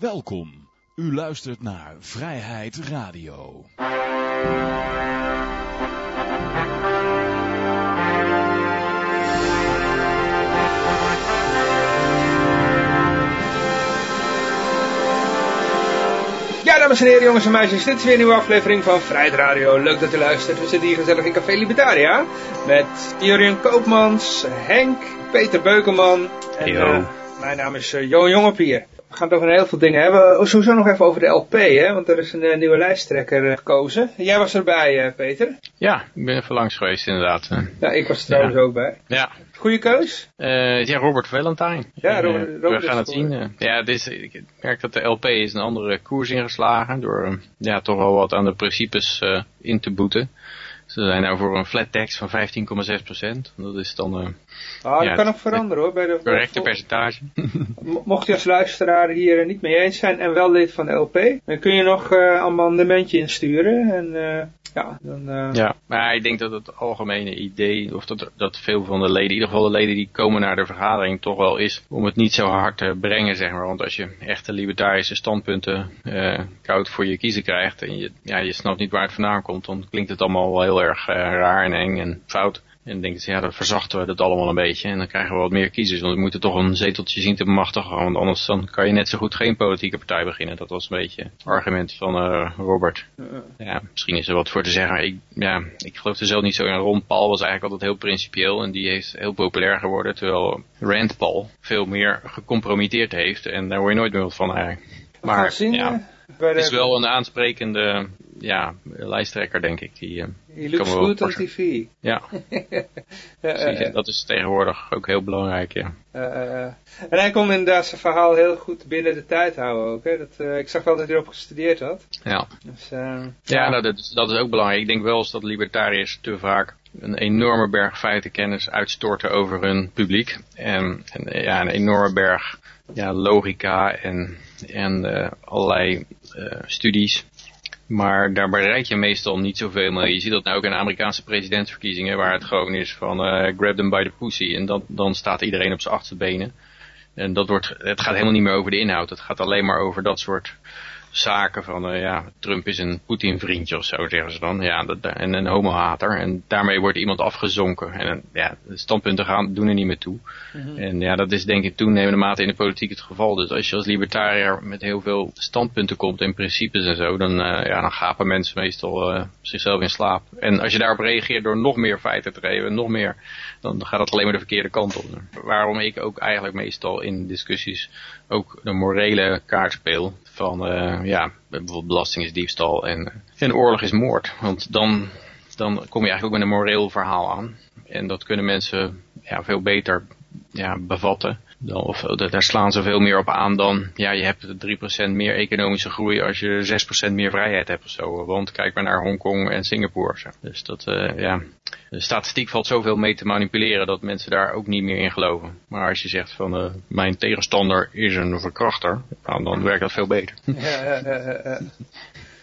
Welkom. U luistert naar Vrijheid Radio. Ja, dames en heren, jongens en meisjes, dit is weer een nieuwe aflevering van Vrijheid Radio. Leuk dat u luistert. We zitten hier gezellig in Café Libertaria met Jurien Koopmans, Henk, Peter Beukelman en Yo. eh, mijn naam is uh, Johan Jongepier. We gaan het over een heel veel dingen hebben. Oh, Sowieso nog even over de LP, hè? want er is een eh, nieuwe lijsttrekker eh, gekozen. Jij was erbij, eh, Peter. Ja, ik ben even langs geweest inderdaad. Ja, ik was er trouwens ook bij. Ja, Goeie keus? Ja Robert Valentine. Ja, Robert- Robert we gaan het zien. ja, het is, ik merk dat de LP is een andere koers ingeslagen door ja, toch wel wat aan de principes in te boeten. Ze zijn nou voor een flat tax van 15,6%. Dat is dan een Ah, dat Ja, kan nog veranderen hoor. Bij de correcte percentage. Mo- Mocht je als luisteraar hier er niet mee eens zijn en wel lid van de LP, dan kun je nog eh, een amendementje insturen. En eh, ja, dan... Ja, maar ik denk dat het algemene idee, of dat, dat veel van de leden, in ieder geval de leden die komen naar de vergadering, toch wel is om het niet zo hard te brengen, zeg maar. Want als je echte libertarische standpunten koud voor je kiezen krijgt en je, ja, je snapt niet waar het vandaan komt, dan klinkt het allemaal wel heel erg eh, raar en eng en fout. En dan denken ze, ja, dan verzachten we dat allemaal een beetje. En dan krijgen we wat meer kiezers. Want we moeten toch een zeteltje zien te bemachtigen. Want anders dan kan je net zo goed geen politieke partij beginnen. Dat was een beetje het argument van eh, Robert. Ja, misschien is er wat voor te zeggen. Ik, ja, ik geloof er zelf niet zo in. Ron Paul was eigenlijk altijd heel principieel. En die is heel populair geworden. Terwijl Rand Paul veel meer gecompromitteerd heeft. En daar hoor je nooit meer wat van eigenlijk. Maar ja, het is wel een aansprekende ja, lijsttrekker, denk ik. Die, eh, He looks on voorstellen. TV. ja, Ja, eh, En dat is tegenwoordig ook heel belangrijk, ja. eh, eh, eh. en hij kon inderdaad zijn verhaal heel goed binnen de tijd houden ook. Hè? Dat, eh, ik zag wel dat hij erop gestudeerd had. Ja, Dus, eh, ja nou, dat, is, dat is ook belangrijk. Ik denk wel eens dat libertariërs te vaak een enorme berg feitenkennis uitstorten over hun publiek. En, en eh, ja, een enorme berg ja, logica en, en eh, allerlei eh, studies. Maar daar bereik je meestal niet zoveel mee. Je ziet dat nou ook in de Amerikaanse presidentsverkiezingen, waar het gewoon is van eh, grab them by the pussy. En dan, dan staat iedereen op zijn achtste benen. En dat wordt, het gaat helemaal niet meer over de inhoud. Het gaat alleen maar over dat soort zaken van, eh, ja, Trump is een Poetin vriendje of zo, zeggen ze dan. Ja, dat, en een homohater. En daarmee wordt iemand afgezonken. En eh, ja, de standpunten gaan, doen er niet meer toe. En ja, dat is denk ik toenemende mate in de politiek het geval. Dus als je als libertariër met heel veel standpunten komt en principes en zo, dan, eh, ja, dan gapen mensen meestal zichzelf in slaap. En als je daarop reageert door nog meer feiten te geven, nog meer, dan gaat het alleen maar de verkeerde kant op. Waarom ik ook eigenlijk meestal in discussies ook de morele kaart speel van, eh, ja, bijvoorbeeld belasting is diefstal en, en oorlog is moord. Want dan, dan kom je eigenlijk ook met een moreel verhaal aan. En dat kunnen mensen ja, veel beter ja, bevatten. Of eh, daar slaan ze veel meer op aan dan, ja, je hebt 3% meer economische groei als je 6% meer vrijheid hebt of zo. Want kijk maar naar Hongkong en Singapore. Dus dat, eh, ja, de statistiek valt zoveel mee te manipuleren dat mensen daar ook niet meer in geloven. Maar als je zegt van, eh, mijn tegenstander is een verkrachter, nou, dan werkt dat veel beter. ja, ja, ja.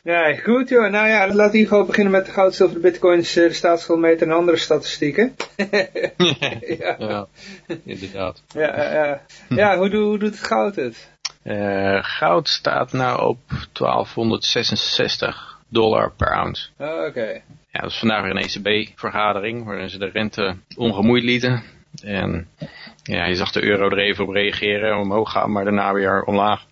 Ja, goed joh. Nou ja, laten we in ieder geval beginnen met de goud, zilver, bitcoins, eh, de staatsschuldmeter en andere statistieken. ja, ja, inderdaad. ja, ja, ja. hoe, hoe doet het goud het? Eh, goud staat nou op 1266 dollar per ounce. Oh, Oké. Ja, dat is vandaag weer een ECB-vergadering waarin ze de rente ongemoeid lieten. En ja, je zag de euro er even op reageren, omhoog gaan, maar daarna weer omlaag.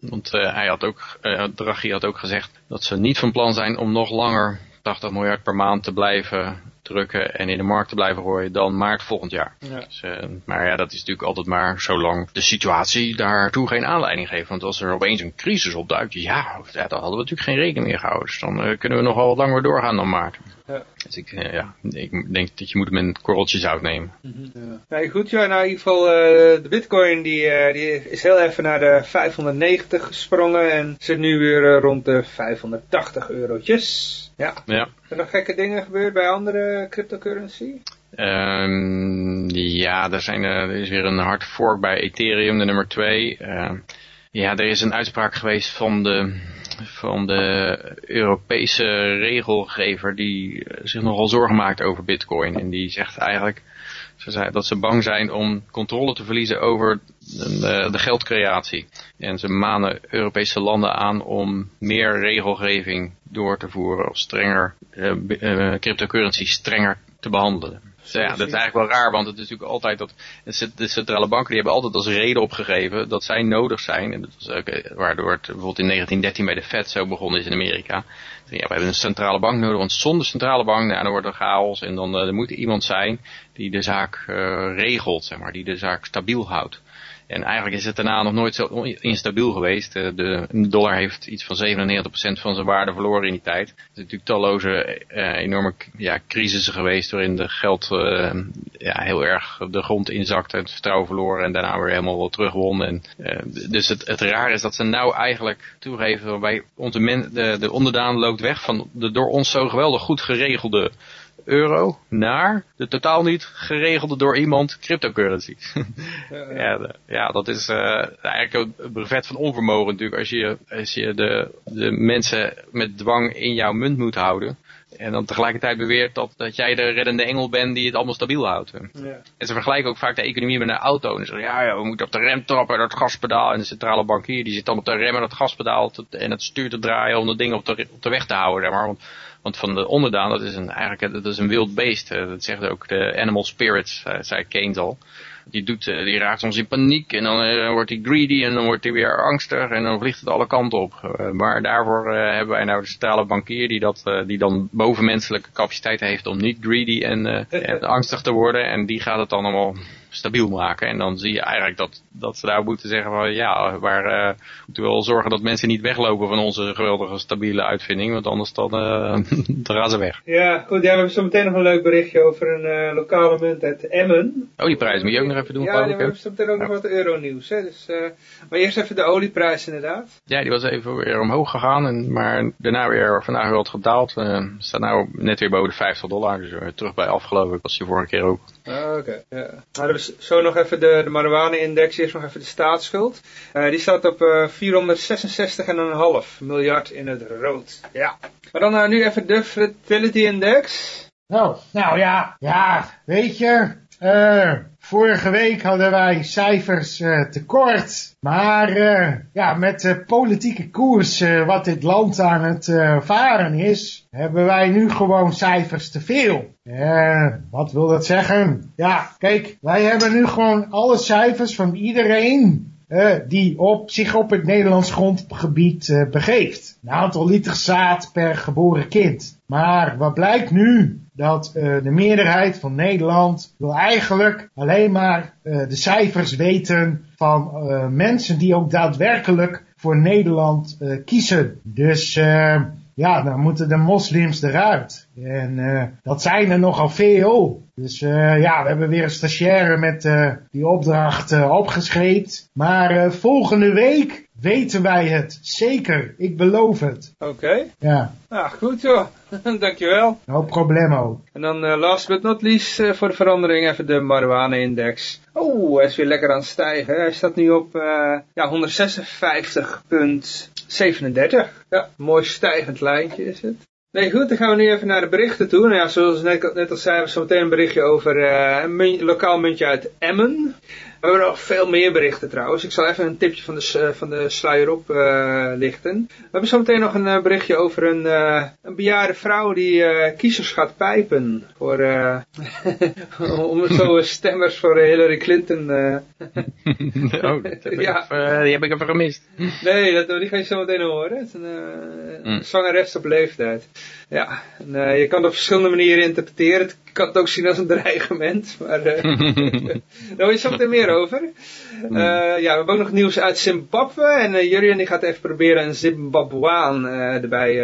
Want eh, hij had ook, eh, Draghi had ook gezegd dat ze niet van plan zijn om nog langer 80 miljard per maand te blijven drukken en in de markt te blijven gooien dan maart volgend jaar. Ja. Dus, eh, maar ja, dat is natuurlijk altijd maar zolang de situatie daartoe geen aanleiding geeft. Want als er opeens een crisis opduikt, ja, ja daar hadden we natuurlijk geen rekening mee gehouden. Dus dan eh, kunnen we nog wel wat langer doorgaan dan maart. Ja. Dus ik, eh, ja, ik denk dat je moet met een korreltje zout nemen. Nee, goed joh. Nou, in ieder geval, de bitcoin die, die is heel even naar de 590 gesprongen en zit nu weer rond de 580 eurotjes. Ja. Ja. Zijn er nog gekke dingen gebeurd bij andere cryptocurrency? Ehm, ja, er, zijn, eh, er is weer een hard fork bij Ethereum, de nummer 2. ja, er is een uitspraak geweest van de, van de Europese regelgever die eh, zich nogal zorgen maakt over bitcoin. En die zegt eigenlijk ze zei dat ze bang zijn om controle te verliezen over de, de geldcreatie. En ze manen Europese landen aan om meer regelgeving door te voeren of strenger uh, cryptocurrency strenger te behandelen. Dus ja, dat is eigenlijk wel raar, want het is natuurlijk altijd dat de centrale banken die hebben altijd als reden opgegeven dat zij nodig zijn. En dat is ook, waardoor het bijvoorbeeld in 1913 bij de Fed zo begonnen is in Amerika. Ja, we hebben een centrale bank nodig, want zonder centrale bank, nou, dan wordt er chaos en dan uh, er moet er iemand zijn die de zaak regelt, zeg maar, die de zaak stabiel houdt. En eigenlijk is het daarna nog nooit zo instabiel geweest. Eh, de dollar heeft iets van 97% van zijn waarde verloren in die tijd. Er zijn natuurlijk talloze uh, enorme ja, crisissen geweest waarin de geld uh, ja, heel erg de grond inzakte het vertrouwen verloren en daarna weer helemaal wel terugwon. En, dus het, het raar is dat ze nou eigenlijk toegeven waarbij onze de, de onderdaan loopt weg van de door ons zo geweldig goed geregelde euro naar de totaal niet geregelde door iemand cryptocurrency. ja, ja, dat is uh, eigenlijk een brevet van onvermogen natuurlijk als je, als je de, de mensen met dwang in jouw munt moet houden. En dan tegelijkertijd beweert dat, dat jij de reddende engel bent die het allemaal stabiel houdt. Ja. En ze vergelijken ook vaak de economie met een auto. En ze zeggen, ja, ja, we moeten op de rem trappen, dat gaspedaal. En de centrale bankier die zit dan op de rem en dat gaspedaal en het stuurt te draaien om de dingen op de, op de weg te houden. Zeg maar. Want want van de onderdaan, dat is een, eigenlijk dat is een wild beest. Eh, dat zegt ook de animal spirits, eh, zei Keynes al. Die, doet, eh, die raakt soms in paniek en dan wordt hij greedy en dan wordt hij weer angstig en dan vliegt het alle kanten op. maar daarvoor hebben wij nou de centrale bankier die, dat, die dan bovenmenselijke capaciteit heeft om niet greedy en, en angstig te worden. En die gaat het dan allemaal stabiel maken. En dan zie je eigenlijk dat, dat ze daar moeten zeggen van ja, waar uh, moeten we wel zorgen dat mensen niet weglopen van onze geweldige stabiele uitvinding. Want anders dan, uh, dan gaan ze weg. Ja, goed. Ja, we hebben zo meteen nog een leuk berichtje over een uh, lokale munt uit Emmen. Oh, die prijs moet je ook nog even doen. Ja, we hebben zo meteen ook nog wat euronieuws. Hè. Dus, maar eerst even de olieprijs inderdaad. Ja, die was even weer omhoog gegaan. En, maar daarna weer vandaag weer wat gedaald. staat nou net weer boven de 50 dollar. Dus weer terug bij af geloof ik. Was die vorige keer ook. Ah, oké. Ja. Nou, dus zo nog even de, de marijuana-index, eerst nog even de staatsschuld. Uh, die staat op uh, eh, 466,5 miljard in het rood. Ja. Maar dan uh, nu even de fertility index. Oh, nou ja, ja, weet je, uh, Vorige week hadden wij cijfers uh, tekort. Maar uh, ja, met de politieke koers uh, wat dit land aan het varen is, hebben wij nu gewoon cijfers te veel. wat wil dat zeggen? Ja, kijk, wij hebben nu gewoon alle cijfers van iedereen die op, zich op het Nederlands grondgebied begeeft. Een aantal liter zaad per geboren kind. Maar wat blijkt nu? Dat uh, de meerderheid van Nederland wil eigenlijk alleen maar uh, de cijfers weten van uh, mensen die ook daadwerkelijk voor Nederland kiezen. Dus ja, dan moeten de moslims eruit. En dat zijn er nogal veel. Dus ja, we hebben weer een stagiaire met die opdracht opgeschreven. Maar volgende week weten wij het. Zeker. Ik beloof het. Oké. Ja. Nou, goed joh. Dankjewel. No problemo. En dan last but not least voor de verandering even de marijuana-index. Oh, hij is weer lekker aan het stijgen. Hij staat nu op ja, 156,37. Ja, mooi stijgend lijntje is het. Nee, goed, dan gaan we nu even naar de berichten toe. Nou ja, zoals net, net al zei, we zo meteen een berichtje over een lokaal muntje uit Emmen. We hebben nog veel meer berichten trouwens. Ik zal even een tipje van de, eh, van de sluier op uh, lichten. We hebben zo meteen nog een uh, berichtje over een, uh, een bejaarde vrouw die kiezers gaat pijpen. Voor, om zo stemmers voor Hillary Clinton. oh, heb ja. Even, die heb ik even gemist. Nee, dat, die ga je zo meteen horen. Het is een mm. zangeres op leeftijd. Ja, en, je kan het op verschillende manieren interpreteren. Ik kan het ook zien als een dreigement. Maar daar is zo meteen meer over. Uh, ja, we hebben ook nog nieuws uit Zimbabwe. En uh, Jurien die gaat even proberen een Zimbabweaan uh, erbij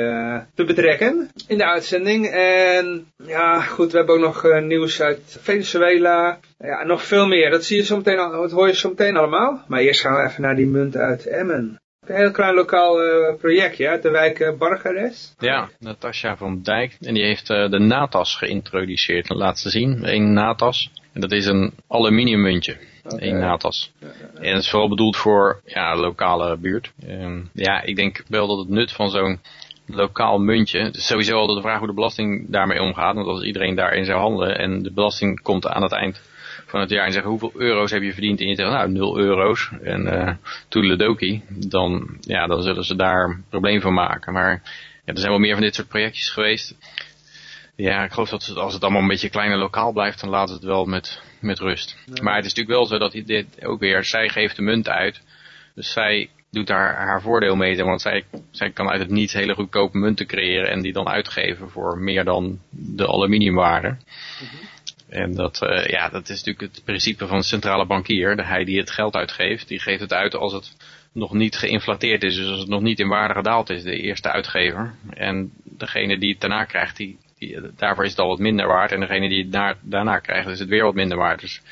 te betrekken in de uitzending. En ja, goed, we hebben ook nog nieuws uit Venezuela. Ja, nog veel meer. Dat zie je zo meteen, dat hoor je zo meteen allemaal. Maar eerst gaan we even naar die munt uit Emmen. Een heel klein lokaal uh, projectje uit de wijk uh, Bargeres. Ja, Natasja van Dijk. En die heeft uh, de natas geïntroduceerd. Laat ze zien, een natas. En dat is een aluminiummuntje. Okay. Een natas. En dat is vooral bedoeld voor ja, lokale buurt. Um, ja, ik denk wel dat het nut van zo'n lokaal muntje. Het is sowieso altijd de vraag hoe de belasting daarmee omgaat. Want als iedereen daarin zou handelen en de belasting komt aan het eind van het jaar en zeggen hoeveel euro's heb je verdiend en je zegt nou 0 euro's en uh, toedeledoki, dan, ja, dan zullen ze daar een probleem van maken. Maar ja, er zijn wel meer van dit soort projectjes geweest. Ja, ik geloof dat als het allemaal een beetje klein en lokaal blijft, dan laat het wel met, met rust. Maar het is natuurlijk wel zo dat dit ook weer, zij geeft de munt uit. Dus zij doet daar haar voordeel mee. Want zij, zij kan uit het niet hele goedkope munten creëren en die dan uitgeven voor meer dan de aluminiumwaarde. Mhm. En dat, uh, ja, dat is natuurlijk het principe van de centrale bankier. De hij die het geld uitgeeft, die geeft het uit als het nog niet geïnflateerd is. Dus als het nog niet in waarde gedaald is, de eerste uitgever. En degene die het daarna krijgt, die, die, daarvoor is het al wat minder waard. En degene die het daarna krijgt, is het weer wat minder waard. Dus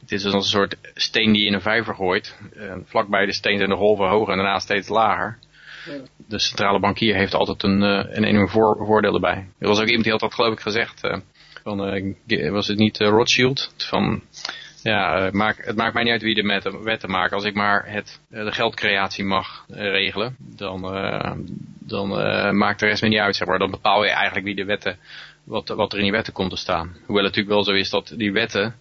het is een soort steen die je in een vijver gooit. En vlakbij de steen zijn de golven hoger en daarna steeds lager. De centrale bankier heeft altijd een, eh, een enorm voordeel erbij. Er was ook iemand die had dat geloof ik gezegd. Uh, van, uh, was het niet Rothschild? Van, ja, maak, het maakt mij niet uit wie de wetten maken. Als ik maar het, de geldcreatie mag regelen, dan, dan maakt de rest me niet uit. Zeg maar. Dan bepaal je eigenlijk wie de wetten wat, wat er in die wetten komt te staan. Hoewel het natuurlijk wel zo is dat die wetten,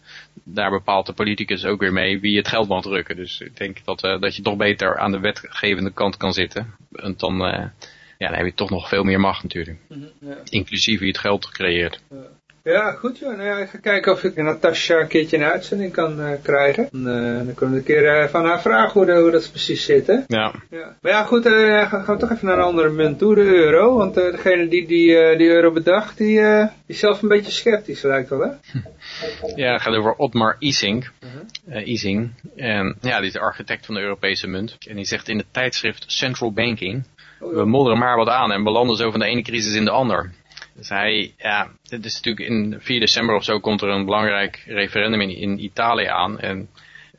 daar bepaalt de politicus ook weer mee wie het geld mag drukken. Dus ik denk dat, dat je toch beter aan de wetgevende kant kan zitten. En dan, ja, dan heb je toch nog veel meer macht natuurlijk. -hmm, ja. Inclusief wie het geld creëert. Ja. Ja, goed joh. Nou ja, ik ga kijken of ik Natasja een keertje een uitzending kan uh, krijgen. En, uh, dan kunnen we een keer uh, van haar vragen hoe, hoe, dat precies zit, hè? Ja. ja. Maar ja, goed, gaan, gaan we toch even naar een andere munt toe, de euro. Want degene die die, die euro bedacht, die, is zelf een beetje sceptisch, lijkt wel, hè? Ja, het gaat over Otmar Ising. -huh. Ising. En ja, die is de architect van de Europese munt. En die zegt in het tijdschrift Central Banking... Oh, we modderen maar wat aan en belanden zo van de ene crisis in de ander. Dus hij, ja, het is natuurlijk in 4 december of zo komt er een belangrijk referendum in, in Italië aan. En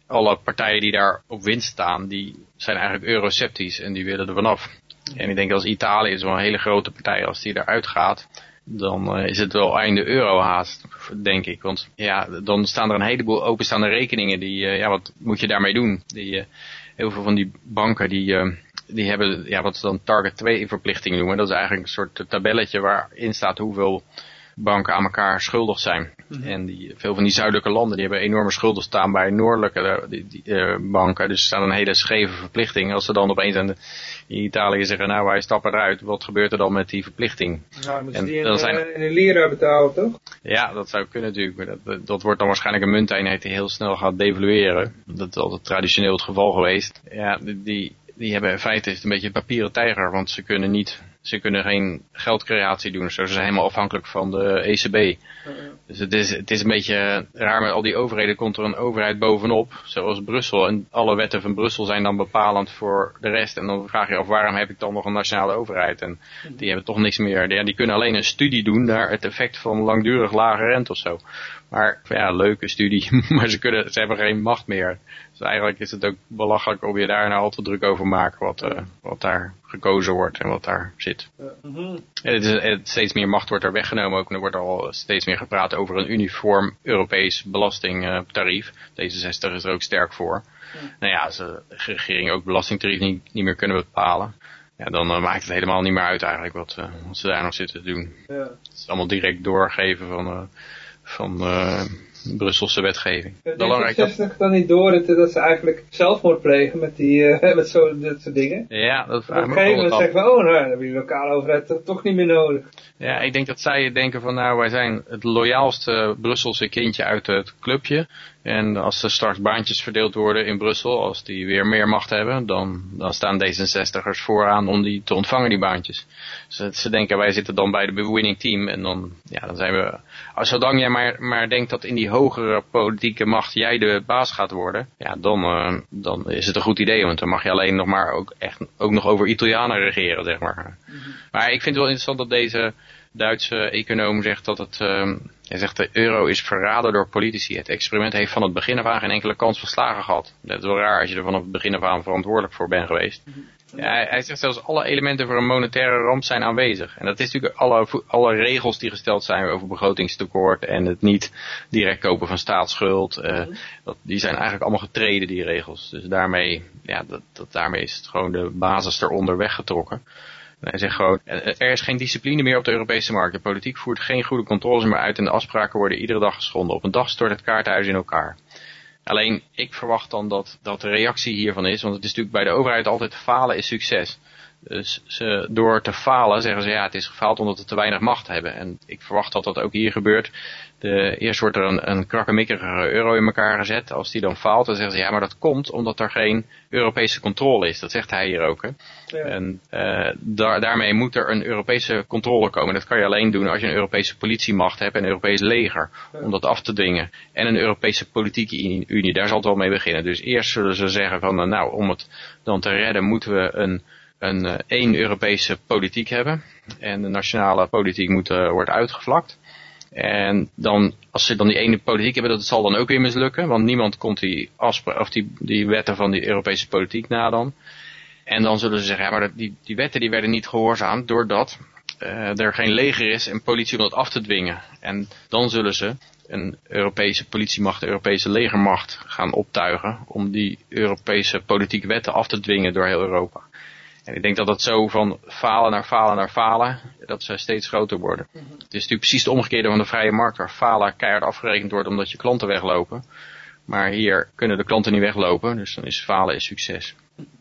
alle partijen die daar op winst staan, die zijn eigenlijk euroceptisch en die willen er vanaf. En ik denk als Italië een hele grote partij, als die eruit gaat, dan uh, is het wel einde euro haast, denk ik. Want ja, dan staan er een heleboel openstaande rekeningen die, uh, ja, wat moet je daarmee doen? Die, uh, heel veel van die banken die die hebben ja, wat ze dan target 2 verplichting noemen. Dat is eigenlijk een soort tabelletje waarin staat hoeveel banken aan elkaar schuldig zijn. Mhm. En die, veel van die zuidelijke landen die hebben enorme schulden staan bij noordelijke eh, die, die, uh, banken. Dus er staan een hele scheve verplichting. Als ze dan opeens aan de, in Italië zeggen, nou wij stappen eruit, wat gebeurt er dan met die verplichting? Nou, moeten die in, zijn... Eh, in de lira betalen, toch? Ja, dat zou kunnen natuurlijk. Maar dat, dat wordt dan waarschijnlijk een munteenheid die heel snel gaat devalueren. Dat is altijd traditioneel het geval geweest. Ja, die, die hebben in feite is een beetje een papieren tijger, want ze kunnen niet, ze kunnen geen geldcreatie doen. Ze zijn helemaal afhankelijk van de ECB. Dus het is, het is een beetje raar met al die overheden komt er een overheid bovenop, zoals Brussel. En alle wetten van Brussel zijn dan bepalend voor de rest. En dan vraag je af waarom heb ik dan nog een nationale overheid? En die hebben toch niks meer. Ja, die kunnen alleen een studie doen naar het effect van langdurig lage rente of zo. Maar ja, leuke studie, maar ze, kunnen, ze hebben geen macht meer. Dus eigenlijk is het ook belachelijk om je daar nou al te druk over maken wat, uh, wat daar gekozen wordt en wat daar zit. Mhm. en het is, het, steeds meer macht wordt er weggenomen ook. En er wordt al steeds meer gepraat over een uniform Europees belastingtarief. D66 is er ook sterk voor. Nou ja, als de regering ook belastingtarief niet, niet meer kunnen bepalen. Ja, dan uh, maakt het helemaal niet meer uit eigenlijk wat, uh, wat ze daar nog zitten te doen. Ja. Het is allemaal direct doorgeven van van uh, Brusselse wetgeving. Belangrijk dat... dan niet door dat, dat, ze eigenlijk zelfmoord plegen met, die, uh, met zo, dat soort dingen? Ja, dat vraag Op een gegeven moment zeggen we, oh nou, dan hebben die lokale overheid toch niet meer nodig. Ja, ik denk dat zij denken van nou, wij zijn het loyaalste Brusselse kindje uit het clubje. En als er straks baantjes verdeeld worden in Brussel, als die weer meer macht hebben, dan, dan staan D66ers vooraan om die te ontvangen, die baantjes. Dus ze denken, wij zitten dan bij de winning team en dan, ja, dan zijn we... Als zolang jij maar, maar denkt dat in die hogere politieke macht jij de baas gaat worden, ja, dan, uh, dan is het een goed idee, want dan mag je alleen nog maar ook echt ook nog over Italianen regeren, zeg maar. Mm -hmm. Maar ik vind het wel interessant dat deze Duitse econoom zegt dat het... Uh, hij zegt de euro is verraden door politici. Het experiment heeft van het begin af aan geen enkele kans verslagen gehad. Dat is wel raar als je er vanaf het begin af aan verantwoordelijk voor bent geweest. Ja, hij, hij, zegt zelfs alle elementen voor een monetaire ramp zijn aanwezig. En dat is natuurlijk alle, alle regels die gesteld zijn over begrotingstekort en het niet direct kopen van staatsschuld. Uh, dat, die zijn eigenlijk allemaal getreden, die regels. Dus daarmee, ja, dat, dat, daarmee is het gewoon de basis eronder weggetrokken. Hij zegt gewoon, er is geen discipline meer op de Europese markt. De politiek voert geen goede controles meer uit en de afspraken worden iedere dag geschonden. Op een dag stort het kaarthuis in elkaar. Alleen ik verwacht dan dat, dat de reactie hiervan is, want het is natuurlijk bij de overheid altijd falen is succes. Dus ze, door te falen zeggen ze ja het is gefaald omdat we te weinig macht hebben. En ik verwacht dat dat ook hier gebeurt. De, eerst wordt er een, een krakkemikkige euro in elkaar gezet. Als die dan faalt dan zeggen ze ja maar dat komt omdat er geen Europese controle is. Dat zegt hij hier ook. Hè? Ja. En uh, daar, daarmee moet er een Europese controle komen. Dat kan je alleen doen als je een Europese politiemacht hebt en een Europees leger. Om dat af te dwingen. En een Europese politieke unie. Daar zal het wel mee beginnen. Dus eerst zullen ze zeggen van nou om het dan te redden moeten we een een uh, één Europese politiek hebben. En de nationale politiek moet, uh, wordt uitgevlakt. En dan, als ze dan die ene politiek hebben, dat zal dan ook weer mislukken. Want niemand komt die, of die, die wetten van die Europese politiek na dan. En dan zullen ze zeggen, ja, maar die, die wetten die werden niet gehoorzaamd doordat uh, er geen leger is en politie om dat af te dwingen. En dan zullen ze een Europese politiemacht, een Europese legermacht gaan optuigen om die Europese politieke wetten af te dwingen door heel Europa. En ik denk dat dat zo van falen naar falen naar falen, dat ze steeds groter worden. Mm -hmm. Het is natuurlijk precies het omgekeerde van de vrije markt, waar falen keihard afgerekend wordt omdat je klanten weglopen. Maar hier kunnen de klanten niet weglopen, dus dan is falen is succes.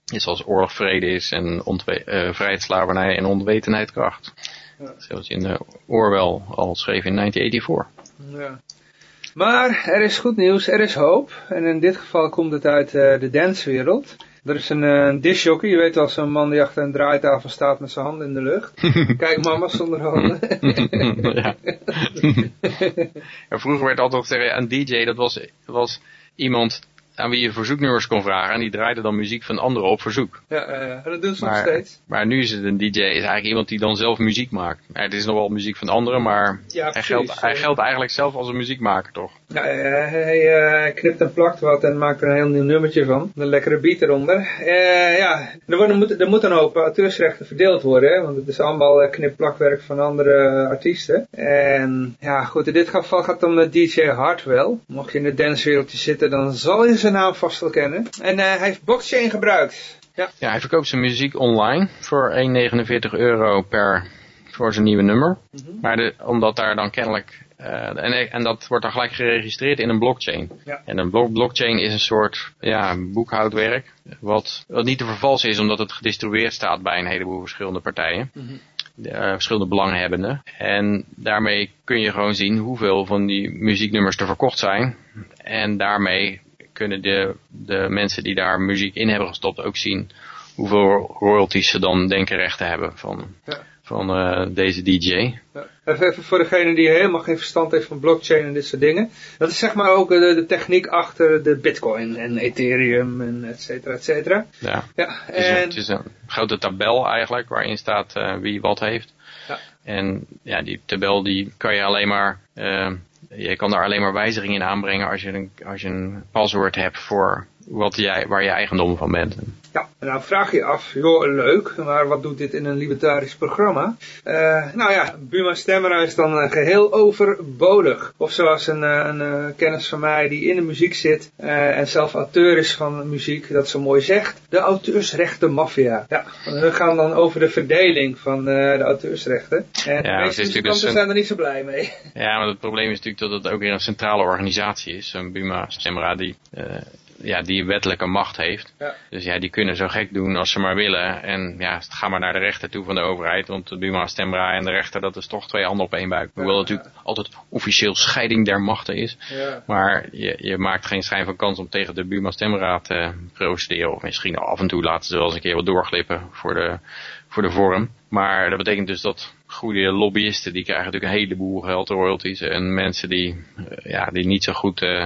Net zoals oorlog vrede is en uh, vrijheidsslavernij en onwetendheid kracht. Ja. Zoals in de Orwell al schreef in 1984. Ja. Maar er is goed nieuws, er is hoop. En in dit geval komt het uit uh, de dancewereld. Er is een, een disjockey, je weet wel, zo'n man die achter een draaitafel staat met zijn handen in de lucht. Kijk mama zonder handen. ja. ja, vroeger werd altijd gezegd, een DJ dat was, was iemand aan wie je verzoeknummers kon vragen. En die draaide dan muziek van anderen op verzoek. Ja, uh, dat doen ze maar, nog steeds. Maar nu is het een DJ, is eigenlijk iemand die dan zelf muziek maakt. Ja, het is nog wel muziek van anderen, maar ja, hij, geldt, hij geldt eigenlijk zelf als een muziekmaker, toch? Ja, uh, hij uh, knipt en plakt wat en maakt er een heel nieuw nummertje van. Een lekkere beat eronder. ja, er, worden, moet, er moet een hoop auteursrechten verdeeld worden, hè, want het is allemaal knip-plakwerk van andere artiesten. En ja, goed, in dit geval gaat het om DJ Hardwell. Mocht je in de dancewereldje zitten, dan zal je zijn naam vast wel kennen. En hij heeft blockchain gebruikt. Ja. ja, hij verkoopt zijn muziek online voor 1,49 euro per voor zijn nieuwe nummer. Mm -hmm. Maar de, omdat daar dan kennelijk en, en dat wordt dan gelijk geregistreerd in een blockchain. Ja. En een blok, blockchain is een soort ja, boekhoudwerk wat, wat niet te vervalsen is omdat het gedistribueerd staat bij een heleboel verschillende partijen. Mm -hmm. De, uh, verschillende belanghebbenden. En daarmee kun je gewoon zien hoeveel van die muzieknummers er verkocht zijn. En daarmee kunnen de, de mensen die daar muziek in hebben gestopt ook zien hoeveel royalties ze dan denken recht te hebben van, ja. Van uh, deze DJ. Even voor degene die helemaal geen verstand heeft van blockchain en dit soort dingen. Dat is zeg maar ook de, de techniek achter de bitcoin en ethereum en et cetera, et cetera. Ja, ja het, is een, het is een grote tabel eigenlijk waarin staat uh, wie wat heeft. Ja. En ja, die tabel die kan je alleen maar... Uh, je kan daar alleen maar wijzigingen in aanbrengen als je een, als je een paswoord hebt voor wat jij, waar je eigendom van bent. Ja, nou vraag je af, joh, leuk, maar wat doet dit in een libertarisch programma? Uh, nou ja, Buma Stemra is dan uh, geheel overbodig. Of zoals een, uh, een kennis van mij die in de muziek zit en zelf auteur is van muziek, dat zo mooi zegt, de auteursrechten maffia. Ja, we gaan dan over de verdeling van de auteursrechten. En ja, de meeste muzikanten zijn er niet zo blij mee. Ja, maar het probleem is natuurlijk dat het ook weer een centrale organisatie is, een Buma Stemra die ja, die wettelijke macht heeft. Ja. Dus ja, die kunnen zo gek doen als ze maar willen. En ja, ga maar naar de rechter toe van de overheid. Want de Buma Stemra en de rechter, dat is toch twee handen op één buik. Hoewel ja, het natuurlijk altijd officieel scheiding der machten is. Maar je, je maakt geen schijn van kans om tegen de Buma Stemra te procederen. Of misschien af en toe laten ze wel eens een keer wat doorglippen voor de, voor de vorm. Maar dat betekent dus dat goede lobbyisten, die krijgen natuurlijk een heleboel geld, royalties. En mensen die, ja, die niet zo goed uh,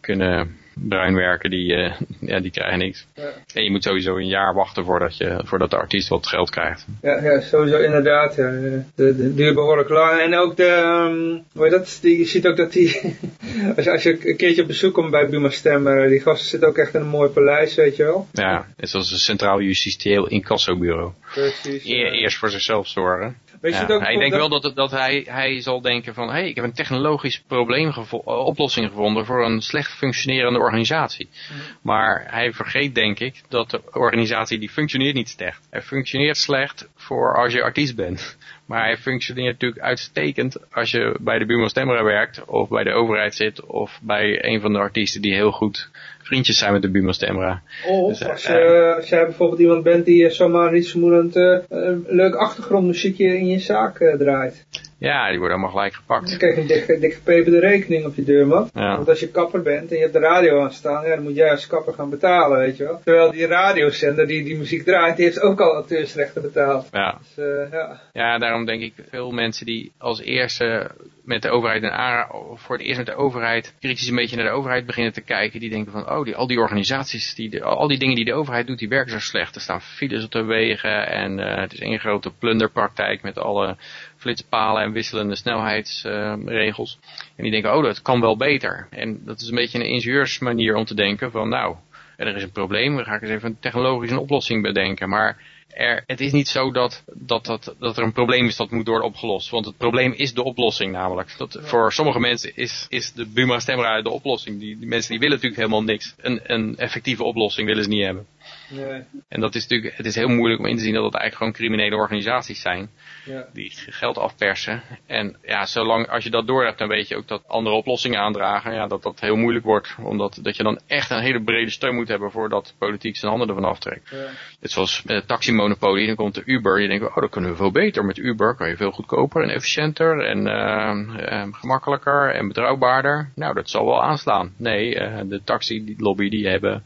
kunnen bruin werken, die, uh, ja, die krijgen niks. Ja. En je moet sowieso een jaar wachten voordat, je, voordat de artiest wat geld krijgt. Ja, ja sowieso inderdaad. Ja. De, duurt behoorlijk lang. En ook de, um, hoe heet dat, die, je ziet ook dat die, als, je, als je een keertje op bezoek komt bij Buma Stemmer, die gasten zitten ook echt in een mooi paleis, weet je wel. Ja, net zoals een centraal justitieel incassobureau. Precies. E eerst voor zichzelf zorgen. Weet je ja, hij denkt wel dat, dat hij, hij zal denken van, hé, hey, ik heb een technologisch probleem gevo oplossing gevonden voor een slecht functionerende organisatie. Mm. Maar hij vergeet, denk ik, dat de organisatie die functioneert niet slecht. Hij functioneert slecht voor als je artiest bent. Maar hij functioneert natuurlijk uitstekend als je bij de Buma Stemra werkt, of bij de overheid zit, of bij een van de artiesten die heel goed vriendjes zijn met de Buma Stemra. Of Dus, eh, als, je, als jij bijvoorbeeld iemand bent die eh, zomaar niet vermoedend eh, een leuk achtergrondmuziekje in je zaak eh, draait. Ja, die worden allemaal gelijk Dan gepakt. krijg je een dikke, dikke gepeperde rekening op je deurmat. Ja. Want als je kapper bent en je hebt de radio aan staan, ja, dan moet jij als kapper gaan betalen, weet je wel. Terwijl die radiozender die die muziek draait, die heeft ook al auteursrechten betaald. Ja. Dus eh, ja, Ja, daarom denk ik veel mensen die als eerste met de overheid en voor het eerst met de overheid, kritisch een beetje naar de overheid beginnen te kijken. Die denken van, oh, die, al die organisaties, die, de- al die dingen die de overheid doet, die werken zo slecht. Er staan files op de wegen en eh, het is één grote plunderpraktijk met alle flitspalen en wisselende snelheidsregels. en die denken, oh, dat kan wel beter. En dat is een beetje een ingenieursmanier om te denken van, nou, er is een probleem, dan ga ik eens even een oplossing bedenken. Maar er, het is niet zo dat, dat, dat, dat er een probleem is dat moet worden opgelost. Want het probleem is de oplossing namelijk. Dat, voor sommige mensen is, is de Buma Stemra de oplossing. Die, die mensen die willen natuurlijk helemaal niks. Een, een effectieve oplossing willen ze niet hebben. Nee, En dat is natuurlijk, het is heel moeilijk om in te zien dat het eigenlijk gewoon criminele organisaties zijn. ja. Die geld afpersen. En ja, zolang, als je dat door hebt, dan weet je ook dat andere oplossingen aandragen. Ja, dat dat heel moeilijk wordt. Omdat dat je dan echt een hele brede steun moet hebben voordat politiek zijn handen ervan aftrekt. ja. Net zoals met het taximonopolie, dan komt de Uber. Je denkt, oh, dat kunnen we veel beter. Met Uber kan je veel goedkoper en efficiënter en eh, gemakkelijker en betrouwbaarder. Nou, dat zal wel aanslaan. Nee, eh, de taxi-lobby die hebben,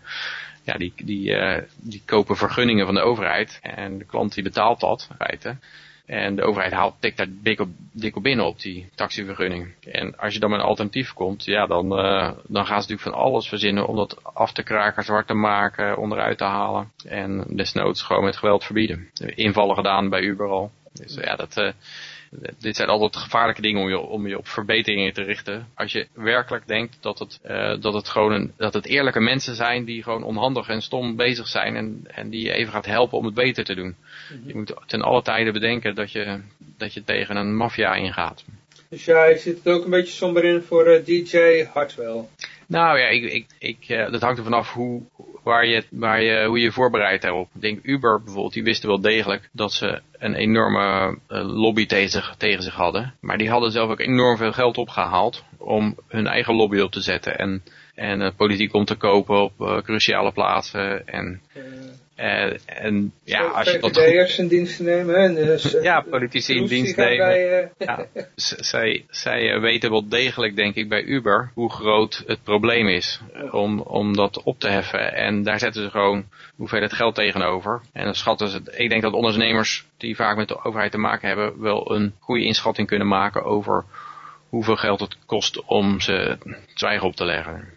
ja, die, die, eh, die kopen vergunningen van de overheid. En de klant die betaalt dat, feite. En de overheid haalt tikt daar dik op, dik op binnen op die taxivergunning. En als je dan met een alternatief komt, ja, dan, eh, dan gaan ze natuurlijk van alles verzinnen om dat af te kraken, zwart te maken, onderuit te halen. En desnoods gewoon met geweld verbieden. Invallen gedaan bij Uber al. Dus ja, dat, eh, dit zijn altijd gevaarlijke dingen om je, om je op verbeteringen te richten. Als je werkelijk denkt dat het, eh, dat het gewoon een, dat het eerlijke mensen zijn die gewoon onhandig en stom bezig zijn en, en die je even gaat helpen om het beter te doen. Je moet ten alle tijde bedenken dat je, dat je tegen een maffia ingaat. Dus jij zit er ook een beetje somber in voor eh, DJ Hartwell. Nou ja, ik, ik, ik, eh, dat hangt er vanaf hoe, waar je, waar je, hoe je voorbereidt daarop. Ik denk Uber bijvoorbeeld, die wisten wel degelijk dat ze een enorme eh, lobby tegen zich, tegen zich hadden. Maar die hadden zelf ook enorm veel geld opgehaald om hun eigen lobby op te zetten. En, en eh, politiek om te kopen op cruciale plaatsen. En, Eh, eh, en ja, als je dat goed in dienst nemen. En dus, eh, Ja, politici in dienst nemen. Bij, eh, ja, zij, zij eh, weten wel degelijk, denk ik, bij Uber hoe groot het probleem is eh, om, om dat op te heffen. En daar zetten ze gewoon hoeveelheid geld tegenover. En dan schatten ze, ik denk dat ondernemers die vaak met de overheid te maken hebben, wel een goede inschatting kunnen maken over hoeveel geld het kost om ze zwijgen op te leggen.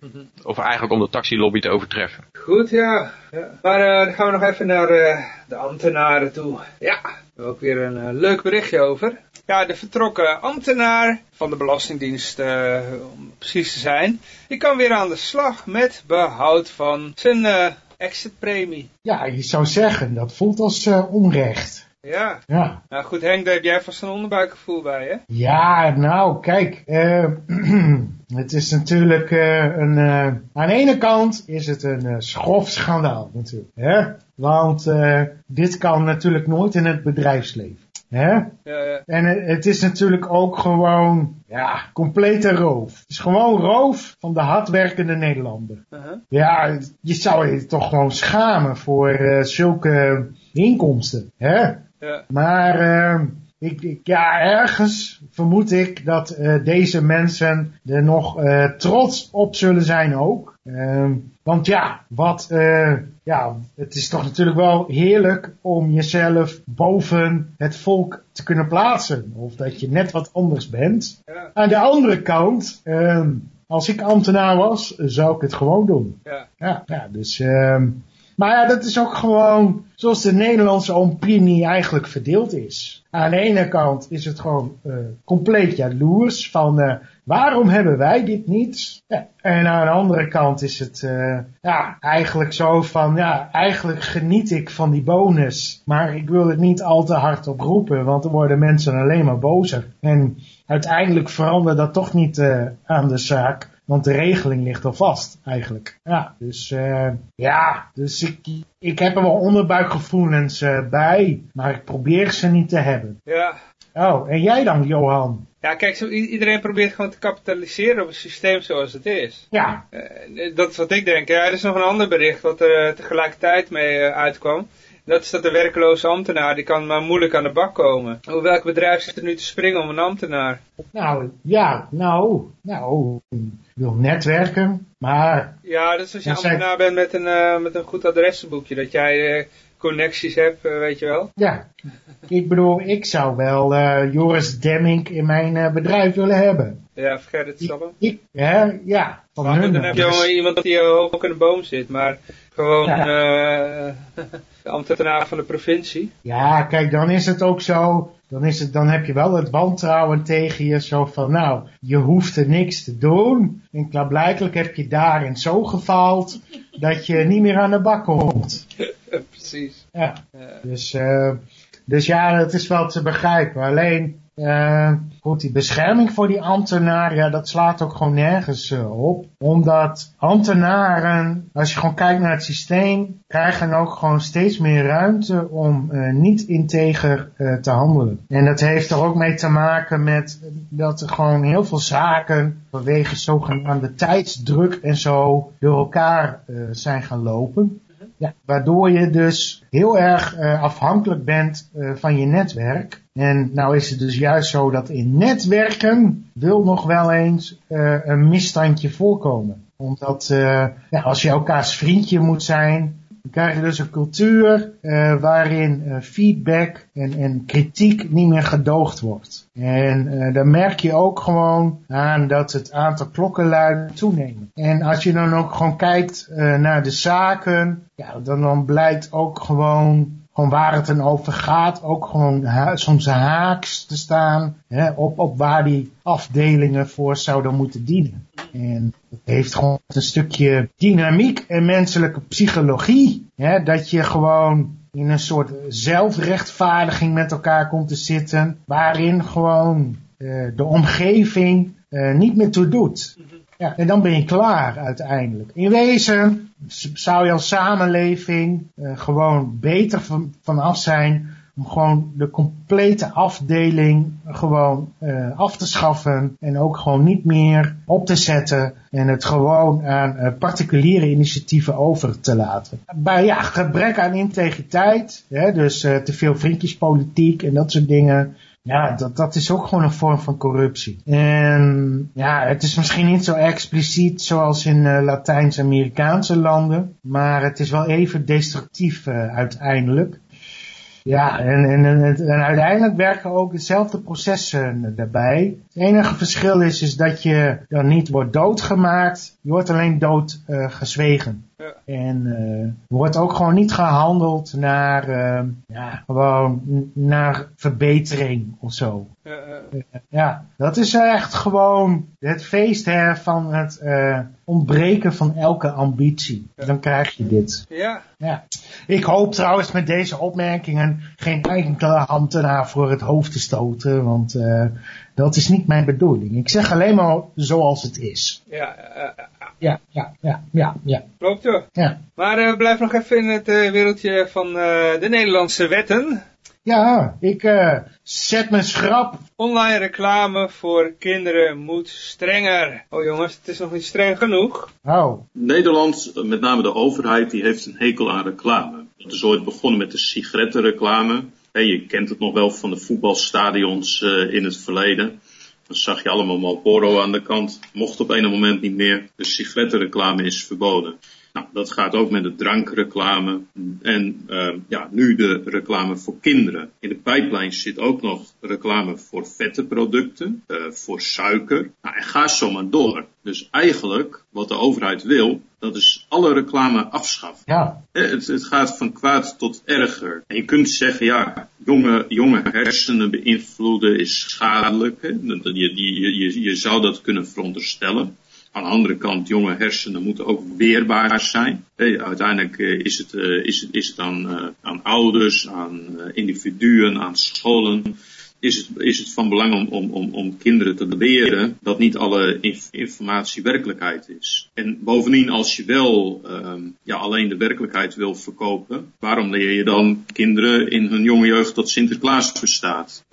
Of eigenlijk om de taxilobby te overtreffen. Goed, ja. ja. Maar eh, dan gaan we nog even naar eh, de ambtenaren toe. Ja, we hebben ook weer een eh, leuk berichtje over. Ja, de vertrokken ambtenaar van de Belastingdienst, eh, om precies te zijn, die kan weer aan de slag met behoud van zijn eh, exitpremie. Ja, je zou zeggen, dat voelt als eh, onrecht. Ja, Ja. nou goed Henk, daar heb jij vast een onderbuikgevoel bij, hè? Ja, nou, kijk, eh, het is natuurlijk eh, een, eh, aan de ene kant is het een eh, schrof schandaal natuurlijk, hè? Want dit kan natuurlijk nooit in het bedrijfsleven, hè? Ja, ja. En het is natuurlijk ook gewoon, ja, complete roof. Het is gewoon roof van de hardwerkende Nederlander. Uh-huh. Ja, je zou je toch gewoon schamen voor zulke inkomsten, hè? Ja, Maar eh, ik, ik, ja, ergens vermoed ik dat eh, deze mensen er nog eh, trots op zullen zijn ook. Ehm, want ja, wat, eh, ja, het is toch natuurlijk wel heerlijk om jezelf boven het volk te kunnen plaatsen. Of dat je net wat anders bent. ja, Aan de andere kant, ehm, als ik ambtenaar was, zou ik het gewoon doen. ja. Ja, ja dus, ehm maar ja, dat is ook gewoon zoals de Nederlandse opinie eigenlijk verdeeld is. Aan de ene kant is het gewoon eh, compleet jaloers van eh, waarom hebben wij dit niet? Ja, en aan de andere kant is het eh, ja, eigenlijk zo van ja, eigenlijk geniet ik van die bonus. Maar ik wil het niet al te hard oproepen, want dan worden mensen alleen maar bozer. En uiteindelijk verandert dat toch niet aan de zaak. Want de regeling ligt al vast, eigenlijk. Ja, dus uh, ja, dus ik, ik heb er wel onderbuikgevoelens uh, bij, maar ik probeer ze niet te hebben. Ja. Oh, en jij dan, Johan? Ja, kijk, zo, iedereen probeert gewoon te kapitaliseren op het systeem zoals het is. Ja. Uh, dat is wat ik denk. Ja, er is nog een ander bericht wat er tegelijkertijd mee uitkwam. Dat is dat de werkloze ambtenaar, die kan maar moeilijk aan de bak komen. Hoe welk bedrijf zit er nu te springen om een ambtenaar? Nou, ja, nou, nou, ik wil netwerken, maar... Ja, dat is als je ambtenaar bent met een, uh, met een goed adressenboekje, dat jij uh, connecties hebt, uh, weet je wel. Ja, ik bedoel, ik zou wel Joris Demming in mijn bedrijf willen hebben. Ja, vergeet het stappen. Ik, ja, ja. Van hun, dan heb je dus. iemand die hoog in de boom zit, maar gewoon... Ja. de ambtenaar van de provincie. Ja, kijk, dan is het ook zo, dan, is het, dan heb je wel het wantrouwen tegen je, zo van, nou, je hoeft er niks te doen. En klaarblijkelijk heb je daarin zo gefaald, dat je niet meer aan de bak komt. Precies. Ja, dus, uh, dus ja, het is wel te begrijpen. Alleen, uh, goed, die bescherming voor die ambtenaren, ja, dat slaat ook gewoon nergens uh, op. Omdat ambtenaren, als je gewoon kijkt naar het systeem, krijgen ook gewoon steeds meer ruimte om uh, niet integer te handelen. En dat heeft er ook mee te maken met dat er gewoon heel veel zaken vanwege zogenaamde tijdsdruk en zo door elkaar zijn gaan lopen. Ja, waardoor je dus heel erg uh, afhankelijk bent uh, van je netwerk. En nou is het dus juist zo dat in netwerken wil nog wel eens uh, een misstandje voorkomen. Omdat ja, als je elkaars vriendje moet zijn, dan krijg je dus een cultuur uh, waarin uh, feedback en, en, kritiek niet meer gedoogd wordt. En uh, dan merk je ook gewoon aan dat het aantal klokkenluiden toeneemt. En als je dan ook gewoon kijkt naar de zaken, ja, dan, dan blijkt ook gewoon gewoon waar het dan over gaat, ook gewoon soms haaks te staan hè, op, op waar die afdelingen voor zouden moeten dienen. En het heeft gewoon een stukje dynamiek en menselijke psychologie, hè, dat je gewoon in een soort zelfrechtvaardiging met elkaar komt te zitten, waarin gewoon uh, de omgeving uh, niet meer toe doet. Ja, en dan ben je klaar uiteindelijk. In wezen zou je als samenleving uh, gewoon beter van, vanaf zijn om gewoon de complete afdeling gewoon uh, af te schaffen en ook gewoon niet meer op te zetten en het gewoon aan uh, particuliere initiatieven over te laten. Bij ja, gebrek aan integriteit, hè, dus te veel vriendjespolitiek en dat soort dingen, ja, dat, dat is ook gewoon een vorm van corruptie. En ja, het is misschien niet zo expliciet zoals in uh, Latijns-Amerikaanse landen, maar het is wel even destructief uh, uiteindelijk. Ja, en, en, en, en, uiteindelijk werken ook dezelfde processen daarbij. Het enige verschil is, is dat je dan niet wordt doodgemaakt, je wordt alleen dood uh, gezwegen. Ja. En uh, wordt ook gewoon niet gehandeld naar, uh, ja, gewoon naar verbetering of zo. Ja, ja, dat is echt gewoon het feest hè, van het ontbreken van elke ambitie. Dan krijg je dit. Ja. ja. Ik hoop trouwens met deze opmerkingen geen enkele ambtenaar voor het hoofd te stoten, want dat is niet mijn bedoeling. Ik zeg alleen maar zoals het is. Ja, uh, ja, ja, ja, ja, ja. Klopt joh. Ja. Maar uh, blijf nog even in het uh, wereldje van uh, de Nederlandse wetten. Ja, ik uh, zet mijn schrap. Online reclame voor kinderen moet strenger. Oh jongens, het is nog niet streng genoeg. Oh. Nederland, met name de overheid, die heeft een hekel aan reclame. Dat is ooit begonnen met de sigarettenreclame. Je kent het nog wel van de voetbalstadions uh, in het verleden. Dan zag je allemaal Marlboro aan de kant. Mocht op een moment niet meer. De sigarettenreclame is verboden. Nou, dat gaat ook met de drankreclame en uh, ja, nu de reclame voor kinderen. In de pijplijn zit ook nog reclame voor vette producten, uh, voor suiker. Nou, en ga zo maar door. Dus eigenlijk, wat de overheid wil, dat is alle reclame afschaffen. Ja. Het, het gaat van kwaad tot erger. En je kunt zeggen, ja, jonge, jonge hersenen beïnvloeden is schadelijk. Hè? Je, je, je, je zou dat kunnen veronderstellen. Aan de andere kant, jonge hersenen moeten ook weerbaar zijn. Uiteindelijk uh, is, het, uh, is, het, is het aan, uh, aan ouders, aan individuen, aan scholen is het, is het van belang om, om, om, om kinderen te leren dat niet alle inf informatie werkelijkheid is. En bovendien, als je wel um, ja, alleen de werkelijkheid wil verkopen, waarom leer je dan kinderen in hun jonge jeugd dat Sinterklaas bestaat?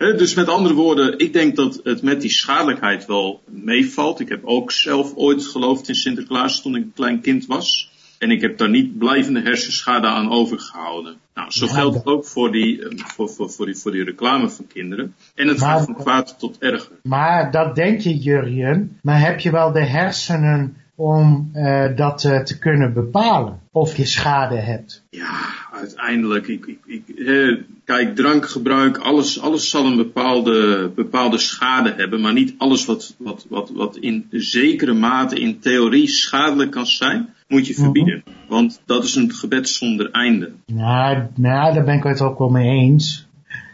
Dus met andere woorden, ik denk dat het met die schadelijkheid wel meevalt. Ik heb ook zelf ooit geloofd in Sinterklaas toen ik een klein kind was. En ik heb daar niet blijvende hersenschade aan overgehouden. Nou, zo geldt het ook voor die, eh, voor, voor, voor, die, voor die reclame van kinderen. En het gaat van kwaad tot erger. Maar dat denk je, Jurjen. Maar heb je wel de hersenen om uh, dat uh, te kunnen bepalen? Of je schade hebt? Ja, uiteindelijk. Ik, ik, ik, eh, kijk, drankgebruik, alles, alles zal een bepaalde, bepaalde schade hebben. Maar niet alles wat, wat, wat, wat in zekere mate in theorie schadelijk kan zijn moet je verbieden. Mhm. Want dat is een gebed zonder einde. Nou, nou, daar ben ik het ook wel mee eens.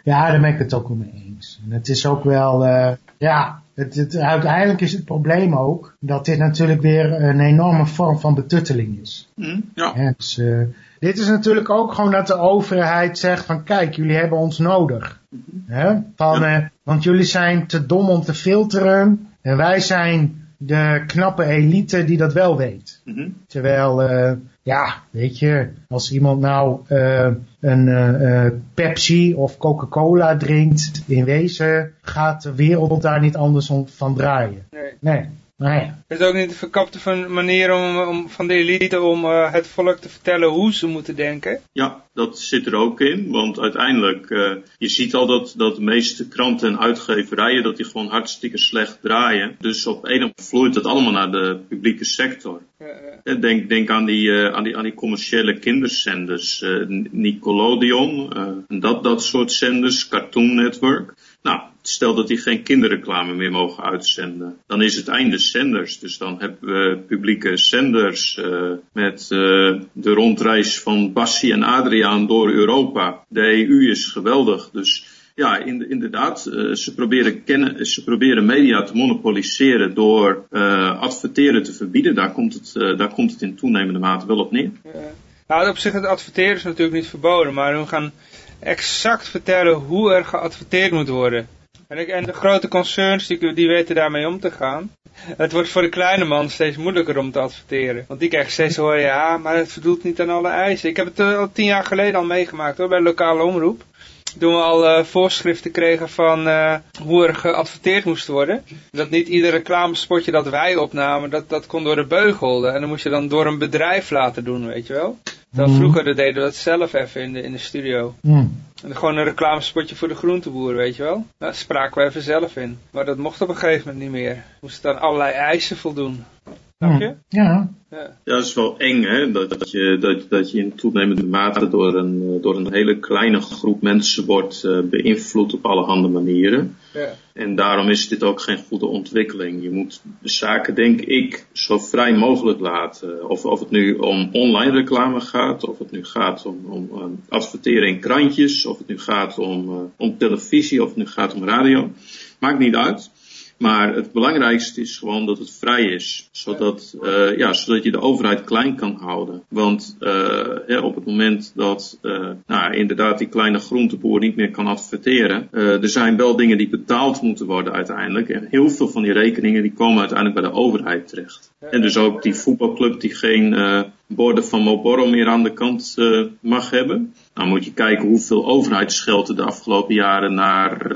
Ja, daar ben ik het ook wel mee eens. En het is ook wel, uh, ja, het, het, uiteindelijk is het probleem ook dat dit natuurlijk weer een enorme vorm van betutteling is. Mm, ja. ja dus, uh, dit is natuurlijk ook gewoon dat de overheid zegt van kijk, jullie hebben ons nodig. Mm -hmm. van, ja. uh, want jullie zijn te dom om te filteren en wij zijn de knappe elite die dat wel weet. Mm -hmm. Terwijl, uh, ja, weet je, als iemand nou uh, een uh, Pepsi of Coca-Cola drinkt, in wezen gaat de wereld daar niet anders om van draaien. Nee. Nee. Nou ja. Het is ook niet de verkapte manier om, om, van de elite om uh, het volk te vertellen hoe ze moeten denken. Ja, dat zit er ook in. Want uiteindelijk, uh, je ziet al dat, dat de meeste kranten en uitgeverijen, dat die gewoon hartstikke slecht draaien. Dus op een of vloeit dat allemaal naar de publieke sector. Ja, ja. Denk, denk aan, die, uh, aan, die, aan die commerciële kinderzenders, Nickelodeon, dat, dat soort zenders, Cartoon Network. Nou, stel dat die geen kinderreclame meer mogen uitzenden. Dan is het einde zenders. Dus dan hebben we publieke zenders uh, met uh, de rondreis van Bassi en Adriaan door Europa. De EU is geweldig. Dus ja, inderdaad, uh, ze, proberen kennen, ze proberen media te monopoliseren door adverteren te verbieden. Daar komt, het, daar komt het in toenemende mate wel op neer. Nou, op zich het adverteren is natuurlijk niet verboden, maar we gaan exact vertellen hoe er geadverteerd moet worden. En, ik, en de grote concerns, die, die weten daarmee om te gaan. Het wordt voor de kleine man steeds moeilijker om te adverteren. Want die krijgen steeds horen, ja, maar het voldoet niet aan alle eisen. Ik heb het al tien jaar geleden al meegemaakt hoor, bij de lokale omroep. Toen we al uh, voorschriften kregen van uh, hoe er geadverteerd moest worden. Dat niet ieder reclamespotje dat wij opnamen, dat, dat kon door de beugel. En dan moest je dan door een bedrijf laten doen, weet je wel. Dan Mm. vroeger deden we dat zelf even in de, in de studio. Mm. En gewoon een reclamespotje voor de groenteboer, weet je wel. Daar spraken we even zelf in. Maar dat mocht op een gegeven moment niet meer. Moest aan allerlei eisen voldoen. Snap je? Ja. Ja. Ja, dat is wel eng, hè? Dat, dat, je, dat, dat je in toenemende mate door een, door een hele kleine groep mensen wordt uh, beïnvloed op allerhande manieren. Ja. En daarom is dit ook geen goede ontwikkeling. Je moet de zaken, denk ik, zo vrij mogelijk laten. Of, of het nu om online reclame gaat, of het nu gaat om, om um, adverteren in krantjes, of het nu gaat om, uh, om televisie, of het nu gaat om radio. Maakt niet uit. Maar het belangrijkste is gewoon dat het vrij is. Zodat, uh, ja, zodat je de overheid klein kan houden. Want ja, op het moment dat uh, nou, inderdaad die kleine groenteboer niet meer kan adverteren. er zijn wel dingen die betaald moeten worden uiteindelijk. En heel veel van die rekeningen die komen uiteindelijk bij de overheid terecht. En dus ook die voetbalclub die geen borden van Moborro meer aan de kant mag hebben. Nou moet je kijken hoeveel overheidsgeld er de afgelopen jaren naar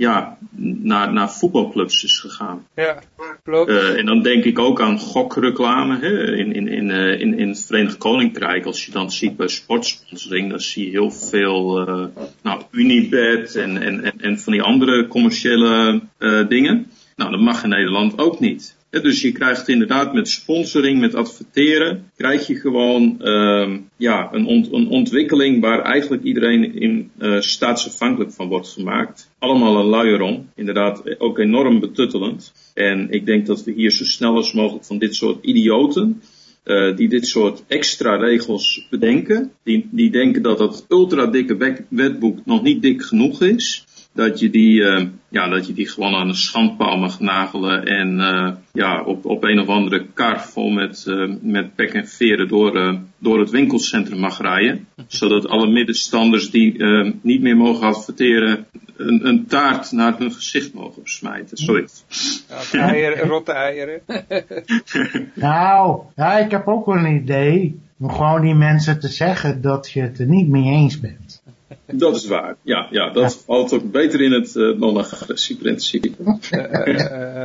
ja, naar, naar voetbalclubs is gegaan. Ja, klopt. Uh, en dan denk ik ook aan gokreclame hè, in, in, in, uh, in, in het Verenigd Koninkrijk. Als je dan ziet bij sportsponsoring, dan zie je heel veel uh, nou, Unibet en, en, en, en van die andere commerciële dingen. Nou, dat mag in Nederland ook niet. Dus je krijgt inderdaad met sponsoring, met adverteren, krijg je gewoon uh, ja, een, een ontwikkeling waar eigenlijk iedereen in uh, staatsafhankelijk van wordt gemaakt. Allemaal een luier om. Inderdaad ook enorm betuttelend. En ik denk dat we hier zo snel als mogelijk van dit soort idioten uh, die dit soort extra regels bedenken. Die, die denken dat dat ultra dikke wetboek nog niet dik genoeg is dat je die, uh, ja, dat je die gewoon aan een schandpaal mag nagelen en uh, ja, op, op een of andere kar vol met, uh, met pek en veren door, door het winkelcentrum mag rijden. Zodat alle middenstanders die niet meer mogen adverteren, een, een taart naar hun gezicht mogen smijten. Ja, eieren, rotte eieren. Nou, ja, ik heb ook wel een idee. Om gewoon die mensen te zeggen dat je het er niet mee eens bent. Dat is waar. Ja, ja dat valt ook beter in het uh, non-agressie-principe. Uh,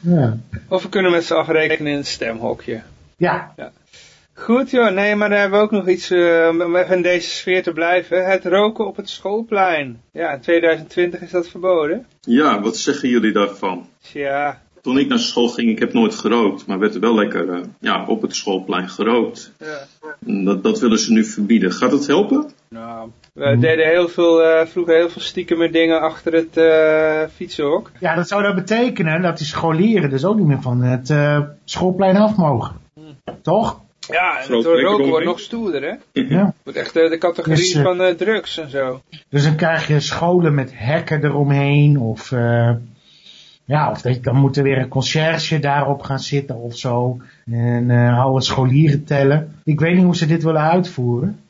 Ja. of we kunnen met z'n afrekenen in het stemhokje. Ja, Goed joh, nee, maar dan hebben we ook nog iets eh, om even in deze sfeer te blijven. Het roken op het schoolplein. Ja, in 2020 is dat verboden. Ja, wat zeggen jullie daarvan? Tja, Toen ik naar school ging, ik heb nooit gerookt, maar werd er wel lekker eh, ja, op het schoolplein gerookt. ja. Dat, dat willen ze nu verbieden. Gaat het helpen? Nou, we deden heel veel, eh, vroeger heel veel stiekeme dingen achter het eh, fietsenhok. ja, dat zou dat betekenen dat die scholieren dus ook niet meer van het eh, schoolplein af mogen. Toch? Ja, en het roken wordt nog stoerder, hè? Ja. Wordt echt eh, de categorie Dus, eh, van eh, drugs en zo. Dus dan krijg je scholen met hekken eromheen of... eh, ja, of dat- dan moet er weer een conciërge daarop gaan zitten of zo. En eh alle scholieren tellen. Ik weet niet hoe ze dit willen uitvoeren.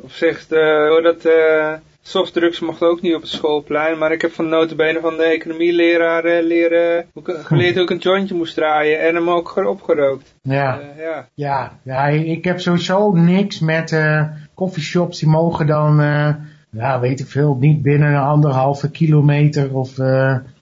Ja, op zich, eh, hoor dat eh, softdrugs mocht ook niet op het schoolplein. Maar ik heb van notabene van de economieleraar leren, hoe ik- geleerd hoe ik een jointje moest draaien. En hem ook ge- opgerookt. Ja. Eh, ja. Ja, ja, ik heb sowieso niks met coffeeshops die mogen dan, ja, weet ik veel, niet binnen een anderhalve kilometer of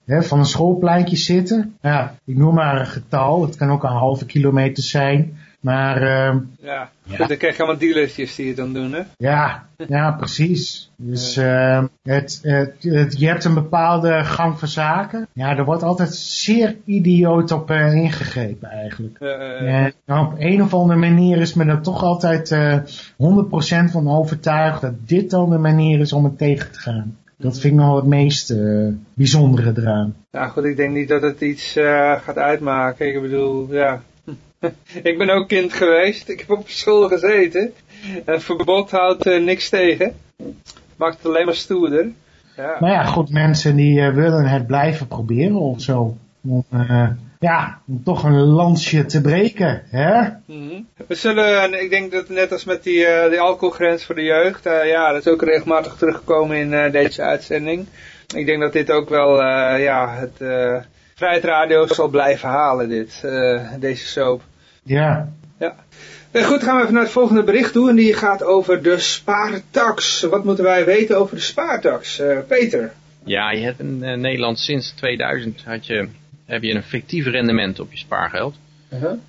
van een schoolpleintje zitten. Ja, ik noem maar een getal, het kan ook een halve kilometer zijn. Maar eh, Ja, dan krijg je allemaal dealertjes die het dan doen, hè? ja, ja, precies. Dus eh, het, het, het- je hebt een bepaalde gang van zaken. Ja, er wordt altijd zeer idioot op eh, ingegrepen eigenlijk. Eh, eh, En nou, op een of andere manier is men er toch altijd eh 100% van overtuigd dat dit dan de manier is om het tegen te gaan. Dat vind ik nog het meest eh, bijzondere eraan. Nou goed, ik denk niet dat het iets eh, gaat uitmaken. Ik bedoel, ja. ik ben ook kind geweest. Ik heb op school gezeten. En verbod houdt eh, niks tegen. Maakt het alleen maar stoerder. Ja. Maar ja, goed, mensen die eh, willen het blijven proberen of zo. Om, eh, ja, om toch een lansje te breken, hè? Mhm. We zullen, en ik denk dat net als met die, die alcoholgrens voor de jeugd, ja, dat is ook regelmatig teruggekomen in deze uitzending. Ik denk dat dit ook wel, ja, het Vrijheid Radio zal blijven halen, dit, eh, deze soap. Ja. Eh, goed, gaan we even naar het volgende bericht toe. En die gaat over de spaartax. Wat moeten wij weten over de spaartax? Eh, Peter. Ja, je hebt in eh, Nederland sinds 2000 had je, heb je een fictief rendement op je spaargeld.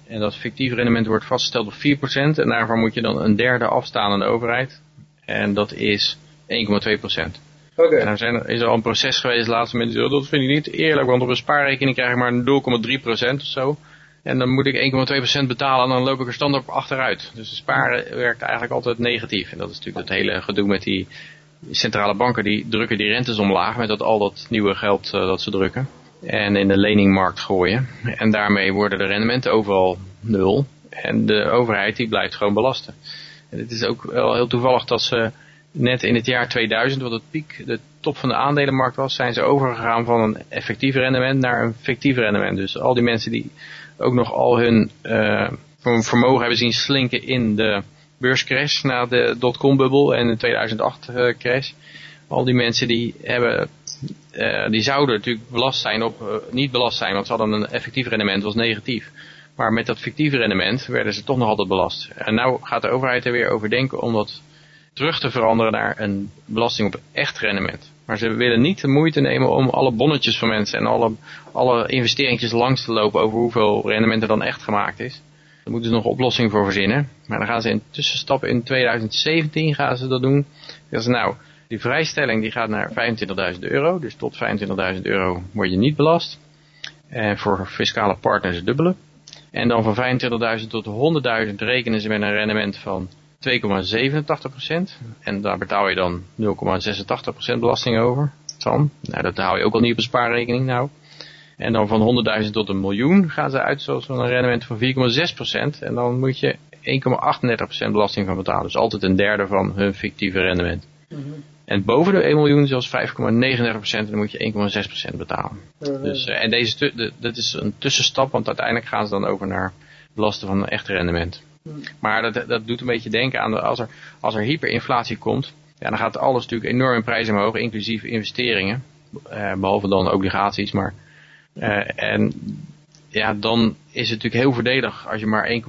En dat fictief rendement wordt vastgesteld op 4%. En daarvoor moet je dan een derde afstaan aan de overheid. En dat is 1,2%. Oké. En dan zijn er, is er al een proces geweest laatst met die dat vind ik niet eerlijk, want op een spaarrekening krijg ik maar 0,3% of zo. En dan moet ik 1,2% betalen en dan loop ik er standaard achteruit. Dus sparen werkt eigenlijk altijd negatief. En dat is natuurlijk het hele gedoe met die centrale banken, die drukken die rentes omlaag met dat, al dat nieuwe geld eh, dat ze drukken. En in de leningmarkt gooien. En daarmee worden de rendementen overal nul. En de overheid die blijft gewoon belasten. En het is ook wel heel toevallig dat ze net in het jaar 2000, wat het piek, de top van de aandelenmarkt was, zijn ze overgegaan van een effectief rendement naar een fictief rendement. Dus al die mensen die ook nog al hun eh, vermogen hebben zien slinken in de beurscrash na de dotcom-bubbel en de 2008 eh. Al die mensen die hebben, eh, die zouden natuurlijk belast zijn op, eh, niet belast zijn, want ze hadden een effectief rendement, was negatief. Maar met dat fictieve rendement werden ze toch nog altijd belast. En nou gaat de overheid er weer over denken om dat terug te veranderen naar een belasting op echt rendement. Maar ze willen niet de moeite nemen om alle bonnetjes van mensen en alle, alle investeringjes langs te lopen over hoeveel rendement er dan echt gemaakt is. Daar moeten ze nog oplossingen voor verzinnen. Maar dan gaan ze in tussenstappen in 2017 gaan ze dat doen. Is nou, die vrijstelling die gaat naar 25.000 euro. Dus tot 25.000 euro word je niet belast. En voor fiscale partners dubbele. En dan van 25.000 tot 100.000 rekenen ze met een rendement van 2,87%. En daar betaal je dan 0,86% belasting over. Van. Nou, dat hou je ook al niet op een spaarrekening nou. En dan van 100.000 tot een miljoen gaan ze uit zoals van een rendement van 4,6%. En dan moet je 1,38% belasting van betalen. Dus altijd een derde van hun fictieve rendement. En boven de 1 miljoen zelfs 5,39% en dan moet je 1,6% betalen. Dus, eh, en deze de- dat is een tussenstap, want uiteindelijk gaan ze dan over naar belasten van een echt rendement. Maar dat, dat doet een beetje denken aan de, als, er, als er hyperinflatie komt, ja, dan gaat alles natuurlijk enorm in prijs omhoog, inclusief investeringen. Uh, behalve dan obligaties, maar... Uh, en ja, dan is het natuurlijk heel voordelig als je maar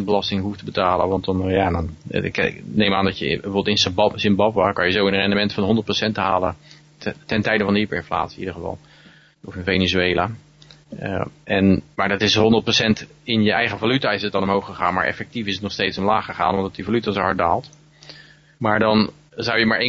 1,2% belasting hoeft te betalen. Want dan, ja, dan ik neem aan dat je bijvoorbeeld in Zimbabwe kan je zo een rendement van 100% halen. Ten tijde van de hyperinflatie in ieder geval. Of in Venezuela. Uh, en, maar dat is 100% in je eigen valuta is het dan omhoog gegaan. Maar effectief is het nog steeds omlaag gegaan omdat die valuta zo hard daalt. Maar dan zou je maar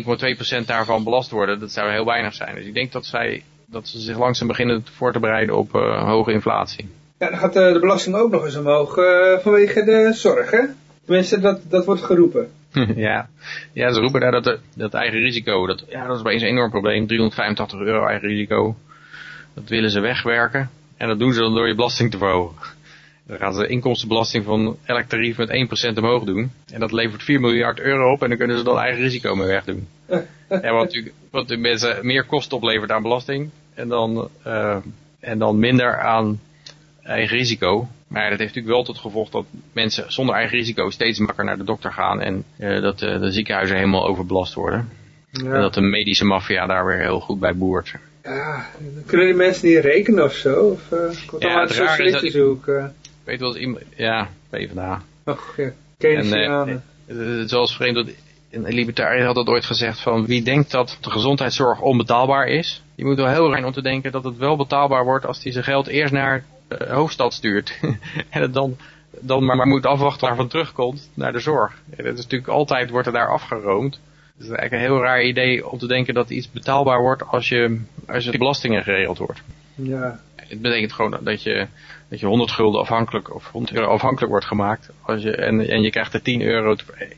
1,2% daarvan belast worden. Dat zou heel weinig zijn. Dus ik denk dat, zij, dat ze zich langzaam beginnen voor te bereiden op uh, hoge inflatie. Ja, dan gaat uh, de belasting ook nog eens omhoog uh, vanwege de zorg, hè? Tenminste, dat, dat wordt geroepen. ja. ja, ze roepen daar dat, dat eigen risico, dat, ja, dat is opeens een enorm probleem. 385 euro eigen risico. Dat willen ze wegwerken. En dat doen ze dan door je belasting te verhogen. Dan gaan ze de inkomstenbelasting van elk tarief met 1% omhoog doen. En dat levert 4 miljard euro op en dan kunnen ze dan eigen risico mee wegdoen. en wat, wat de mensen meer kosten oplevert aan belasting. En dan, uh, en dan minder aan eigen risico. Maar dat heeft natuurlijk wel tot gevolg dat mensen zonder eigen risico steeds makkelijker naar de dokter gaan. En uh, dat uh, de ziekenhuizen helemaal overbelast worden. Ja. En dat de medische maffia daar weer heel goed bij boert. Ja, kunnen die mensen niet rekenen of zo? Of uh, ja, het raar is dat ik, zoeken? weet wel eens iemand, ja, PvdA. Och, ja, Keynesianen. En, uh, zoals vreemd dat een libertariër had dat ooit gezegd van wie denkt dat de gezondheidszorg onbetaalbaar is, die moet wel heel rein om te denken dat het wel betaalbaar wordt als hij zijn geld eerst naar de hoofdstad stuurt. en het dan, dan maar, maar moet afwachten waarvan terugkomt naar de zorg. En dat is natuurlijk altijd, wordt er daar afgeroomd. Het is eigenlijk een heel raar idee om te denken dat iets betaalbaar wordt als je, als je belastingen geregeld wordt. Ja. Het betekent gewoon dat je, dat je 100 gulden afhankelijk, of 100 euro afhankelijk wordt gemaakt. Als je, en, en je krijgt er 10 euro,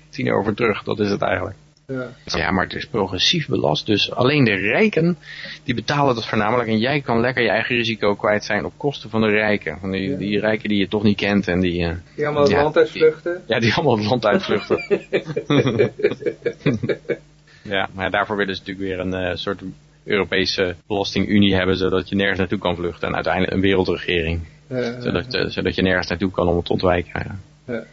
10 euro voor terug. Dat is het eigenlijk. Ja. ja, maar het is progressief belast. Dus alleen de rijken, die betalen dat voornamelijk. En jij kan lekker je eigen risico kwijt zijn op kosten van de rijken. Van die, ja. die rijken die je toch niet kent. En die, uh, die allemaal het ja, land uitvluchten. Ja, die allemaal het land uitvluchten. ja, maar daarvoor willen ze natuurlijk weer een uh, soort Europese belastingunie hebben. Zodat je nergens naartoe kan vluchten. En uiteindelijk een wereldregering. Uh, zodat, uh, zodat je nergens naartoe kan om het te ontwijken. Ja.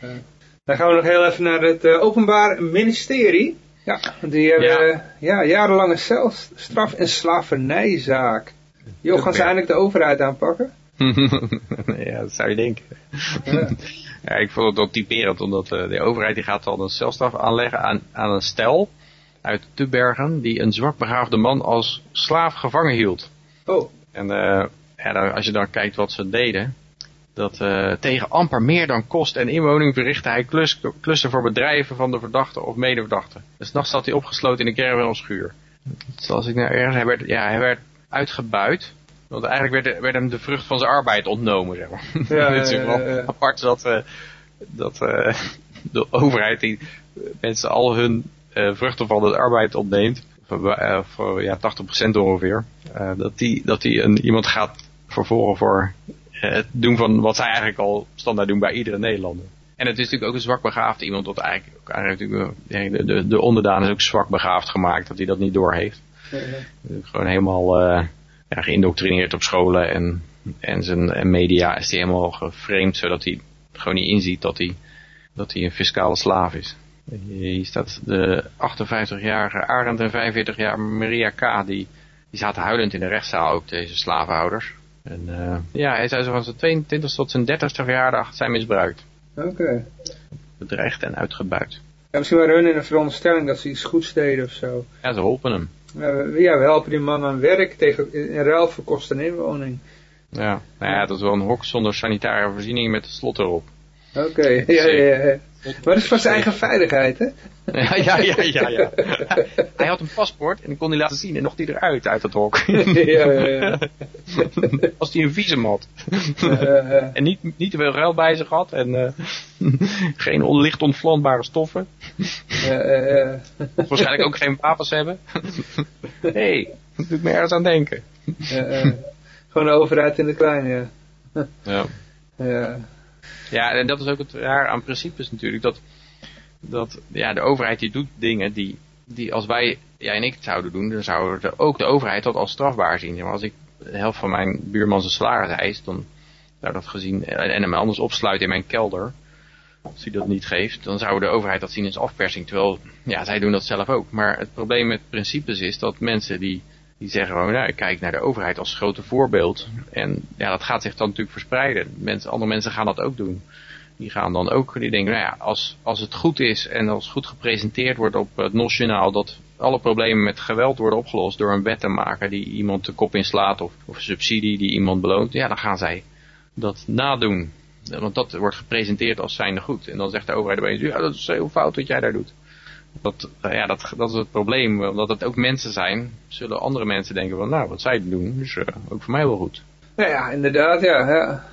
Dan gaan we nog heel even naar het Openbaar Ministerie. Ja, die hebben ja. ja jarenlange celstraf en slavernijzaak. Jo, gaan ze eindelijk de overheid aanpakken? ja, dat zou je denken. Ja. ja ik vond het wel typerend, omdat uh, de overheid die gaat dan een celstraf aanleggen aan, aan een stel uit Tubbergen die een zwakbegaafde man als slaaf gevangen hield. Oh. En uh, ja, als je dan kijkt wat ze deden, dat uh, tegen amper meer dan kost en inwoning verrichtte hij klus, klussen voor bedrijven van de verdachte of medeverdachte. Dus nachts zat hij opgesloten in een caravan of schuur. Zoals ik nou ergens, hij werd, ja, hij werd uitgebuit. Want eigenlijk werd, werd hem de vrucht van zijn arbeid ontnomen, zeg maar. Ja, Het is wel ja, ja, apart dat, uh, dat uh, de overheid die mensen al hun vruchten van de arbeid ontneemt. Voor, voor ja, 80% ongeveer. dat die, dat die een, iemand gaat vervolgen voor het doen van wat zij eigenlijk al standaard doen bij iedere Nederlander. En het is natuurlijk ook een zwak begaafd iemand, dat eigenlijk, eigenlijk de, de, de onderdaan is ook zwak begaafd gemaakt, dat hij dat niet doorheeft. Ja, ja. Gewoon helemaal uh, ja, geïndoctrineerd op scholen en, en zijn en media is hij helemaal geframed, zodat hij gewoon niet inziet dat hij, dat hij een fiscale slaaf is. Hier staat de 58-jarige Arend en 45-jarige Maria K. Die, die zaten huilend in de rechtszaal ook, deze slavenhouders. En uh, ja, hij zou zo van zijn 22 tot zijn 30ste verjaardag zijn misbruikt. Oké. Okay. Bedreigd en uitgebuit. Ja, misschien waren hun in een veronderstelling dat ze iets goeds deden of zo. Ja, ze holpen hem. Ja, we, ja, we helpen die man aan werk tegen, in ruil voor kosten en inwoning. Ja, nou ja, dat is wel een hok zonder sanitaire voorziening met de slot erop. Oké, okay. ja, ja, ja. Maar dat is voor zijn eigen veiligheid, hè? Ja, ja, ja, ja. ja. hij had een paspoort en ik kon die laten zien en nog die eruit uit het hok. ja, ja, ja. Als hij een visum had. en niet, niet te veel geld bij zich had en uh, geen licht ontvlambare stoffen. Waarschijnlijk ook geen wapens hebben. Hé, hey, dat doet me ergens aan denken. gewoon de overheid in de kleine, ja. Ja. ja. Ja, en dat is ook het raar aan principes natuurlijk. Dat, dat ja, de overheid die doet dingen die, die als wij, jij en ik het zouden doen, dan zouden ook de overheid dat als strafbaar zien. Maar als ik de helft van mijn buurman zijn salaris eis, dan zou dat gezien, en hem anders opsluit in mijn kelder, Als hij dat niet geeft, dan zou de overheid dat zien als afpersing. Terwijl, ja, zij doen dat zelf ook. Maar het probleem met principes is dat mensen die, die zeggen gewoon, nou, ik kijk naar de overheid als grote voorbeeld. En ja, dat gaat zich dan natuurlijk verspreiden. Mensen, andere mensen gaan dat ook doen. Die gaan dan ook, die denken, nou ja, als, als het goed is en als goed gepresenteerd wordt op het NOS-journaal dat alle problemen met geweld worden opgelost door een wet te maken die iemand de kop inslaat of, of subsidie die iemand beloont, ja, dan gaan zij dat nadoen. Want dat wordt gepresenteerd als zijnde goed. En dan zegt de overheid opeens, ja, dat is heel fout wat jij daar doet. Dat, eh, ja, dat, dat is het probleem. Omdat het ook mensen zijn, zullen andere mensen denken van, nou, wat zij doen is uh, ook voor mij wel goed. Nou ja, inderdaad, ja. ja.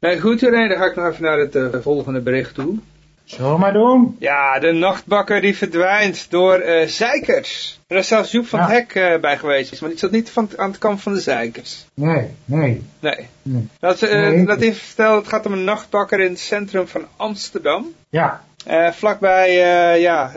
Nou goed, René, dan ga ik nog even naar het uh, volgende bericht toe. Zullen we maar doen? Ja, de nachtbakker die verdwijnt door uh, zeikers. Er is zelfs Joep van ja. Hek uh, bij geweest, maar die zat niet van, aan het kamp van de zeikers. Nee, nee. Nee. nee. Dat, uh, nee. dat het gaat om een nachtbakker in het centrum van Amsterdam. Ja. Uh, vlakbij ja,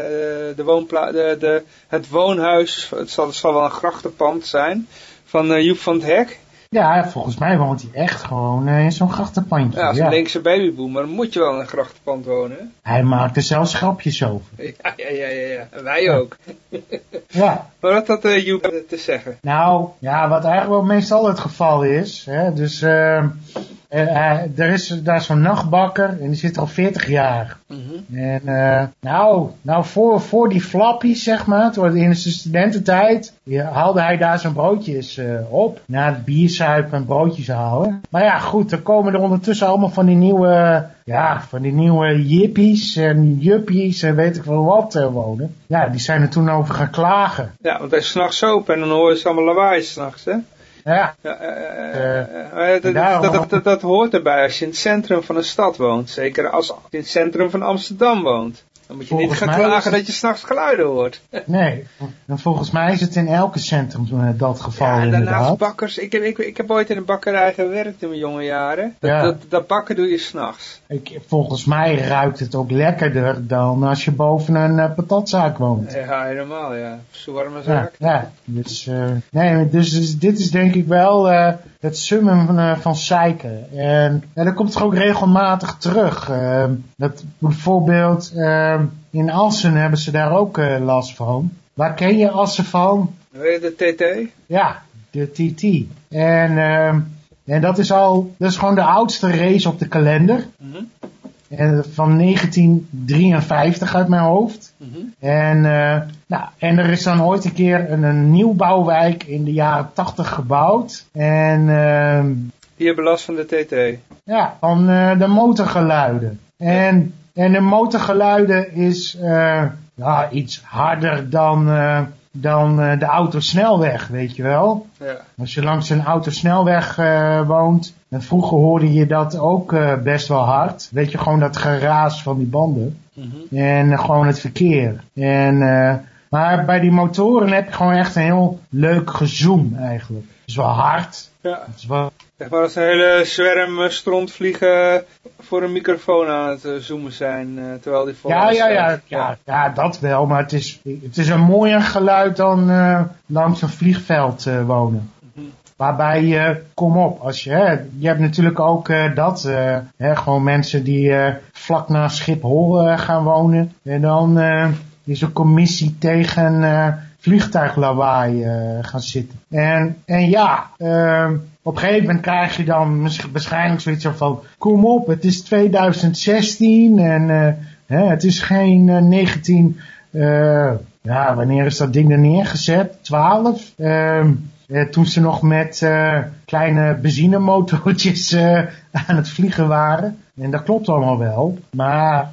de woonpla de, de, het woonhuis, het zal, het zal wel een grachtenpand zijn, van Joep van het Hek. Ja, volgens mij woont hij echt gewoon in zo'n grachtenpandje. Ja, als een ja. linkse babyboomer, dan moet je wel in een grachtenpand wonen. Hij maakt er zelfs grapjes over. Ja, ja, ja, ja. ja. Wij ook. ja. Wat had dat uh, Joep te zeggen? Nou, ja, wat eigenlijk wel meestal het geval is. Hè, dus uh, er is daar zo'n nachtbakker en die zit er al 40 jaar. Mm -hmm. En uh, nou, nou voor, voor die flappies, zeg maar, toen in de studententijd, haalde hij daar zijn broodjes uh, op. Na het biersuipen en broodjes halen. Maar ja, goed, dan komen er ondertussen allemaal van die nieuwe, ja, van die nieuwe jippies en juppies en weet ik wel wat uh, wonen. Ja, die zijn er toen over gaan klagen. Ja, want hij is s'nachts open en dan hoor je ze allemaal lawaai s'nachts, hè? Ja. ja uh, uh, dat, dat, dat, dat, hoort erbij als je in het centrum van een stad woont. Zeker als je in het centrum van Amsterdam woont. Dan moet je volgens niet gaan klagen het... dat je s'nachts geluiden hoort. Nee, en volgens mij is het in elke centrum dat geval ja, inderdaad. daarnaast bakkers. Ik heb, ik, ik heb ooit in een bakkerij gewerkt in mijn jonge jaren. Dat, ja. dat, dat bakken doe je s'nachts. Volgens mij ruikt het ook lekkerder dan als je boven een uh, patatzaak woont. Ja, helemaal ja. Zo'n warme zaak. Ja, ja. Dus, uh, nee, dus, dus, dit is denk ik wel uh, het summum van, uh, van zeiken. En ja, dat komt er ook regelmatig terug. Uh, dat bijvoorbeeld uh, in Assen hebben ze daar ook last van. Waar ken je Assen van? Weet je de TT? Ja, de TT. En, uh, en dat is al, dat is gewoon de oudste race op de kalender. Mm -hmm. En van 1953 uit mijn hoofd. Mm -hmm. En, uh, nou, en er is dan ooit een keer een, een nieuwbouwwijk in de jaren 80 gebouwd. En, uh, Die hebben last van de TT? Ja, van uh, de motorgeluiden. En, en de motorgeluiden is uh, ja, iets harder dan, uh, dan uh, de autosnelweg, weet je wel. Ja. Als je langs een autosnelweg uh, woont, en vroeger hoorde je dat ook uh, best wel hard. Weet je, gewoon dat geraas van die banden. Mm -hmm. En gewoon het verkeer. En, maar bij die motoren heb je gewoon echt een heel leuk gezoom eigenlijk. Het is wel hard. Ja. Het is wel... Zeg maar als een hele zwerm strontvliegen voor een microfoon aan het zoomen zijn, terwijl die voor ja, ja, ja, ja, ja, dat wel. Maar het is, het is een mooier geluid dan langs een vliegveld wonen. Waarbij je, kom op, als je, hè, je hebt natuurlijk ook uh, dat, uh, hè, gewoon mensen die uh, vlak naast Schiphol gaan wonen. En dan is een commissie tegen vliegtuiglawaai gaan zitten. En, en ja, op een gegeven moment krijg je dan waarschijnlijk zoiets van, kom op, het is 2016 en hè, het is geen 19, ja, wanneer is dat ding er neergezet? 12? Uh, toen ze nog met uh, kleine benzinemotortjes uh, aan het vliegen waren. En dat klopt allemaal wel. Maar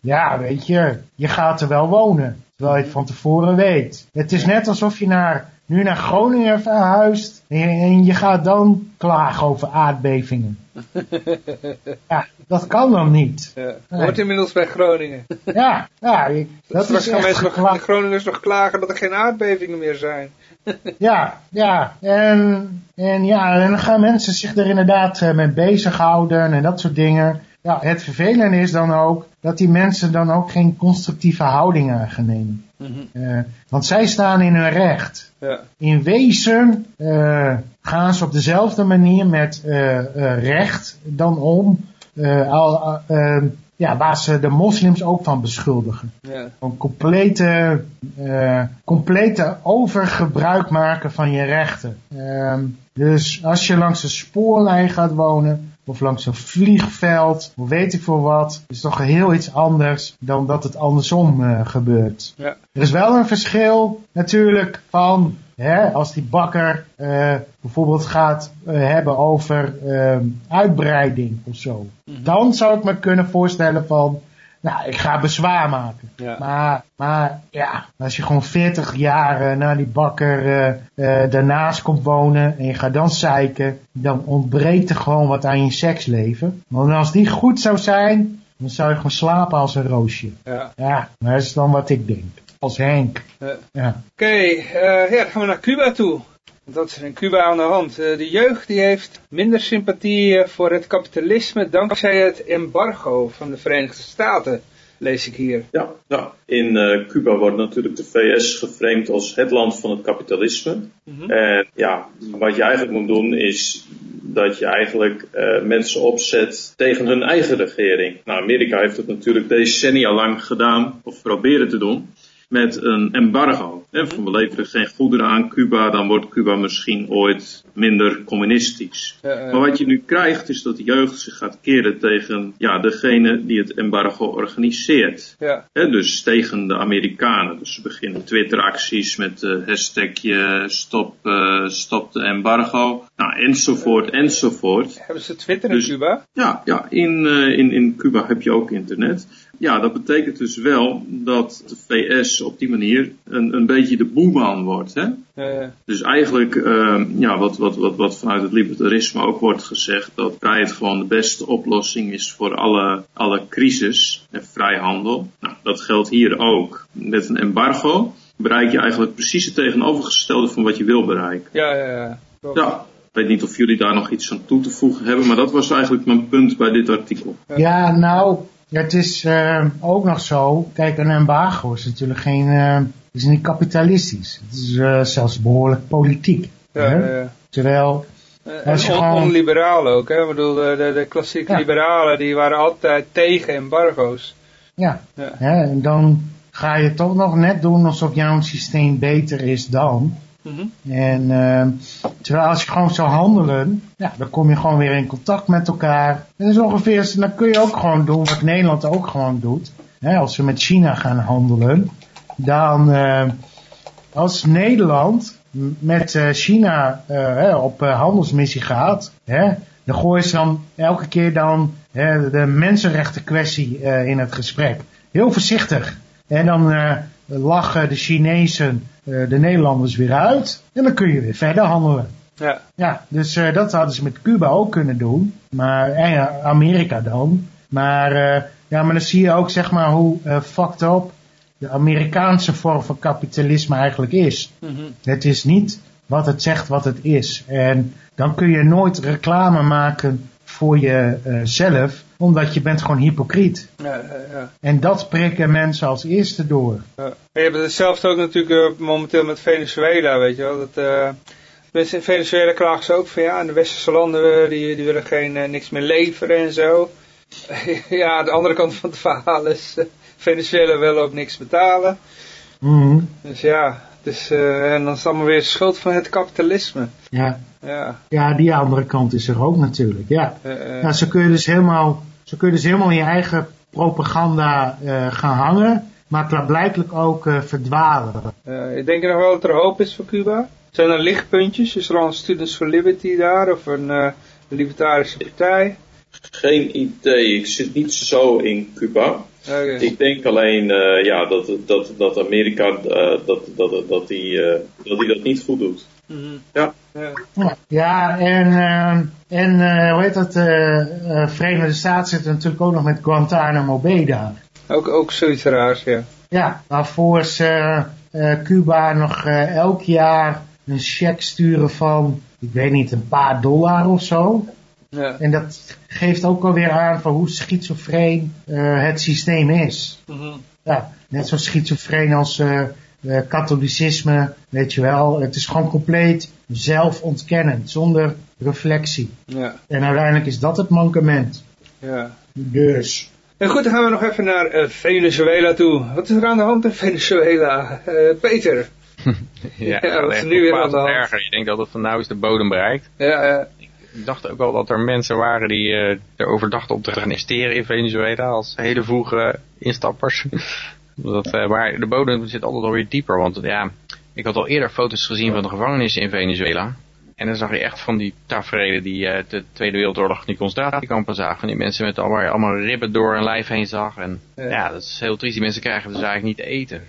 ja, weet je, je gaat er wel wonen. Terwijl je het van tevoren weet. Het is net alsof je naar, nu naar Groningen verhuist. En, en je gaat dan klagen over aardbevingen. ja, dat kan dan niet. Ja, nee. Hoort inmiddels bij Groningen. ja, ja. Ik, dat Straks is gaan mensen nog, Groningers nog klagen dat er geen aardbevingen meer zijn. ja, ja. En, en ja, en dan gaan mensen zich er inderdaad uh, mee bezighouden en dat soort dingen. Ja, het vervelende is dan ook dat die mensen dan ook geen constructieve houding aan gaan nemen. Mm -hmm. uh, want zij staan in hun recht. Ja. In wezen uh, gaan ze op dezelfde manier met recht dan om. Al, ja, waar ze de moslims ook van beschuldigen. Ja. Van complete, eh, complete overgebruik maken van je rechten. Ehm, dus als je langs een spoorlijn gaat wonen, of langs een vliegveld, of weet ik veel wat, is toch heel iets anders dan dat het andersom eh, gebeurt. Ja. Er is wel een verschil natuurlijk van hè, als die bakker eh, bijvoorbeeld gaat eh, hebben over eh, uitbreiding of zo. Dan zou ik me kunnen voorstellen van, nou, ik ga bezwaar maken. Ja. Maar, maar ja, als je gewoon 40 jaar eh, naar die bakker eh, eh, daarnaast komt wonen en je gaat dan zeiken, dan ontbreekt er gewoon wat aan je seksleven. Want als die goed zou zijn, dan zou je gewoon slapen als een roosje. Ja. Ja, dat is dan wat ik denk. Als Henk. Ja. Oké, ja, dan gaan we naar Cuba toe. Dat is in Cuba aan de hand. Eh, de jeugd die heeft minder sympathie eh, voor het kapitalisme dankzij het embargo van de Verenigde Staten, lees ik hier. Ja, ja. in eh, Cuba wordt natuurlijk de VS geframed als het land van het kapitalisme. En ja, wat je eigenlijk moet doen is dat je eigenlijk mensen opzet tegen hun eigen regering. Nou, Amerika heeft het natuurlijk decennia lang gedaan, of proberen te doen, met een embargo. Hè, van we leveren geen goederen aan Cuba, dan wordt Cuba misschien ooit minder communistisch. Eh, eh, Maar wat je nu krijgt is dat de jeugd zich gaat keren tegen ja, degene die het embargo organiseert. ja, Hè, dus tegen de Amerikanen. Dus ze beginnen Twitter-acties met de hashtagje stop, eh, stop de embargo. Nou, enzovoort, enzovoort. hebben ze Twitter in Dus- Cuba? Ja, ja in, eh, in, in Cuba heb je ook internet. Ja, dat betekent dus wel dat de VS op die manier een, een beetje de boeman wordt. Hè? Eh, Dus eigenlijk, eh, ja, wat, wat, wat, wat vanuit het libertarisme ook wordt gezegd, dat vrijheid gewoon de beste oplossing is voor alle, alle crisis en vrijhandel. Nou, dat geldt hier ook. Met een embargo bereik je eigenlijk precies het tegenovergestelde van wat je wil bereiken. ja, ja, ja. Klopt. Ja, ik weet niet of jullie daar nog iets aan toe te voegen hebben, maar dat was eigenlijk mijn punt bij dit artikel. Ja, nou, het is eh, ook nog zo. Kijk, een embargo is natuurlijk geen, eh, is niet kapitalistisch. Het is eh, zelfs behoorlijk politiek. Ja, hè? Terwijl, En gewoon- onliberaal ook, hè? Ik bedoel, de, de, de klassieke Ja. liberalen, die waren altijd tegen embargo's. ja, Ja. hè, en dan ga je toch nog net doen alsof jouw systeem beter is dan. Mhm. En eh, terwijl als je gewoon zou handelen, ja, dan kom je gewoon weer in contact met elkaar. En is ongeveer, dan kun je ook gewoon doen wat Nederland ook gewoon doet. Hè, als we met China gaan handelen, dan eh, als Nederland met eh, China eh, op eh, handelsmissie gaat, hè, dan gooien ze dan elke keer dan hè, de mensenrechten kwestie in het gesprek. Heel voorzichtig. En dan lachen de Chinezen de Nederlanders weer uit. En dan kun je weer verder handelen. Ja, Ja, dus eh, dat hadden ze met Cuba ook kunnen doen. Maar, en ja, Amerika dan. Maar, eh, ja, maar dan zie je ook zeg maar hoe eh, fucked up de Amerikaanse vorm van kapitalisme eigenlijk is. Mhm. Het is niet wat het zegt wat het is. En dan kun je nooit reclame maken voor jezelf, omdat je bent gewoon hypocriet. ja, ja, ja. En dat prikken mensen als eerste door. Ja. Je hebt hetzelfde ook natuurlijk eh, momenteel met Venezuela, weet je wel. Dat, eh, mensen in Venezuela klagen ze ook van ja, de westerse landen eh, die, die willen geen, niks meer leveren en zo. ja, de andere kant van het verhaal is, Venezuela wil ook niks betalen. Mhm. Dus ja, dus, en dan is het allemaal weer schuld van het kapitalisme. Ja. Ja, ja, die andere kant is er ook natuurlijk. Ja. eh, Ja, zo kun je dus helemaal, zo kun je dus helemaal in je eigen propaganda eh, gaan hangen, maar klaarblijkelijk ook eh, verdwalen. eh, ik denk nog wel dat er hoop is voor Cuba. Zijn er lichtpuntjes? Is er al een Students for Liberty daar of een eh, libertarische partij? Geen idee, ik zit niet zo in Cuba. Oké. Ik denk alleen eh, ja, dat, dat, dat Amerika eh, dat, dat, dat, die, eh, dat die dat niet goed doet. Mhm. Ja. Ja. Ja, Ja, en, eh, en eh, hoe heet dat, eh eh, Verenigde Staten zitten natuurlijk ook nog met Guantanamo Bay daar. Ook, ook zoiets raars, ja. Ja, waarvoor ze Cuba nog elk jaar een cheque sturen van, ik weet niet, een paar dollar of zo. ja. En dat geeft ook alweer aan van hoe schizofreen het systeem is. Mhm. Ja, net zo schizofreen als katholicisme, weet je wel. Het is gewoon compleet zelfontkennend, zonder reflectie. ja, En uiteindelijk is dat het mankement. ja. Dus, En goed, dan gaan we nog even naar eh, Venezuela toe. Wat is er aan de hand in Venezuela? Eh, Peter. ja, Ja, wat is er nu weer aan de hand? erger. Je denkt dat het van nou is de bodem bereikt. Ja, ja. Ik dacht ook al dat er mensen waren die eh, erover dachten om te gaan investeren in Venezuela als hele vroege instappers. dat, eh, maar de bodem zit altijd alweer dieper, want ja, ik had al eerder foto's gezien van de gevangenissen in Venezuela. En dan zag je echt van die tafereelen die eh, de Tweede Wereldoorlog die concentratiekampen zagen. Van die mensen met allemaal, allemaal ribben door hun lijf heen zag. En Ja. ja. dat is heel triest. Die mensen krijgen dus eigenlijk niet te eten.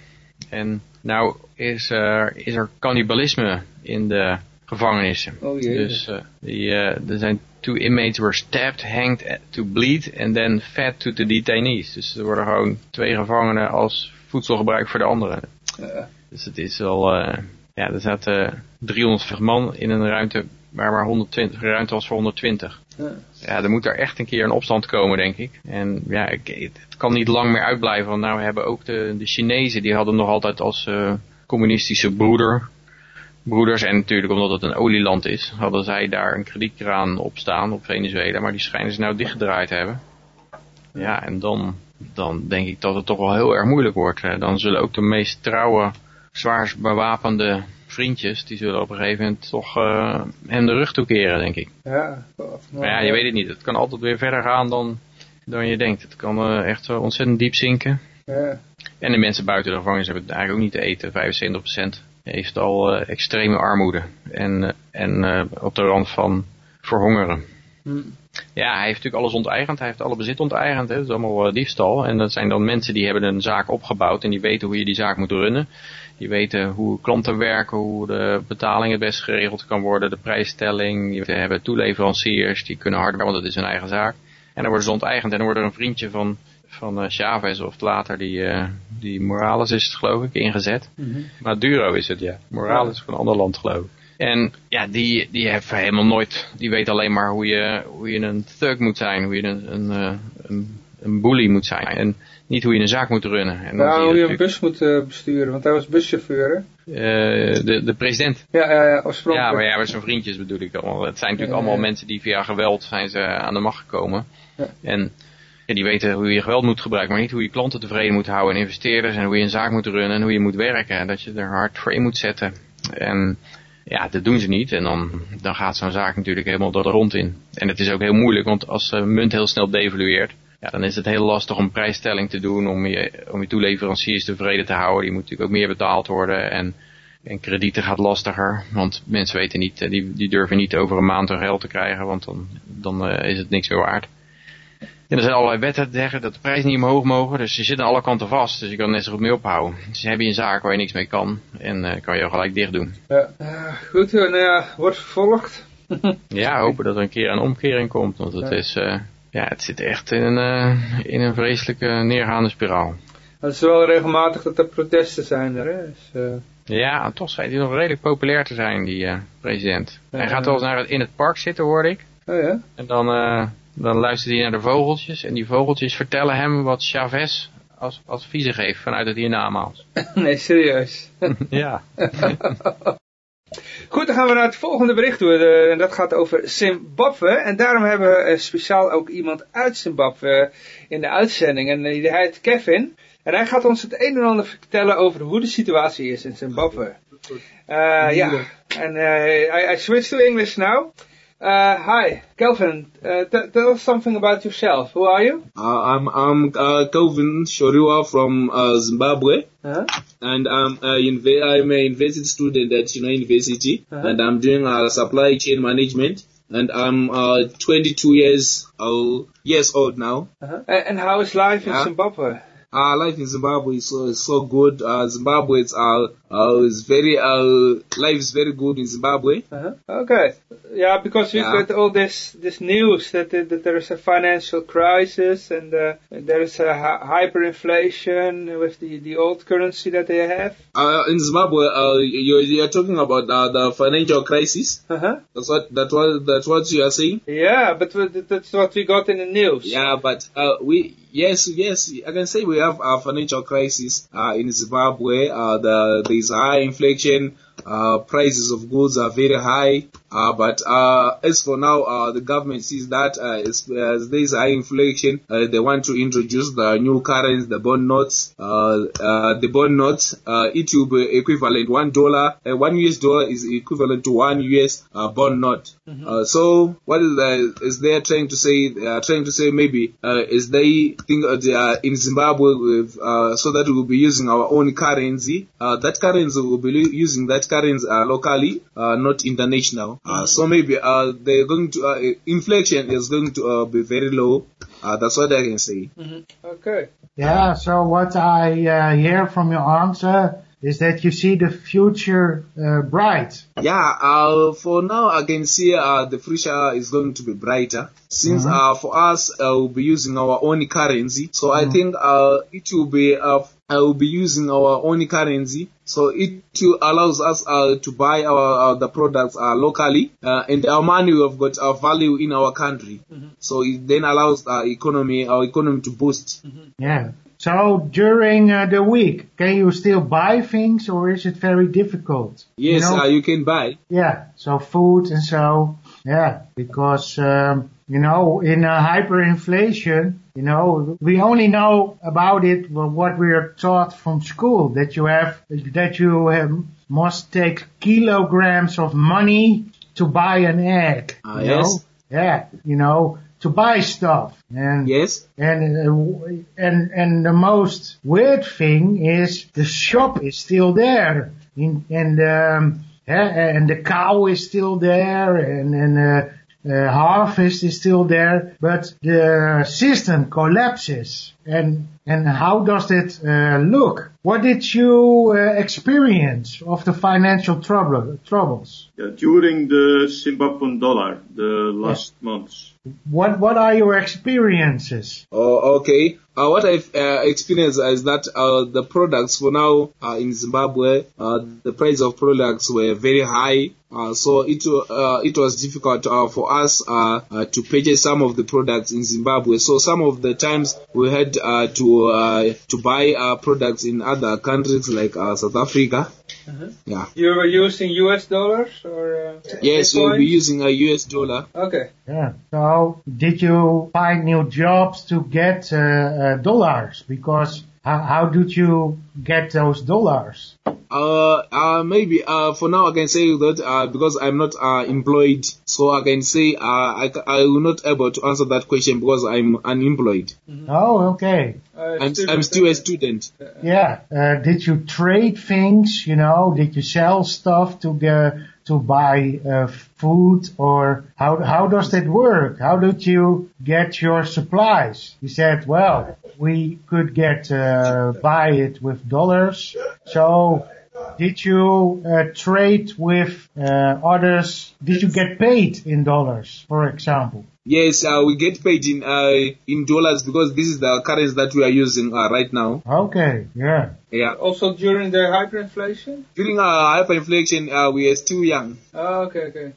En nou is er, is er cannibalisme in de gevangenissen. Oh jee. Dus eh, die, eh, er zijn two inmates were stabbed, hanged to bleed and then fed to the detainees. Dus er worden gewoon twee gevangenen als voedsel gebruikt voor de anderen. Dus het is wel, ja, er zaten 350 man in een ruimte waar maar 120, een ruimte was voor 120. Ja. Ja, er moet er echt een keer een opstand komen, denk ik. En ja, ik, het kan niet lang meer uitblijven, want nou hebben ook de, de Chinezen, die hadden nog altijd als eh, communistische broeder, broeders, en natuurlijk omdat het een olieland is, hadden zij daar een kredietkraan op staan, op Venezuela, maar die schijnen ze nou dichtgedraaid te hebben. Ja, en dan, dan denk ik dat het toch wel heel erg moeilijk wordt. hè. Dan zullen ook de meest trouwe, zwaarst bewapende vriendjes, die zullen op een gegeven moment toch eh, hem de rug toekeren, denk ik. Ja, Maar ja, je weet het niet. Het kan altijd weer verder gaan dan, dan je denkt. Het kan eh, echt zo ontzettend diep zinken. Ja. En de mensen buiten de gevangenis hebben het eigenlijk ook niet te eten. 75% heeft al eh, extreme armoede. En, eh, en eh, op de rand van verhongeren. Hm. Ja, hij heeft natuurlijk alles onteigend. Hij heeft alle bezit onteigend. Hè. Dat is allemaal eh, diefstal. En dat zijn dan mensen die hebben een zaak opgebouwd. En die weten hoe je die zaak moet runnen. Die weten hoe klanten werken. Hoe de betaling het best geregeld kan worden. De prijsstelling. Die hebben toeleveranciers. Die kunnen hard werken, want het is hun eigen zaak. En dan worden ze onteigend. En dan wordt er een vriendje van, van eh, Chavez of later die, eh, die Morales is het geloof ik ingezet. Mhm. Maduro is het, ja. Morales van een ander land, geloof ik. En ja, die, die heeft helemaal nooit, die weet alleen maar hoe je, hoe je een thug moet zijn, hoe je een, een, eh, een, een bully moet zijn. En niet hoe je een zaak moet runnen. En zie hoe je een bus moet eh, besturen, want hij was buschauffeur, hè? eh, de, de president. Ja, ja, ja, Ja, maar ja, met zijn vriendjes bedoel ik allemaal. Het zijn natuurlijk Ja, ja. allemaal mensen die via geweld zijn ze aan de macht gekomen. Ja. En ja, die weten hoe je geweld moet gebruiken, maar niet hoe je klanten tevreden moet houden en investeerders en hoe je een zaak moet runnen en hoe je moet werken. En dat je er hard voor in moet zetten. En ja, dat doen ze niet. En dan, dan gaat zo'n zaak natuurlijk helemaal door de rond in. En het is ook heel moeilijk, want als de munt heel snel devalueert, ja, dan is het heel lastig om prijsstelling te doen, om je, om je toeleveranciers tevreden te houden. Die moet natuurlijk ook meer betaald worden en, en kredieten gaat lastiger. Want mensen weten niet, eh, die, die durven niet over een maand hun geld te krijgen, want dan, dan eh, is het niks meer waard. En er zijn allerlei wetten zeggen dat de prijzen niet omhoog mogen, dus je zit aan alle kanten vast, dus je kan er net zo goed mee ophouden. Dus heb je een zaak waar je niks mee kan en eh, kan je al gelijk dicht doen. Ja. Goed, nou ja, wordt vervolgd. Ja, hopen dat er een keer een omkering komt, want het Ja. is, eh, ja, het zit echt in een, eh, in een vreselijke neergaande spiraal. Het is wel regelmatig dat er protesten zijn er, hè? Dus, eh, Ja, toch schijnt hij nog redelijk populair te zijn, die eh, president. Hij gaat wel eens naar het, in het park zitten, hoorde ik. oh ja? En dan, eh, dan luistert hij naar de vogeltjes. En die vogeltjes vertellen hem wat Chavez als adviezen geeft vanuit het hiernamaals. nee, serieus. ja. Goed, dan gaan we naar het volgende bericht toe. Eh, En dat gaat over Zimbabwe. En daarom hebben we eh, speciaal ook iemand uit Zimbabwe in de uitzending. En eh, die heet Kevin. En hij gaat ons het een en ander vertellen over hoe de situatie is in Zimbabwe. Uh, ja, I, I switch to English now. Uh, hi, Kelvin. Uh, tell us something about yourself. Who are you? Uh, I'm I'm uh, Kelvin Shoriwa from uh, Zimbabwe, Uh-huh. and I'm uh, inv- I'm a university student at Chino University, Uh-huh. and I'm doing uh, supply chain management, and I'm uh, 22 years old years old now. Uh-huh. And how is life in. Zimbabwe? Uh, life in Zimbabwe is so is so good. Uh, Zimbabwe is uh, is very uh life is very good in Zimbabwe. Uh-huh. Okay. Yeah, because we've Yeah. got all this this news that that there is a financial crisis and uh, there is a hy- hyperinflation with the the old currency that they have. Uh, in Zimbabwe, uh, you're, you're talking about uh, the financial crisis. Uh-huh. That's what that was that's what you are saying. Yeah, but that's what we got in the news. Yeah, but uh, we yes yes I can say we have a financial crisis uh, in Zimbabwe. Uh, the there is high inflation. uh, prices of goods are very high. Uh, but uh, as for now, uh, the government sees that uh, as, as there is high inflation, uh, they want to introduce the new currency, the bond notes. The bond notes, it will be equivalent one dollar, one US dollar is equivalent to one US bond note. Uh, so what is, uh, is they are trying to say? They are trying to say maybe uh, is they think uh, they are in Zimbabwe with, uh, so that we will be using our own currency. Uh, that currency will be using that currency uh, locally, uh, not international. Uh, so maybe uh, they're going to uh, inflation is going to uh, be very low. Uh, that's what I can say. Okay. Yeah, so what I uh, hear from your answer is that you see the future uh, bright. Yeah, uh, for now I can see uh, the future is going to be brighter since uh, for us uh, we'll be using our own currency. So I think uh, it will be uh, I will be using our own currency. So it will allows us uh, to buy our uh, the products uh, locally, uh, and our money we have got a value in our country. So it then allows our economy our economy to boost. Yeah. So during uh, the week, can you still buy things or is it very difficult? Yes, You know? uh, you can buy. Yeah, so food and so, yeah, because, um, you know, in uh, hyperinflation, you know, we only know about it what we are taught from school, that you have, that you um, must take kilograms of money to buy an egg. You yes. know? Yeah, you know, to buy stuff. And Yes. and uh, and and the most weird thing is the shop is still there, in, and um, eh, and the cow is still there, and and uh, uh, harvest is still there, but the system collapses. And and how does it uh, look? What did you uh, experience of the financial trouble troubles? Yeah, during the Zimbabwean dollar, the last months. What what are your experiences? Oh, okay. Uh, what I've uh, experienced is that uh, the products for now uh, in Zimbabwe, uh, the price of products were very high. Uh, so it uh, it was difficult for us to purchase some of the products in Zimbabwe. So some of the times we had to uh, to buy products in other countries like uh, South Africa. Yeah. You were using US dollars or? Uh, Yes, Bitcoin? we'll be using a US dollar. Okay. Yeah. So, did you find new jobs to get uh, uh, dollars? Because how, how did you get those dollars? Uh, uh, maybe, uh, for now I can say that, uh, because I'm not, uh, employed, so I can say, uh, I, I will not able to answer that question because I'm unemployed. Oh, okay. Uh, I'm, I'm still a student. Yeah. Uh, did you trade things? You know, did you sell stuff to get to buy uh, food, or how how does that work? How did you get your supplies? He said, well, we could get uh, buy it with dollars. So, did you uh, trade with uh, others? Did you get paid in dollars, for example? Yes, uh, we get paid in, uh, in dollars because this is the currency that we are using, uh, right now. Okay, yeah. Yeah. Also during the hyperinflation? During, uh, hyperinflation, uh, we are still young. Oh, okay, okay.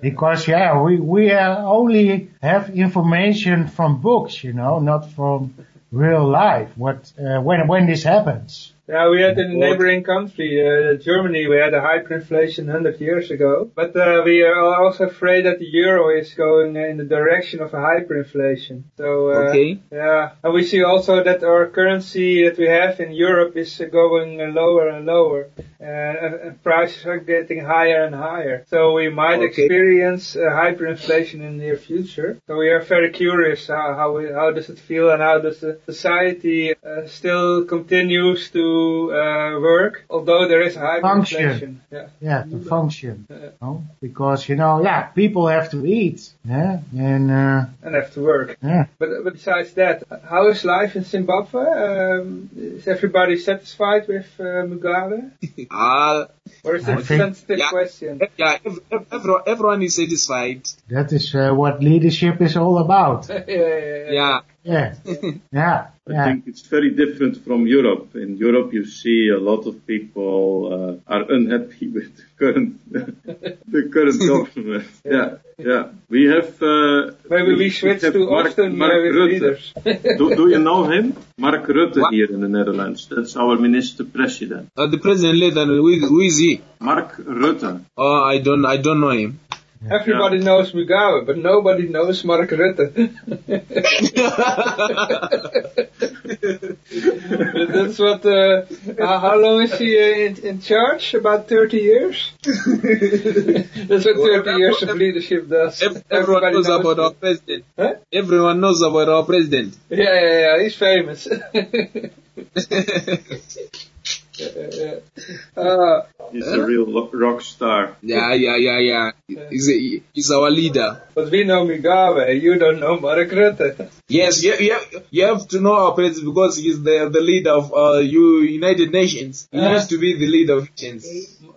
Because yeah, we we uh, only have information from books, you know, not from real life. What uh, when when this happens? Yeah, we had in the neighboring country, uh, Germany, we had a hyperinflation 100 years ago. But uh, we are also afraid that the euro is going in the direction of a hyperinflation. So, uh, Okay. yeah. And we see also that our currency that we have in Europe is uh, going uh, lower and lower. Uh, and, and prices are getting higher and higher. So we might Okay. experience uh, hyperinflation in the near future. So we are very curious how how, we, how does it feel and how does the society uh, still continues to uh, work, although there is a hyperinflation. Function. Yeah. Yeah, to function. No? Because you know, yeah, people have to eat. Yeah, and uh, And have to work. yeah. But, but besides that, how is life in Zimbabwe? Um, is everybody satisfied with uh, Mugabe? Uh, Or is it a think- sensitive Yeah. question? yeah, ev- ev- everyone, everyone is satisfied. That is uh, what leadership is all about. yeah, yeah, yeah. Yeah. Yeah, yeah, I yeah. think it's very different from Europe. In Europe, you see a lot of people uh, are unhappy with the current the current government. Yeah, yeah. We have uh, Maybe we switch to Mark, often Mark Rutte. leaders. Do, do you know him? Mark Rutte What? here in the Netherlands. That's our minister president. Uh, the president later, who is, who is he? Mark Rutte. Oh, I don't, I don't know him. Everybody knows Mugabe, but nobody knows Mark Rutte. That's what, uh, how, how long is he uh, in, in charge? About 30 years? That's what 30 years of leadership does. Everyone Everybody knows about our president. Huh? Everyone knows about our president. Yeah, yeah, yeah, he's famous. Uh, He's a real rock star. yeah, yeah, yeah, yeah. He's, a, he's our leader. but we know Mugabe, you don't know Mark Rutte. Yes, you, you, you have to know our president because he's the, the leader of uh, U- United Nations. He Uh. used to be the leader of nations.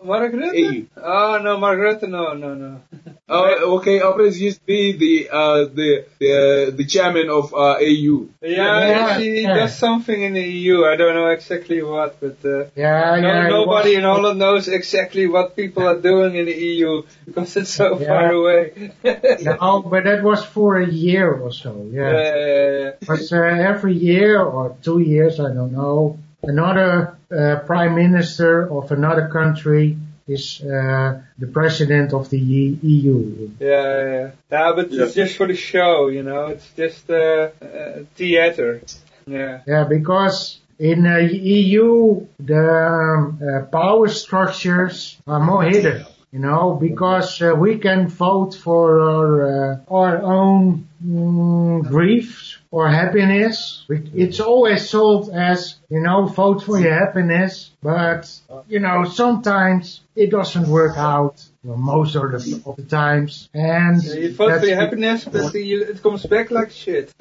Mark Rutte? Hey. Oh, no, Mark Rutte, no, no, no. Oh, okay, our president used to be the uh, the the, the chairman of uh, AU. Yeah, Yeah, he yeah. does something in the EU. I don't know exactly what, but uh, Yeah, no, yeah. nobody was- in Holland knows exactly what people are doing in the EU because it's so Yeah. far away. No, but that was for a year or so. Yeah. Uh, But uh, every year or two years, I don't know, another uh, prime minister of another country is uh, the president of the EU. yeah, yeah, yeah, but it's just for the show, you know. It's just uh, uh, theater. Yeah, Yeah, because in the EU the um, uh, power structures are more hidden. You know, because uh, we can vote for our uh, our own mm, griefs or happiness. It's always sold as you know, vote for your happiness, but you know, sometimes it doesn't work out. Most of the, of the times, and Yeah, you for your happiness, but you, it comes back like shit.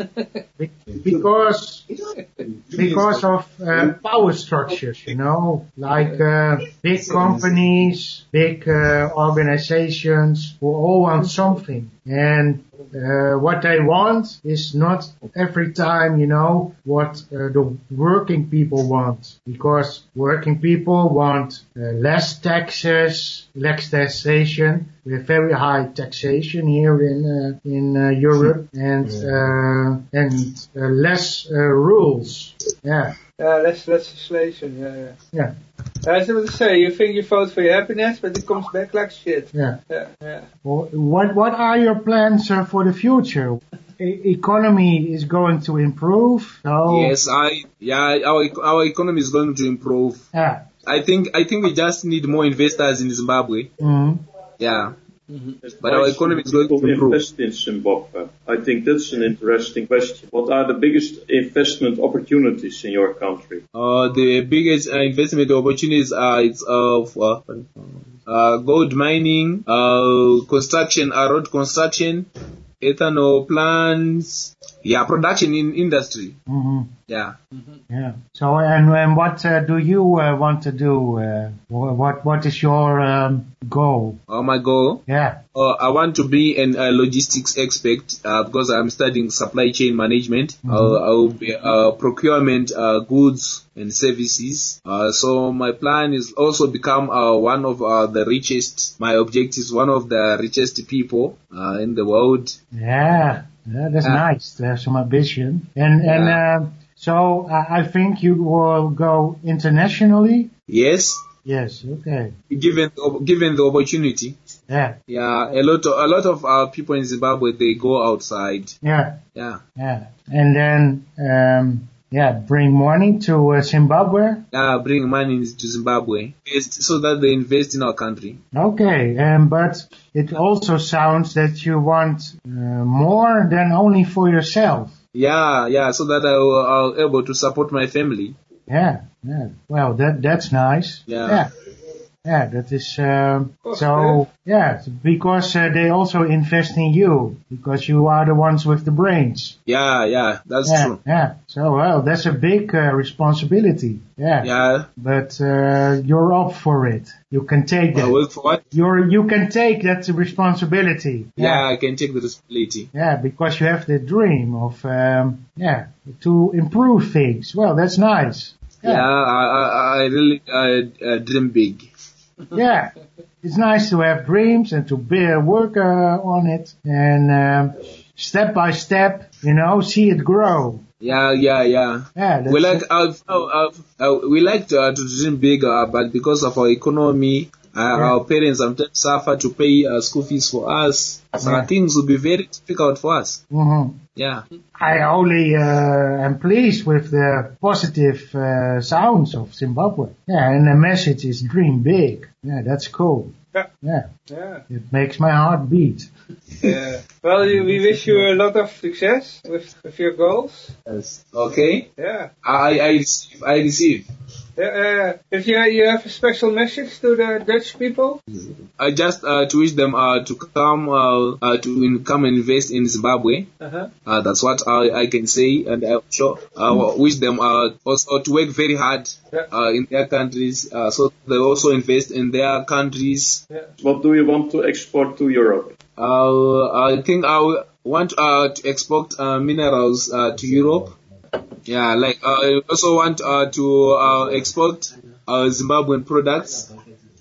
because because of uh, power structures, you know, like uh, big companies, big uh, organizations who all want something, and uh, what they want is not every time, you know, what uh, the working people want, because working people want uh, less taxes, less taxation. We have very high taxation here in uh, in uh, Europe, and uh, and uh, less uh, rules. Yeah, Yeah, less legislation. Yeah, yeah. yeah, I was going to say, you think you vote for your happiness, but it comes back like shit. yeah. Yeah, yeah. Well, What what are your plans uh, for the future? E- economy is going to improve. So Yes, I yeah, our our economy is going to improve. Yeah. I think I think we just need more investors in Zimbabwe. mhm. Yeah, but our economy is going to improve. invest in Zimbabwe? I think that's an interesting question. What are the biggest investment opportunities in your country? Uh, the biggest uh, investment opportunities are it's of uh, uh, gold mining, uh, construction, uh, road construction, ethanol plants, yeah, production in industry. Mhm. Yeah. Yeah. So, and, and what uh, do you uh, want to do? Uh, what What is your um, goal? Uh, my goal, Yeah. uh, I want to be an uh, logistics expert uh, because I'm studying supply chain management. Uh, I will be uh, procurement uh, goods and services. Uh, so my plan is also become uh, one of uh, the richest. My objective is one of the richest people uh, in the world. Yeah. Yeah, that's Yeah. nice. to have some ambition. And and Yeah. Uh, so I, I think you will go internationally. Yes, Yes. Okay. given given the opportunity. Yeah. Yeah, a lot of a lot of uh, people in Zimbabwe they go outside. Yeah. Yeah. Yeah. And then um, yeah, bring money to uh, Zimbabwe. Yeah, bring money to Zimbabwe so that they invest in our country. Okay, um, but it also sounds that you want uh, more than only for yourself. Yeah, yeah, so that I uh, will, I'll able to support my family. Yeah, yeah. Well, that that's nice. Yeah. yeah, Yeah, that is um, so. Yeah, because uh, they also invest in you because you are the ones with the brains. Yeah, yeah, that's yeah, true. yeah. So well, that's a big uh, responsibility. Yeah, Yeah, but uh, you're up for it. You can take that. work for what? You're you can take that responsibility. Yeah, I can take the responsibility. Yeah, because you have the dream of um, yeah to improve things. Well, that's nice. Yeah, I, I, I really uh, uh, dream big. yeah, it's nice to have dreams and to be, work uh, on it and um, step by step, you know, see it grow. Yeah, yeah, yeah. Yeah, We like uh, uh, we like to, uh, to dream big, uh, but because of our economy, Uh, Our parents sometimes suffer to pay uh, school fees for us. So Yeah. things will be very difficult for us. Mhm. Yeah. I only uh, am pleased with the positive uh, sounds of Zimbabwe. Yeah, and the message is dream big. Yeah, that's cool. Yeah. Yeah, Yeah. it makes my heart beat. Yeah. Well, we wish you a lot of success with, with your goals. Yes. Okay. Yeah. I, I receive. I receive. Yeah, uh, if you, you have a special message to the Dutch people? I just uh, to wish them uh, to come uh, uh, to in, come and invest in Zimbabwe. Uh-huh. Uh, that's what I, I can say, and I sure uh, wish them uh, also to work very hard Yeah. uh, in their countries, uh, so they also invest in their countries. What do you want to export to Europe? Uh, I think I want uh, to export uh, minerals uh, to Europe. Yeah, like uh, I also want uh, to uh, export uh, Zimbabwean products,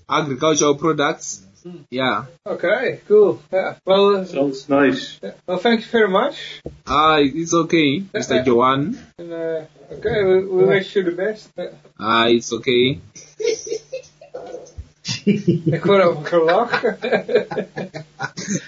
agricultural products. Yeah. Okay, cool. Yeah. Well, uh, Sounds nice. yeah. well, thank you very much. Ah, it's okay, Mr. Johan. And, uh, okay, we, we wish you the best. Yeah. Ah, it's okay. Ik word ook gelachen.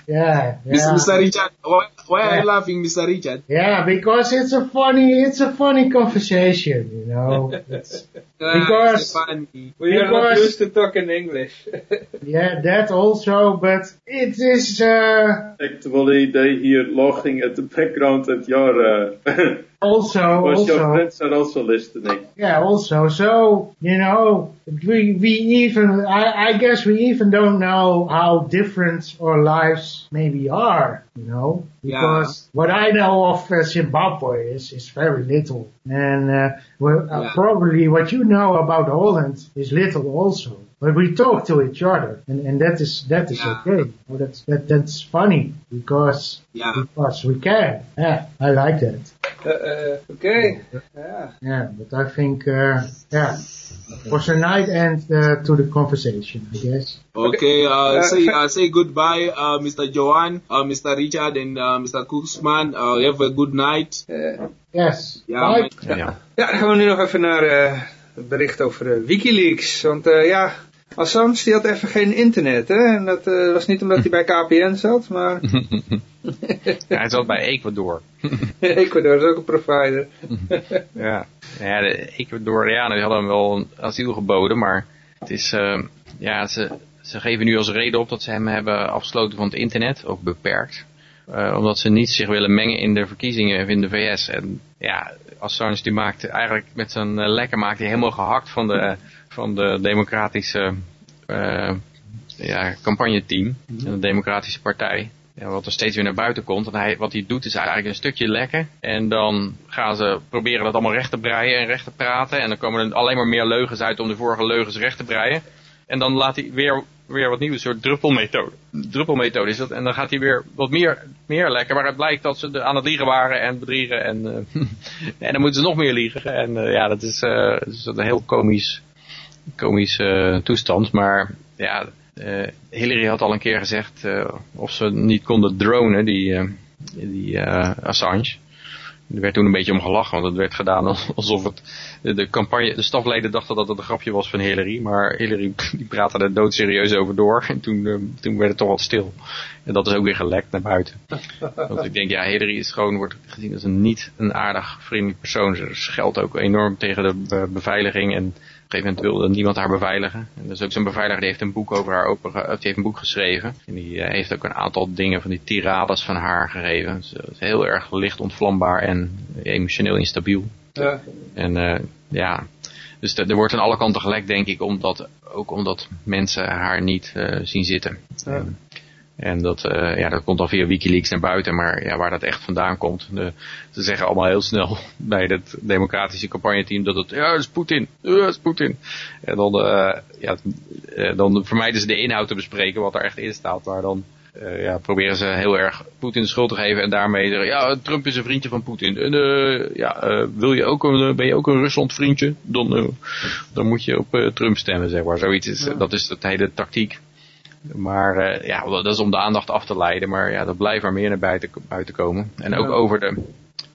Yeah, Mr. yeah. Mr. Richard, why, why are you laughing, Mr. Richard? Yeah, because it's a funny, it's a funny conversation, you know. It's, Ah, Because- it's funny. we are not used to talking English. yeah, that also, but it is, uh, Actually, they hear laughing at the background at your, uh, also, because your also, friends are also listening. yeah, also, so, you know, we, we even, I, I guess we even don't know how different our lives maybe are, you know, Yeah. because what I know of uh, Zimbabwe is, is very little. And, uh, well, uh, probably what you know about Holland is little also. But we talk to each other, and, and that is that is Yeah. okay. Well, that's that that's funny because Yeah. because we can. Yeah, I like that. Uh, uh, okay. Yeah. Yeah, but I think uh, yeah, was a night end uh, to the conversation, I guess. Okay, uh, Uh, say, uh, say goodbye, uh, Mr. Johan, uh, Mr. Richard, and uh, Mr. Koeksman. Uh, have a good night. Uh, Yes. Ja, Bye. Ja. ja, dan gaan we nu nog even naar eh, het bericht over eh, Wikileaks. Want eh, ja, Assange die had even geen internet. Hè? En dat eh, was niet omdat hij bij KPN zat, maar Ja, hij zat bij Ecuador. Ecuador is ook een provider. Ja, ja de Ecuadorianen die hadden hem wel een asiel geboden, maar het is, eh, ja, ze, ze geven nu als reden op dat ze hem hebben afgesloten van het internet, ook beperkt. Eh, omdat ze niet zich willen mengen in de verkiezingen in de VS. En ja, Assange die maakte eigenlijk met zijn lekker maakte hij helemaal gehakt van de, van de democratische eh, ja, campagneteam, en de democratische partij. Ja, wat er steeds weer naar buiten komt. En hij, wat hij doet is eigenlijk een stukje lekken. En dan gaan ze proberen dat allemaal recht te breien en recht te praten. En dan komen er alleen maar meer leugens uit om de vorige leugens recht te breien. En dan laat hij weer, weer wat nieuws, een soort druppelmethode. Druppelmethode is dat. En dan gaat hij weer wat meer, meer lekken. Maar het blijkt dat ze de- aan het liegen waren en bedriegen. En, eh, en dan moeten ze nog meer liegen. En eh, ja, dat is, dat is een heel komisch, komisch eh, toestand. Maar ja, eh, Hillary had al een keer gezegd eh, of ze niet konden dronen, die, die Assange. Er werd toen een beetje om gelachen, want het werd gedaan alsof het de, campagne, de stafleden dachten dat het een grapje was van Hillary, maar Hillary die praatte er doodserieus over door en toen, toen werd het toch wat stil. En dat is ook weer gelekt naar buiten. Want ik denk, ja, Hillary is gewoon, wordt gezien als een niet een aardig, vriendelijk persoon. Ze scheldt ook enorm tegen de be- beveiliging en een gegeven moment wilde niemand haar beveiligen. En dus ook zo'n beveiliger die heeft een boek over haar open, die heeft een boek geschreven. En die eh, heeft ook een aantal dingen van die tirades van haar gegeven. Ze is heel erg licht ontvlambaar en emotioneel instabiel. Ja. En eh, ja, dus er wordt aan alle kanten gelekt, denk ik, omdat, ook omdat mensen haar niet eh, zien zitten. Ja. En dat, eh, ja, dat komt dan via Wikileaks naar buiten, maar ja, waar dat echt vandaan komt. De, ze zeggen allemaal heel snel bij het democratische campagneteam dat het, ja, dat is Poetin, ja, dat is Poetin. En dan, eh, ja, eh, dan vermijden ze de inhoud te bespreken, wat er echt in staat, maar dan ja, proberen ze heel erg Poetin de schuld te geven en daarmee, zeggen, ja, Trump is een vriendje van Poetin. En ja, wil je ook een, ben je ook een Rusland vriendje? Dan, dan moet je op Trump stemmen, zeg maar. Zoiets is, dat is de hele tactiek. Maar eh, ja, dat is om de aandacht af te leiden. Maar ja, dat blijft maar meer naar buiten, buiten komen. En ook Ja. over de,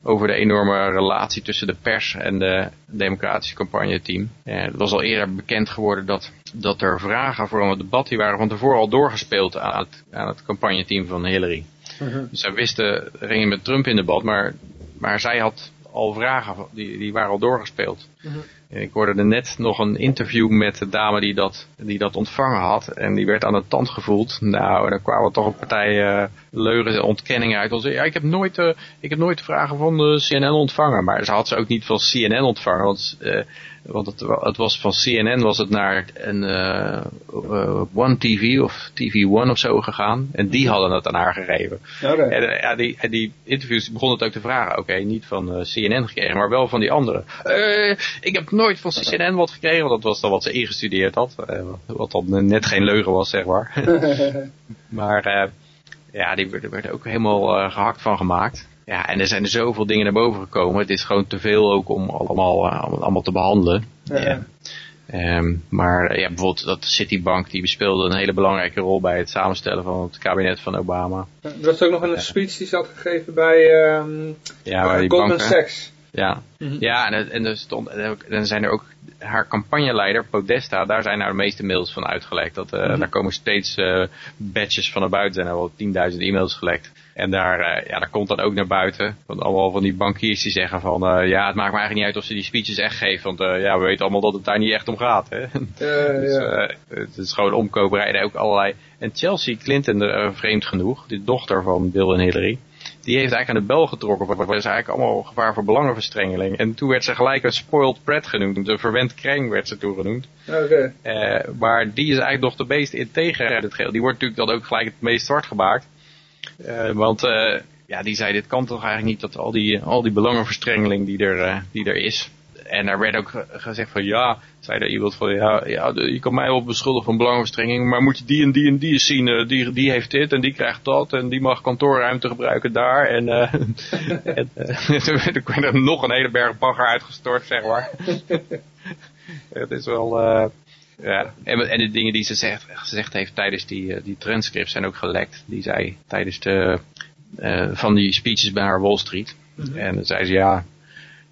over de enorme relatie tussen de pers en de democratische campagneteam. Uh, het was al eerder bekend geworden dat, dat er vragen voor een debat, die waren van tevoren al doorgespeeld aan het, aan het campagneteam van Hillary. Dus zij wisten, er ging met Trump in debat, maar, maar zij had al vragen, die, die waren al doorgespeeld. Ik hoorde net nog een interview met de dame die dat, die dat ontvangen had. En die werd aan de tand gevoeld. Nou, daar kwamen toch een partij uh, leugens en ontkenningen uit. Als, ja, ik heb nooit, uh, ik heb nooit vragen van de CNN ontvangen. Maar ze had ze ook niet van CNN ontvangen. Want uh, want het, het, was van CNN was het naar een uh, uh, One TV of TV One of zo gegaan. En die hadden het aan haar gegeven. Okay. En, uh, ja, die, en die interviews begonnen het ook te vragen. Oké, okay, niet van CNN gekregen, maar wel van die andere. ik heb nooit van CNN wat gekregen, want dat was dan wat ze ingestudeerd had. wat dan net geen leugen was, zeg maar. maar ja, die werden, werden ook helemaal gehakt van gemaakt. Ja, en er zijn er zoveel dingen naar boven gekomen. Het is gewoon te veel ook om allemaal, uh, allemaal te behandelen. Ja. Um, maar ja, bijvoorbeeld dat Citibank, die bespeelde een hele belangrijke rol bij het samenstellen van het kabinet van Obama. Er was ook nog een speech die ze had gegeven bij um, ja, die Goldman banken, Sachs. Ja, mm -hmm. ja en, en er stond, dan zijn er ook haar campagneleider, Podesta, daar zijn nou de meeste mails van uitgelekt. Dat, uh, mm -hmm. Daar komen steeds uh, batches van naar buiten, zijn er wel 10.000 e-mails gelekt. En daar, uh, ja, daar komt dan ook naar buiten, van allemaal van die bankiers die zeggen van, uh, ja, het maakt me eigenlijk niet uit of ze die speeches echt geven, want uh, ja, we weten allemaal dat het daar niet echt om gaat. Hè? dus, ja. het is gewoon omkoperij en ook allerlei. En Chelsea Clinton, vreemd genoeg, de dochter van Bill en Hillary, die heeft eigenlijk aan de bel getrokken. Dat was eigenlijk allemaal gevaar voor belangenverstrengeling. En toen werd ze gelijk een spoiled brat genoemd. Een verwend kreng werd ze toen genoemd. Okay. Maar die is eigenlijk nog de meest integer uit het geheel. Die wordt natuurlijk dan ook gelijk het meest zwart gemaakt. Uh, want uh, ja, die zei, dit kan toch eigenlijk niet dat al die, al die belangenverstrengeling die er, die er is. En daar werd ook gezegd van ja, zei er iemand van ja, ja, je kan mij wel beschuldigen van belangenverstrenging, maar moet je die en die en die zien, uh, die, die heeft dit en die krijgt dat en die mag kantoorruimte gebruiken daar. En, uh, en uh, toen werd er nog een hele berg bagger uitgestort, zeg maar. Het is wel, ja. En, en de dingen die ze zegt, gezegd heeft tijdens die, die transcripts zijn ook gelekt. Die zij tijdens de, van die speeches bij haar Wall Street. Mm -hmm. En dan zei ze ja,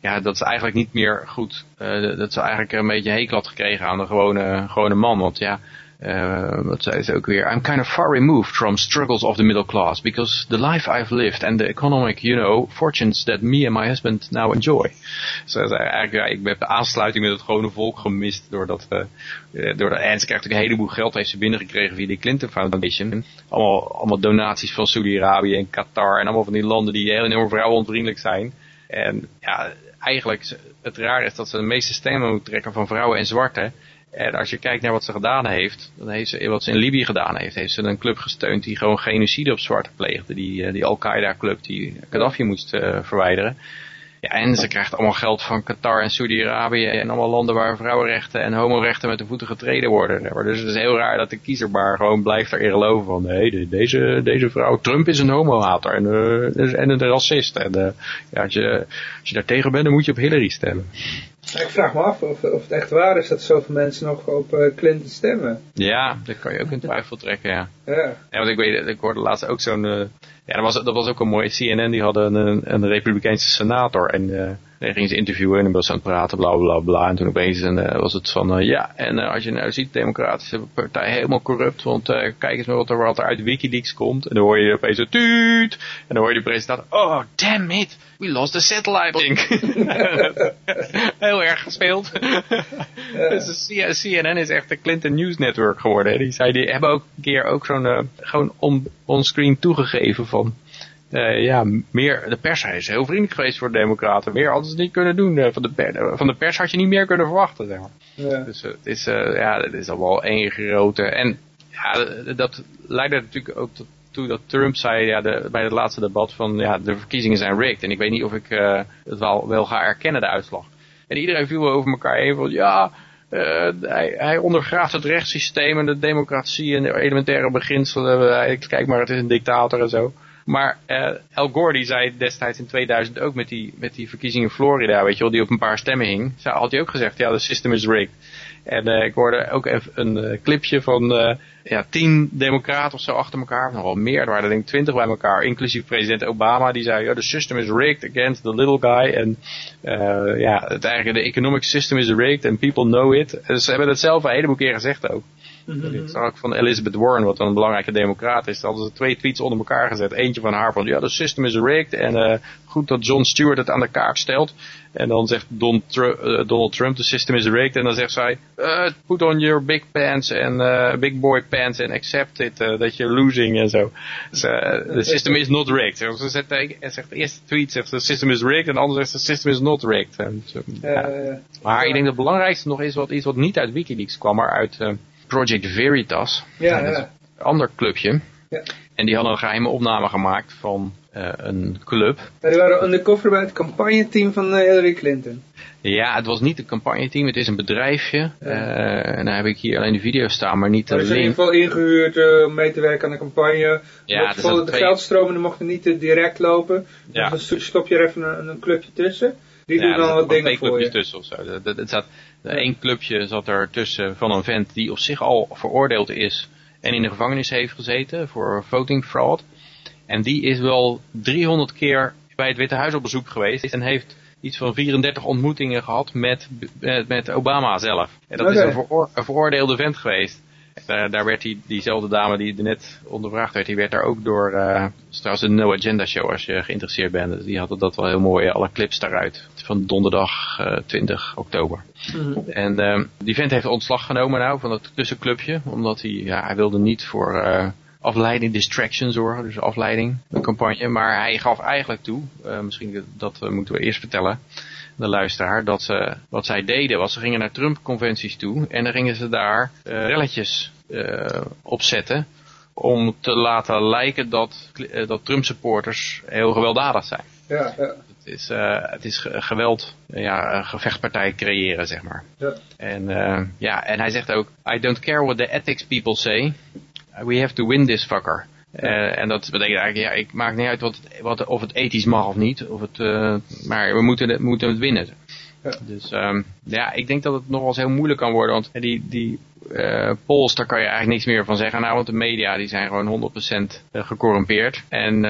ja, dat is eigenlijk niet meer goed. Uh, dat ze eigenlijk een beetje hekel had gekregen aan de gewone, gewone man. Want ja, uh, wat zei ze ook weer? I'm kind of far removed from struggles of the middle class. Because the life I've lived and the economic, you know, fortunes that me and my husband now enjoy. Ze ik heb de aansluiting met het gewone volk gemist. Doordat, uh, doordat, en ze krijgt een heleboel geld heeft ze binnengekregen via de Clinton Foundation. Allemaal, donaties van Saudi-Arabië en Qatar. En allemaal van die landen die heel enorm vrouwenvriendelijk zijn. En ja, eigenlijk het raar is dat ze de meeste stemmen moet trekken van vrouwen en zwarten. En als je kijkt naar wat ze gedaan heeft, dan heeft ze, wat ze in Libië gedaan heeft, heeft ze een club gesteund die gewoon genocide op zwarte pleegde. Die, die Al-Qaeda club die Gaddafi moest uh, verwijderen. Ja, en ze krijgt allemaal geld van Qatar en Saudi-Arabië en allemaal landen waar vrouwenrechten en homorechten met de voeten getreden worden. Dus het is heel raar dat de kiezerbaar gewoon blijft erin geloven van, nee, deze, deze vrouw, Trump is een homohater en, uh, en een racist. En ja, als, je, als je daar tegen bent, dan moet je op Hillary stemmen. Ik vraag me af of, of het echt waar is dat zoveel mensen nog op uh, Clinton stemmen. Ja, dat kan je ook in twijfel trekken, ja. Ja, ja want ik weet, ik hoorde laatst ook zo'n, uh, ja, dat was, dat was ook een mooie, CNN die hadden een, een republikeinse senator en dan gingen ze interviewen en dan was ze aan het praten, bla bla bla. En toen opeens en, was het van, ja, en als je nou ziet, de democratische partij helemaal corrupt, want kijk eens maar wat er, wat er uit Wikileaks komt. En dan hoor je opeens een tuut, en dan hoor je de presentator, oh, damn it, we lost the satellite link. Heel erg gespeeld. dus CNN is echt de Clinton News Network geworden. Die, zei, die hebben ook een keer ook zo'n uh, gewoon on, onscreen toegegeven van... Uh, ja, meer, de pers is heel vriendelijk geweest voor de democraten. Meer hadden ze niet kunnen doen. Uh, van, de per, van de pers had je niet meer kunnen verwachten, zeg maar. Ja. Dus het is, ja, het is allemaal één grote... En ja, dat leidde natuurlijk ook tot toe dat Trump zei ja, de, bij het laatste debat van ja, de verkiezingen zijn rigged. En ik weet niet of ik uh, het wel, wel ga erkennen, de uitslag. En iedereen viel over elkaar heen van ja, uh, hij, hij ondergraaft het rechtssysteem en de democratie en de elementaire beginselen. Kijk maar, het is een dictator en zo. Maar uh, Al Gore die zei destijds in 2000 ook met die, met die verkiezingen in Florida, weet je wel, die op een paar stemmen hing. Had hij ook gezegd, ja, de system is rigged. En uh, ik hoorde ook even een uh, clipje van ja, tien democraten of zo achter elkaar, nog wel meer, er waren denk ik twintig bij elkaar, inclusief president Obama, die zei, ja, the system is rigged against the little guy, en uh, ja, het eigenlijk, de economic system is rigged and people know it. Dus ze hebben het zelf een heleboel keer gezegd ook. Mm Ik zag van Elizabeth Warren, wat een belangrijke democraat is. hadden ze twee tweets onder elkaar gezet. Eentje van haar van, ja, de system is rigged. En uh, goed dat John Stewart het aan de kaak stelt. En dan zegt Don Tru uh, Donald Trump, the system is rigged. En dan zegt zij, uh, put on your big pants en big boy pants and accept it, that you're losing en zo. Dus, the system is not rigged. Ze zegt, zegt de eerste tweet zegt, the system is rigged. En de andere zegt, the system is not rigged. Ja. Maar ik denk dat het belangrijkste nog is wat, iets wat niet uit Wikileaks kwam, maar uit Project Veritas. Ja, ja. Een ander clubje. Ja. En die hadden een geheime opname gemaakt van uh, een club. Ja, die waren undercover bij het campagneteam van uh, Hillary Clinton. Ja, het was niet een campagneteam, het is een bedrijfje. Ja. Uh, en daar heb ik hier alleen de video staan, maar niet de link. Ze zijn in ieder geval ingehuurd om mee te werken aan de campagne. Ja, dus de twee... geldstromen mochten niet direct lopen. Ja. Dus dan stop je er even een, een clubje tussen. Die doen dan wat dingen voor je. tussen of zo. Het zat, Eén clubje zat er tussen van een vent die op zich al veroordeeld is en in de gevangenis heeft gezeten voor voting fraud. En die is wel 300 keer bij het Witte Huis op bezoek geweest en heeft iets van 34 ontmoetingen gehad met, met Obama zelf. En dat is een, veroor, een, veroordeelde vent geweest. Daar, daar werd die, diezelfde dame die er net ondervraagd werd, die werd daar ook door, uh, trouwens een No Agenda Show als je geïnteresseerd bent. Dus die hadden dat wel heel mooi, alle clips daaruit. Van donderdag uh, 20 oktober. Mm. En uh, die vent heeft ontslag genomen nou van het tussenclubje, omdat hij, ja, hij wilde niet voor uh, afleiding, distraction zorgen, dus afleiding, een campagne. Maar hij gaf eigenlijk toe, uh, misschien dat moeten we eerst vertellen, de luisteraar, dat ze, wat zij deden was, ze gingen naar Trump-conventies toe en dan gingen ze daar uh, relletjes uh, opzetten om te laten lijken dat, uh, dat Trump-supporters heel gewelddadig zijn. Ja, ja. Het is, uh, het is geweld, ja, een gevechtpartij creëren, zeg maar. Ja. En, uh, ja, en hij zegt ook, I don't care what the ethics people say, we have to win this fucker. Uh, en dat betekent eigenlijk, ja, ik maak niet uit wat, wat, of het ethisch mag of niet, of het, uh, maar we moeten het, moeten het winnen. Ja. Dus um, ja, ik denk dat het nog wel eens heel moeilijk kan worden, want die, die uh, polls, daar kan je eigenlijk niks meer van zeggen. Nou, want de media die zijn gewoon 100% gecorrumpeerd. En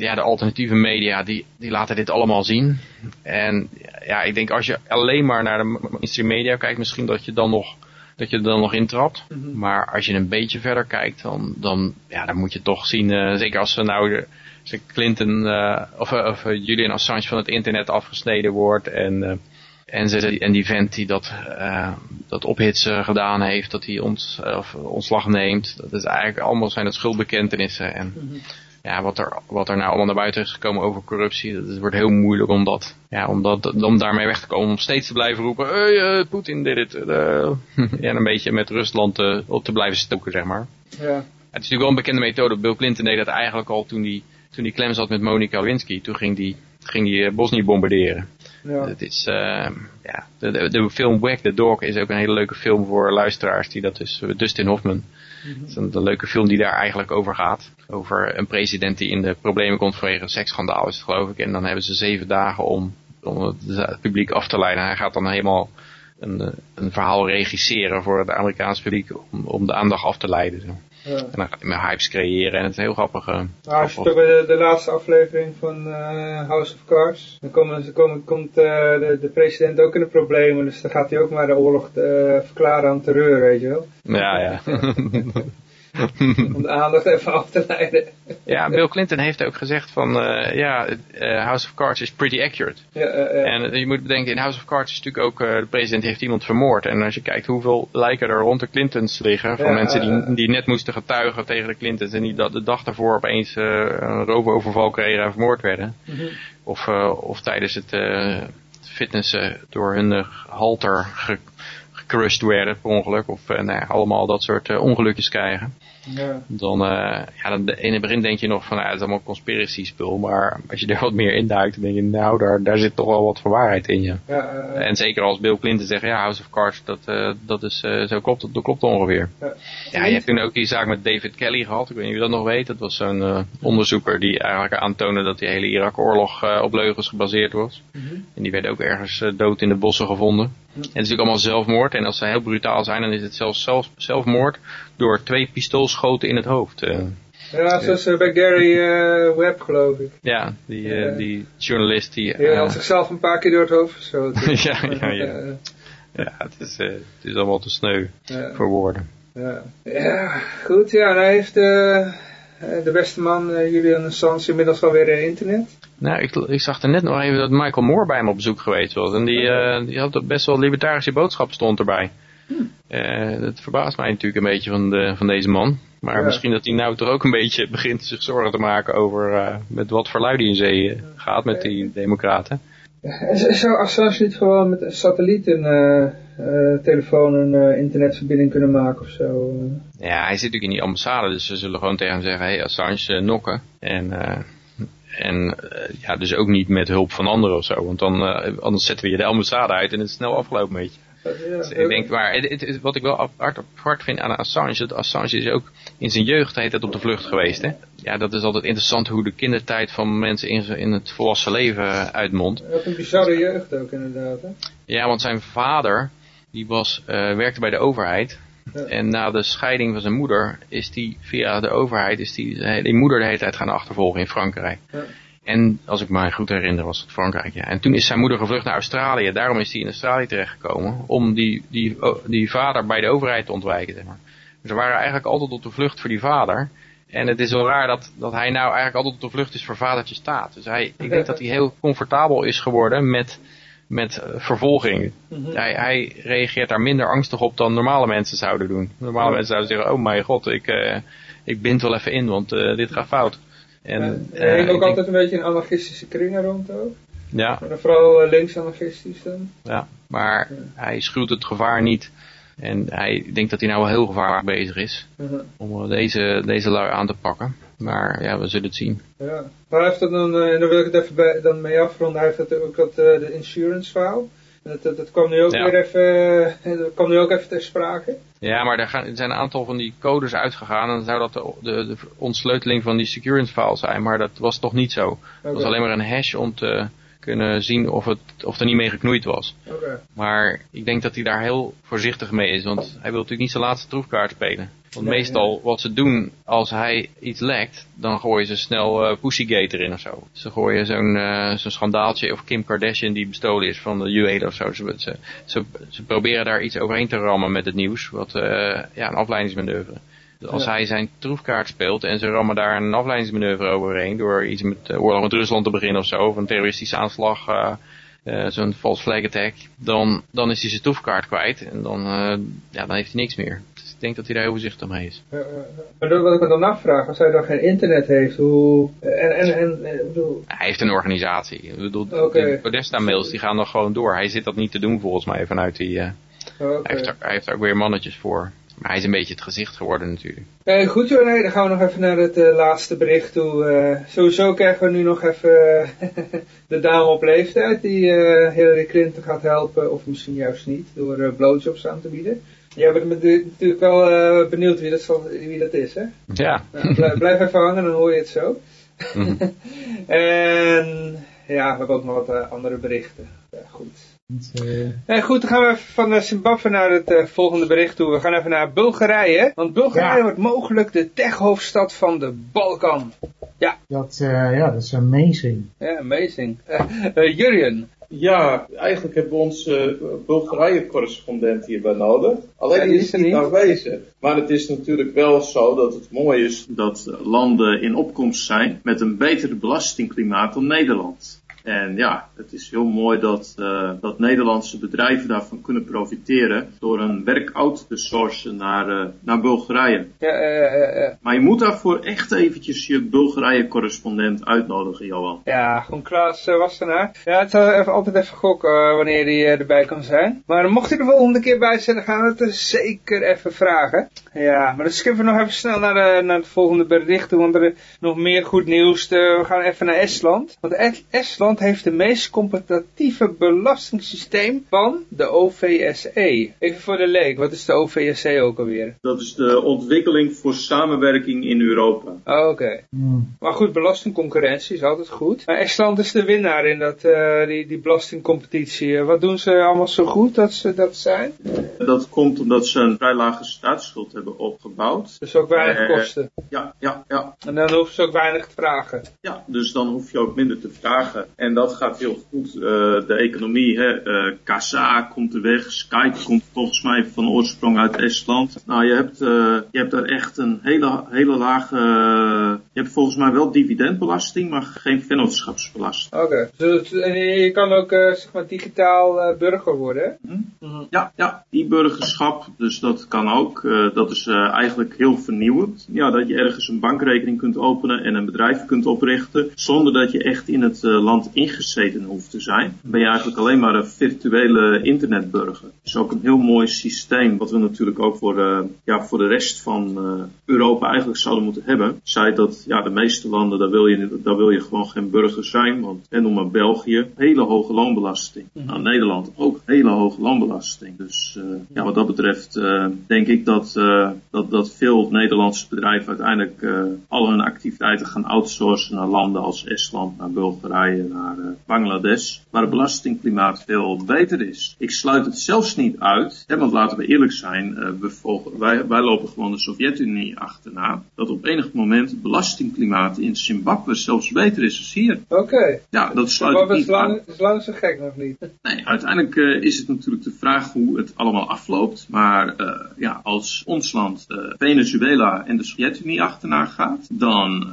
ja, de alternatieve media die, die laten dit allemaal zien. En ja, ik denk als je alleen maar naar de mainstream media kijkt, misschien dat je dan nog dat je er dan nog intrapt. Mm -hmm. Maar als je een beetje verder kijkt, dan, dan, ja, dan moet je toch zien, uh, zeker als ze nou de, ze Clinton uh, of, of uh, Julian Assange van het internet afgesneden wordt en, en, ze, en die vent die dat, dat ophitsen gedaan heeft, dat hij ons, of ontslag neemt, dat is eigenlijk allemaal zijn het schuldbekentenissen en mm -hmm ja, wat er, wat er nou allemaal naar buiten is gekomen over corruptie, dat, het wordt heel moeilijk om dat, ja, om dat, om daarmee weg te komen, om steeds te blijven roepen, hey, uh, Poetin dit het, uh, en een beetje met Rusland uh, op te blijven stoken, zeg maar. Ja. Het is natuurlijk wel een bekende methode, Bill Clinton deed dat eigenlijk al toen hij toen die klem zat met Monica Lewinsky, toen ging die, ging die Bosnië bombarderen. Ja. Het is, ja, de, de, de film Whack the Dog is ook een hele leuke film voor luisteraars, die dat is Dustin Hoffman. Het is een, een, leuke film die daar eigenlijk over gaat. Over een president die in de problemen komt vanwege een seksschandaal is het geloof ik. En dan hebben ze zeven dagen om, om het, het publiek af te leiden. Hij gaat dan helemaal een, een verhaal regisseren voor het Amerikaanse publiek om, om de aandacht af te leiden. Zo. Ja. En dan gaat hij met hypes creëren en het is heel grappig. Uh, nou, als je bij de, de, laatste aflevering van uh, House of Cards, dan komen, dan komen, komt uh, de, de, president ook in de problemen, dus dan gaat hij ook maar de oorlog verklaren aan terreur, weet je wel. Ja, ja. om de aandacht even af te leiden. ja, Bill Clinton heeft ook gezegd van, uh, ja, uh, House of Cards is pretty accurate. Ja, uh, en je moet bedenken, in House of Cards is natuurlijk ook, de president heeft iemand vermoord. En als je kijkt hoeveel lijken er rond de Clintons liggen, van mensen die, die net moesten getuigen tegen de Clintons en die dat de dag daarvoor opeens een roofoverval kregen en vermoord werden. Mm -hmm. Of, of tijdens het fitnessen door hun halter ge gecrushed werden per ongeluk. Of nou ja, allemaal dat soort ongelukjes krijgen. Ja. Dan, uh, ja, dan in het begin denk je nog van, nou, het is allemaal conspiracy spul. Maar als je er wat meer induikt, dan denk je, nou, daar, daar zit toch wel wat van waarheid in, ja. Ja, uh, en zeker als Bill Clinton zegt, ja, House of Cards, dat, uh, dat is, zo klopt, dat klopt ongeveer. Ja. ja, je hebt toen ook die zaak met David Kelly gehad. Ik weet niet of je dat nog weet. Dat was zo'n onderzoeker die eigenlijk aantoonde dat die hele Irak-oorlog op leugens gebaseerd was. Mm -hmm. En die werd ook ergens dood in de bossen gevonden. het is natuurlijk allemaal zelfmoord. En als ze heel brutaal zijn, dan is het zelfs zelf, zelfmoord door twee pistoolschoten in het hoofd. Uh, ja, zoals uh, bij Gary uh, Webb, geloof ik. Ja, die, uh, die journalist die... Die had zichzelf een paar keer door het hoofd geschoten. ja, ja, ja. ja, het is, het is allemaal te sneu voor woorden. Ja. ja, goed. Ja, hij heeft de beste man, Julian Assange, inmiddels alweer internet. Nou, ik, ik, zag er net nog even dat Michael Moore bij hem op bezoek geweest was. En die, die had best wel libertarische boodschap stond erbij. Uh, dat verbaast mij natuurlijk een beetje van, de, van deze man. Maar misschien dat hij nou toch ook een beetje begint zich zorgen te maken over uh, met wat voor lui in zee uh, gaat met die democraten. Zou Assange niet gewoon met een satelliet een telefoon een internetverbinding kunnen maken of zo? Ja, hij zit natuurlijk in die ambassade, dus ze zullen gewoon tegen hem zeggen, hey Assange, nokken. En... En ja, dus ook niet met hulp van anderen of zo. Want dan, anders zetten we je de ambassade uit en het is snel afgelopen, weet je. Dus ik denk, maar het, het, wat ik wel apart vind aan Assange, dat Assange is ook in zijn jeugd heet het op de vlucht geweest. Hè? Ja, dat is altijd interessant hoe de kindertijd van mensen in, in het volwassen leven uitmondt. Wat een bizarre jeugd ook inderdaad. Hè? Ja, want zijn vader, die was, uh, werkte bij de overheid. Ja. En na de scheiding van zijn moeder is die via de overheid, is die, die moeder de hele tijd gaan achtervolgen in Frankrijk. Ja. En als ik me goed herinner was het Frankrijk, ja. En toen is zijn moeder gevlucht naar Australië. Daarom is hij in Australië terechtgekomen. Om die, die, die vader bij de overheid te ontwijken, zeg maar. Ze waren eigenlijk altijd op de vlucht voor die vader. En het is wel raar dat, dat hij nou eigenlijk altijd op de vlucht is voor vadertje staat. Dus hij, ik denk dat hij heel comfortabel is geworden met, met vervolging. hij, hij reageert daar minder angstig op dan normale mensen zouden doen. Normale mensen zouden zeggen, oh mijn god, ik, uh, ik bind wel even in, want uh, dit gaat fout. En, ja, hij uh, ook altijd een beetje in anarchistische kringen rond ook. Ja. Maar vooral uh, links anarchistisch dan. Ja, maar ja. hij schuwt het gevaar niet. En hij denkt dat hij nou wel heel gevaarlijk bezig is. Uh -huh. Om deze, deze lui aan te pakken. Maar ja, we zullen het zien. Ja. Maar hij heeft dat dan, uh, en daar wil ik het even bij, dan mee afronden, hij heeft dat ook dat, de insurance file. Dat, dat, dat, kwam nu ook ja. weer even, dat kwam nu ook even ter sprake. Ja, maar er, gaan, er zijn een aantal van die codes uitgegaan en dan zou dat de, de, de ontsleuteling van die security file zijn, maar dat was toch niet zo. Okay. Het was alleen maar een hash om te kunnen zien of, het, of er niet mee geknoeid was. Okay. Maar ik denk dat hij daar heel voorzichtig mee is, want hij wil natuurlijk niet zijn laatste troefkaart spelen. Want nee, meestal nee. wat ze doen als hij iets lekt, dan gooien ze snel uh, Pussygate erin of zo. Ze gooien zo'n uh, zo'n schandaaltje of Kim Kardashian die bestolen is van de UA of zo. Ze, ze, ze, ze, proberen daar iets overheen te rammen met het nieuws, wat uh, ja, een afleidingsmanoeuvre. Dus als ja. hij zijn troefkaart speelt en ze rammen daar een afleidingsmanoeuvre overheen door iets met uh, oorlog met Rusland te beginnen of zo, of een terroristische aanslag, uh, uh, zo'n false flag attack, dan, dan is hij zijn troefkaart kwijt en dan, ja, dan heeft hij niks meer. Ik denk dat hij daar heel voorzichtig mee is. maar wat ik me dan afvraag, als hij dan geen internet heeft, hoe... En, en, en, bedoel... Hij heeft een organisatie. Ik bedoel, okay. de Podesta-mails die gaan nog gewoon door. Hij zit dat niet te doen volgens mij vanuit die... Okay. Hij, heeft er, hij heeft er ook weer mannetjes voor. Maar hij is een beetje het gezicht geworden natuurlijk. Uh, goed hoor, nee, dan gaan we nog even naar het uh, laatste bericht toe. Uh, sowieso krijgen we nu nog even de dame op leeftijd die Hillary Clinton gaat helpen. Of misschien juist niet, door blowjobs aan te bieden. Jij bent natuurlijk wel benieuwd wie dat, zal, wie dat is, hè? Ja. Nou, blijf, blijf even hangen, dan hoor je het zo. Mm. en ja, we hebben ook nog wat andere berichten. Ja, goed. Uh, goed, dan gaan we van Zimbabwe naar het uh, volgende bericht toe. We gaan even naar Bulgarije. Want Bulgarije ja. wordt mogelijk de techhoofdstad van de Balkan. Ja. Dat, uh, ja, dat is amazing. Ja, amazing. Jurjen. Ja, eigenlijk hebben we onze Bulgarije-correspondent hierbij nodig. Alleen ja, die is niet aanwezig. Maar het is natuurlijk wel zo dat het mooi is dat landen in opkomst zijn met een beter belastingklimaat dan Nederland. En ja, het is heel mooi dat, uh, dat Nederlandse bedrijven daarvan kunnen profiteren door een werk te sourcen naar, uh, naar Bulgarije. Ja, uh, maar je moet daarvoor echt eventjes je Bulgarije-correspondent uitnodigen, Johan. Ja, gewoon Klaas Wassenaar. Ja, het zal even, altijd even gokken wanneer hij erbij kan zijn. Maar mocht hij de volgende keer bij zijn, dan gaan we het er zeker even vragen. Ja, maar dan skippen we nog even snel naar, de, naar het volgende bericht toe, want er is nog meer goed nieuws. we gaan even naar Estland. Want Estland Estland heeft de meest competitieve belastingssysteem van de OVSE. Even voor de leek, wat is de OVSE ook alweer? Dat is de ontwikkeling voor samenwerking in Europa. Oh, Oké. Hmm. Maar goed, belastingconcurrentie is altijd goed. Maar Estland is de winnaar in dat, eh, die, die belastingcompetitie. Eh, Wat doen ze allemaal zo goed dat ze dat zijn? Dat komt omdat ze een vrij lage staatsschuld hebben opgebouwd. Dus ook weinig Eh, kosten. Ja, ja, ja. En dan hoeven ze ook weinig te vragen. Ja, dus dan hoef je ook minder te vragen. En dat gaat heel goed. Eh, de economie, hè, eh Kasa komt er weg. Skype komt volgens mij van oorsprong uit Estland. Nou, je hebt, eh, je hebt daar echt een hele, hele lage... je hebt volgens mij wel dividendbelasting, maar geen vennootschapsbelasting. Oké. Dus, en je kan ook zeg maar digitaal burger worden, hè? Ja, ja, e-burgerschap, dus dat kan ook. Dat is eigenlijk heel vernieuwend. Ja, dat je ergens een bankrekening kunt openen en een bedrijf kunt oprichten, zonder dat je echt in het eh, land ingezeten hoeft te zijn. Dan ben je eigenlijk alleen maar een virtuele internetburger. Dat is ook een heel mooi systeem, wat we natuurlijk ook voor, eh, ja, voor de rest van eh, Europa eigenlijk zouden moeten hebben. Zij dat, ja, de meeste landen, daar wil je, daar wil je gewoon geen burger zijn, want, en noem maar België, hele hoge loonbelasting. Nou, Nederland ook hele hoge loonbelasting. Dus eh, ja, wat dat betreft denk ik dat, dat, dat veel Nederlandse bedrijven uiteindelijk al hun activiteiten gaan outsourcen naar landen als Estland, naar Bulgarije, naar eh, Bangladesh, waar het belastingklimaat veel beter is. Ik sluit het zelfs niet uit, hè, want laten we eerlijk zijn, eh, we volgen, wij, wij lopen gewoon de Sovjet-Unie achterna, dat op enig moment het belastingklimaat in Zimbabwe zelfs beter is dan hier. Oké. Ja, dat sluit niet uit. is lang zo gek nog niet. Nee, uiteindelijk eh, is het natuurlijk de vraag hoe het allemaal afloopt. Maar ja, als ons land Venezuela en de Sovjet-Unie achterna gaat, dan,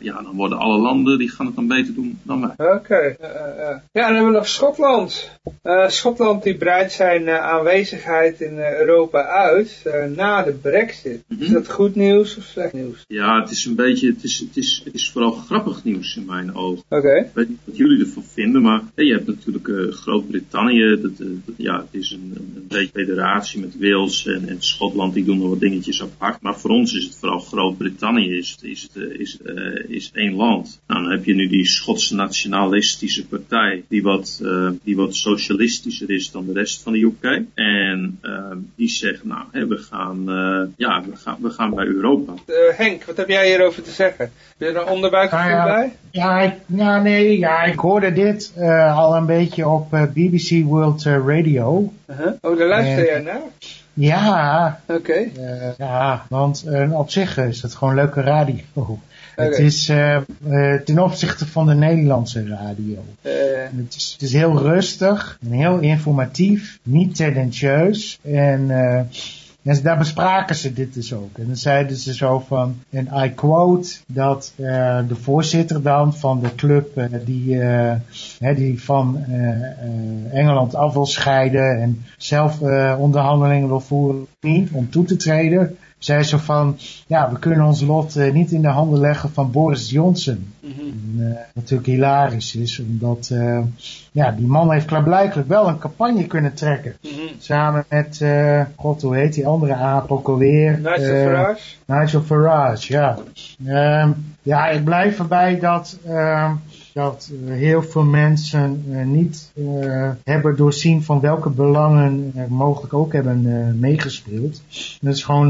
ja, dan worden alle landen die gaan het dan beter doen dan wij. Eh, eh, eh. Ja, dan hebben we nog Schotland. Schotland die breidt zijn aanwezigheid in Europa uit na de brexit. Is dat goed nieuws of slecht nieuws? Ja, het is een beetje, het is, het is, het is vooral grappig nieuws in mijn ogen. Oké. Ik weet niet wat jullie ervan vinden, maar je hebt natuurlijk Groot-Brittannië. Dat, dat- ja, het is een, een, beetje federatie met Wales en, en Schotland. Die doen nog wat dingetjes apart. Maar voor ons is het vooral Groot-Brittannië is, is, is, eh, is één land. Nou, dan heb je nu die Schotse nationalistische partij. Die wat, eh, die wat socialistischer is dan de rest van de UK. En eh, die zegt, nou, hè, we, gaan, eh, ja, we, gaan, we gaan bij Europa. Eh, Henk, wat heb jij hierover te zeggen? Heb je er een onderbuikgevoel Nou ja. bij? Ja, ik, nou nee, ja, ik hoorde dit eh, al een beetje op BBC World Radio. Uh-huh. Oh, daar luister jij naar? Ja, Oké. ja, want eh, op zich is het gewoon leuke radio. Het is eh, eh, ten opzichte van de Nederlandse radio. Eh, Het is, het is heel rustig en heel informatief, niet tendentieus. En, eh, en daar bespraken ze dit dus ook. En dan zeiden ze zo van, en I quote, dat eh, de voorzitter dan van de club die, eh, hè, die van Engeland af wil scheiden en zelf eh, onderhandelingen wil voeren om toe te treden, zei zo van, ja, we kunnen ons lot eh, niet in de handen leggen van Boris Johnson. En, eh, natuurlijk hilarisch is, omdat eh, ja, die man heeft klaarblijkelijk wel een campagne kunnen trekken. Samen met, god hoe heet die andere aap ook alweer? Nigel Farage? Nigel Farage, ja. Ehm, ja, ik blijf erbij dat, ehm, dat eh, heel veel mensen eh, niet eh, hebben doorzien van welke belangen er mogelijk ook hebben meegespeeld. Dat is gewoon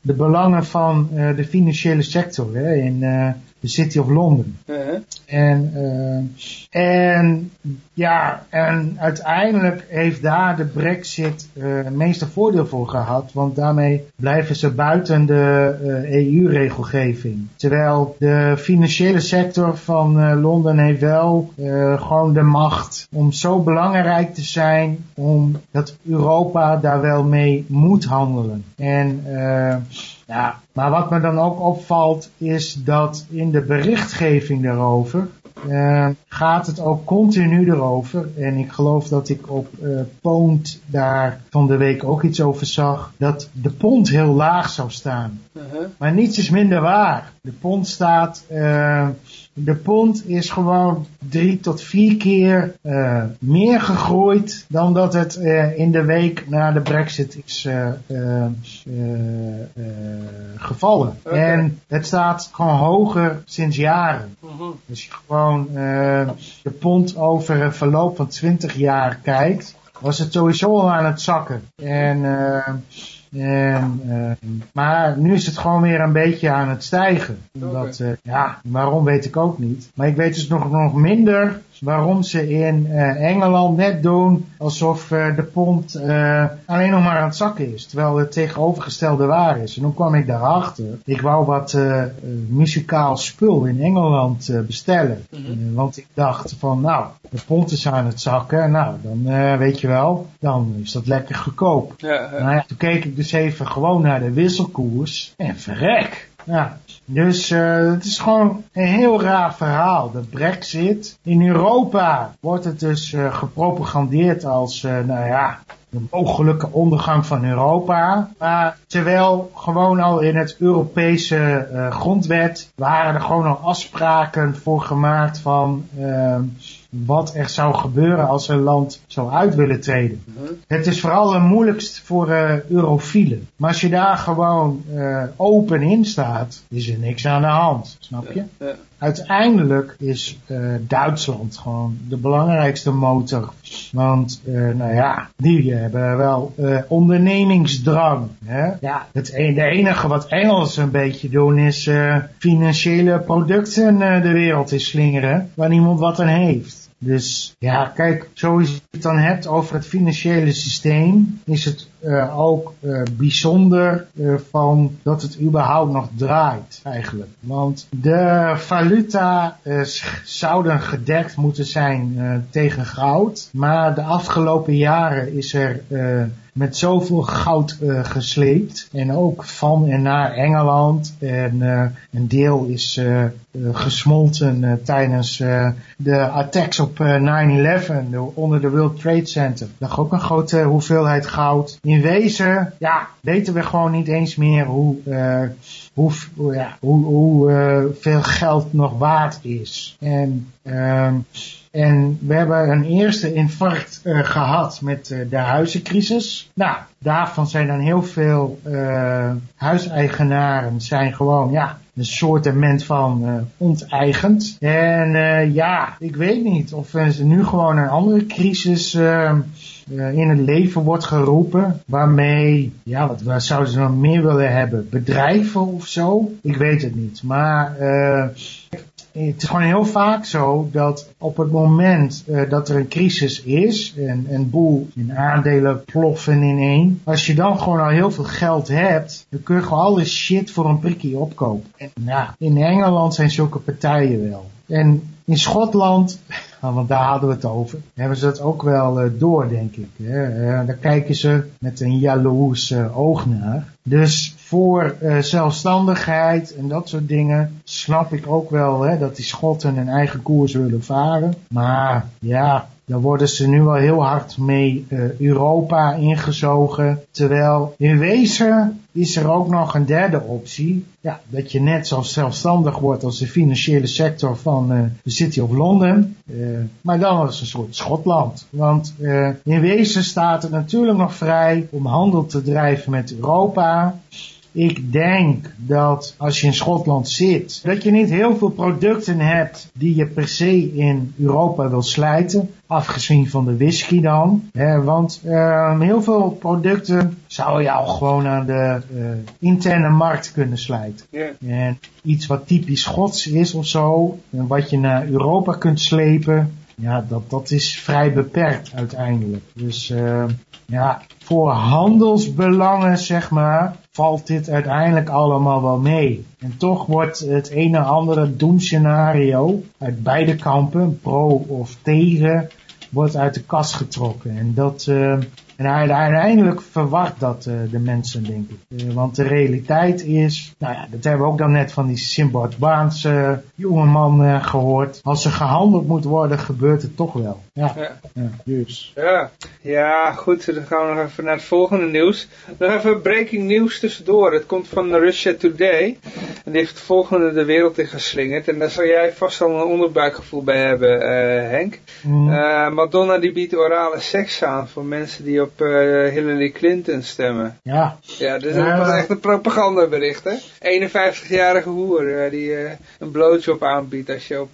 de belangen van de financiële sector hè, in de City of London. Uh-huh. En, eh, en ja, en uiteindelijk heeft daar de brexit het meeste voordeel voor gehad, want daarmee blijven ze buiten de eh, EU-regelgeving. Terwijl de financiële sector van Londen heeft wel gewoon de macht om zo belangrijk te zijn, om dat Europa daar wel mee moet handelen. En eh, ja, maar wat me dan ook opvalt is dat in de berichtgeving daarover eh, gaat het ook continu erover. En ik geloof dat ik op eh Poont daar van de week ook iets over zag. Dat de pond heel laag zou staan. Uh-huh. Maar niets is minder waar. De pond staat, eh, de pond is gewoon drie tot vier keer uh, meer gegroeid dan dat het uh, in de week na de brexit is uh, gevallen. Okay. En het staat gewoon hoger sinds jaren. Uh -huh. Als je gewoon de pond over een verloop van 20 jaar kijkt, was het sowieso al aan het zakken. En en, uh, maar nu is het gewoon weer een beetje aan het stijgen. Omdat, uh, ja, waarom weet ik ook niet. Maar ik weet dus nog, nog minder waarom ze in uh, Engeland net doen alsof uh, de pond uh, alleen nog maar aan het zakken is. Terwijl het tegenovergestelde waar is. En toen kwam ik daarachter. Ik wou wat muzikaal spul in Engeland bestellen. Mm -hmm. want ik dacht van nou, de pond is aan het zakken. Nou, dan weet je wel, dan is dat lekker goedkoop. Ja, nou ja, toen keek ik dus even gewoon naar de wisselkoers. En verrek. Ja, dus uh, het is gewoon een heel raar verhaal. De brexit. In Europa wordt het dus uh, gepropagandeerd als, uh, nou ja, de mogelijke ondergang van Europa. Maar terwijl gewoon al in het Europese grondwet waren er gewoon al afspraken voor gemaakt van wat er zou gebeuren als een land zou uit willen treden. -huh. Het is vooral het moeilijkst voor uh, eurofielen. Maar als je daar gewoon uh, open in staat, is er niks aan de hand. Snap je? Ja, ja. Uiteindelijk is uh, Duitsland gewoon de belangrijkste motor. Want, nou ja, die hebben wel ondernemingsdrang. Hè? Ja, het een, de enige wat Engelsen een beetje doen is financiële producten de wereld in slingeren. Waar niemand wat aan heeft. Dus ja, kijk, zoals je het dan hebt over het financiële systeem, is het uh, ook uh, bijzonder uh, van dat het überhaupt nog draait eigenlijk. Want de valuta zouden gedekt moeten zijn tegen goud, maar de afgelopen jaren is er met zoveel goud uh, gesleept. En ook van en naar Engeland. En een deel is gesmolten tijdens de attacks op 9-11 onder de World Trade Center. Er lag ook een grote hoeveelheid goud. In wezen, ja, weten we gewoon niet eens meer hoe, hoe, ja, hoe, hoe veel geld nog waard is. En ehm, en we hebben een eerste infarct uh, gehad met de huizencrisis. Nou, daarvan zijn dan heel veel huiseigenaren zijn gewoon, ja, een soortement van uh, onteigend. En ja, ik weet niet of er nu gewoon een andere crisis uh, in het leven wordt geroepen. Waarmee, ja, wat, wat zouden ze nog meer willen hebben? Bedrijven of zo? Ik weet het niet. Maar het is gewoon heel vaak zo dat op het moment uh, dat er een crisis is en een boel in aandelen ploffen ineen, als je dan gewoon al heel veel geld hebt, dan kun je gewoon alle shit voor een prikkie opkopen. En nou, in Engeland zijn zulke partijen wel. En in Schotland, want daar hadden we het over, hebben ze dat ook wel uh, door, denk ik. Hè? Uh, daar kijken ze met een jaloers oog naar. Dus voor zelfstandigheid en dat soort dingen snap ik ook wel hè, dat die Schotten een eigen koers willen varen. Maar ja, daar worden ze nu wel heel hard mee uh, Europa ingezogen. Terwijl in wezen is er ook nog een derde optie. Ja, dat je net zo zelfstandig wordt als de financiële sector van uh, de City of London. Uh, maar dan als een soort Schotland. Want in wezen staat het natuurlijk nog vrij om handel te drijven met Europa. Ik denk dat als je in Schotland zit, dat je niet heel veel producten hebt die je per se in Europa wil slijten. Afgezien van de whisky dan. Hè, want uh, heel veel producten zou je al gewoon aan de uh, interne markt kunnen slijten. Yeah. En iets wat typisch Schots is of zo, en wat je naar Europa kunt slepen, ja, dat, dat is vrij beperkt uiteindelijk. Dus uh, ja, voor handelsbelangen, zeg maar, valt dit uiteindelijk allemaal wel mee. En toch wordt het een en andere doemscenario uit beide kampen, pro of tegen, wordt uit de kast getrokken. En dat, uh, en uiteindelijk verwacht dat uh, de mensen, denk ik. Uh, want de realiteit is, nou ja, dat hebben we ook dan net van die Simbadwaanse jongeman uh, gehoord. Als er gehandeld moet worden, gebeurt het toch wel. Ja, ja. ja dus. Ja. ja, goed, dan gaan we nog even naar het volgende nieuws. Nog even breaking news tussendoor. Het komt van Russia Today. En die heeft het volgende de wereld in geslingerd. En daar zou jij vast al een onderbuikgevoel bij hebben, eh, Henk. Mm. Eh, Madonna die biedt orale seks aan voor mensen die op eh, Hillary Clinton stemmen. Ja, Ja, is Ja. ook wel echt een propagandabericht, hè? 51-jarige hoer eh, die een blowjob aanbiedt als je op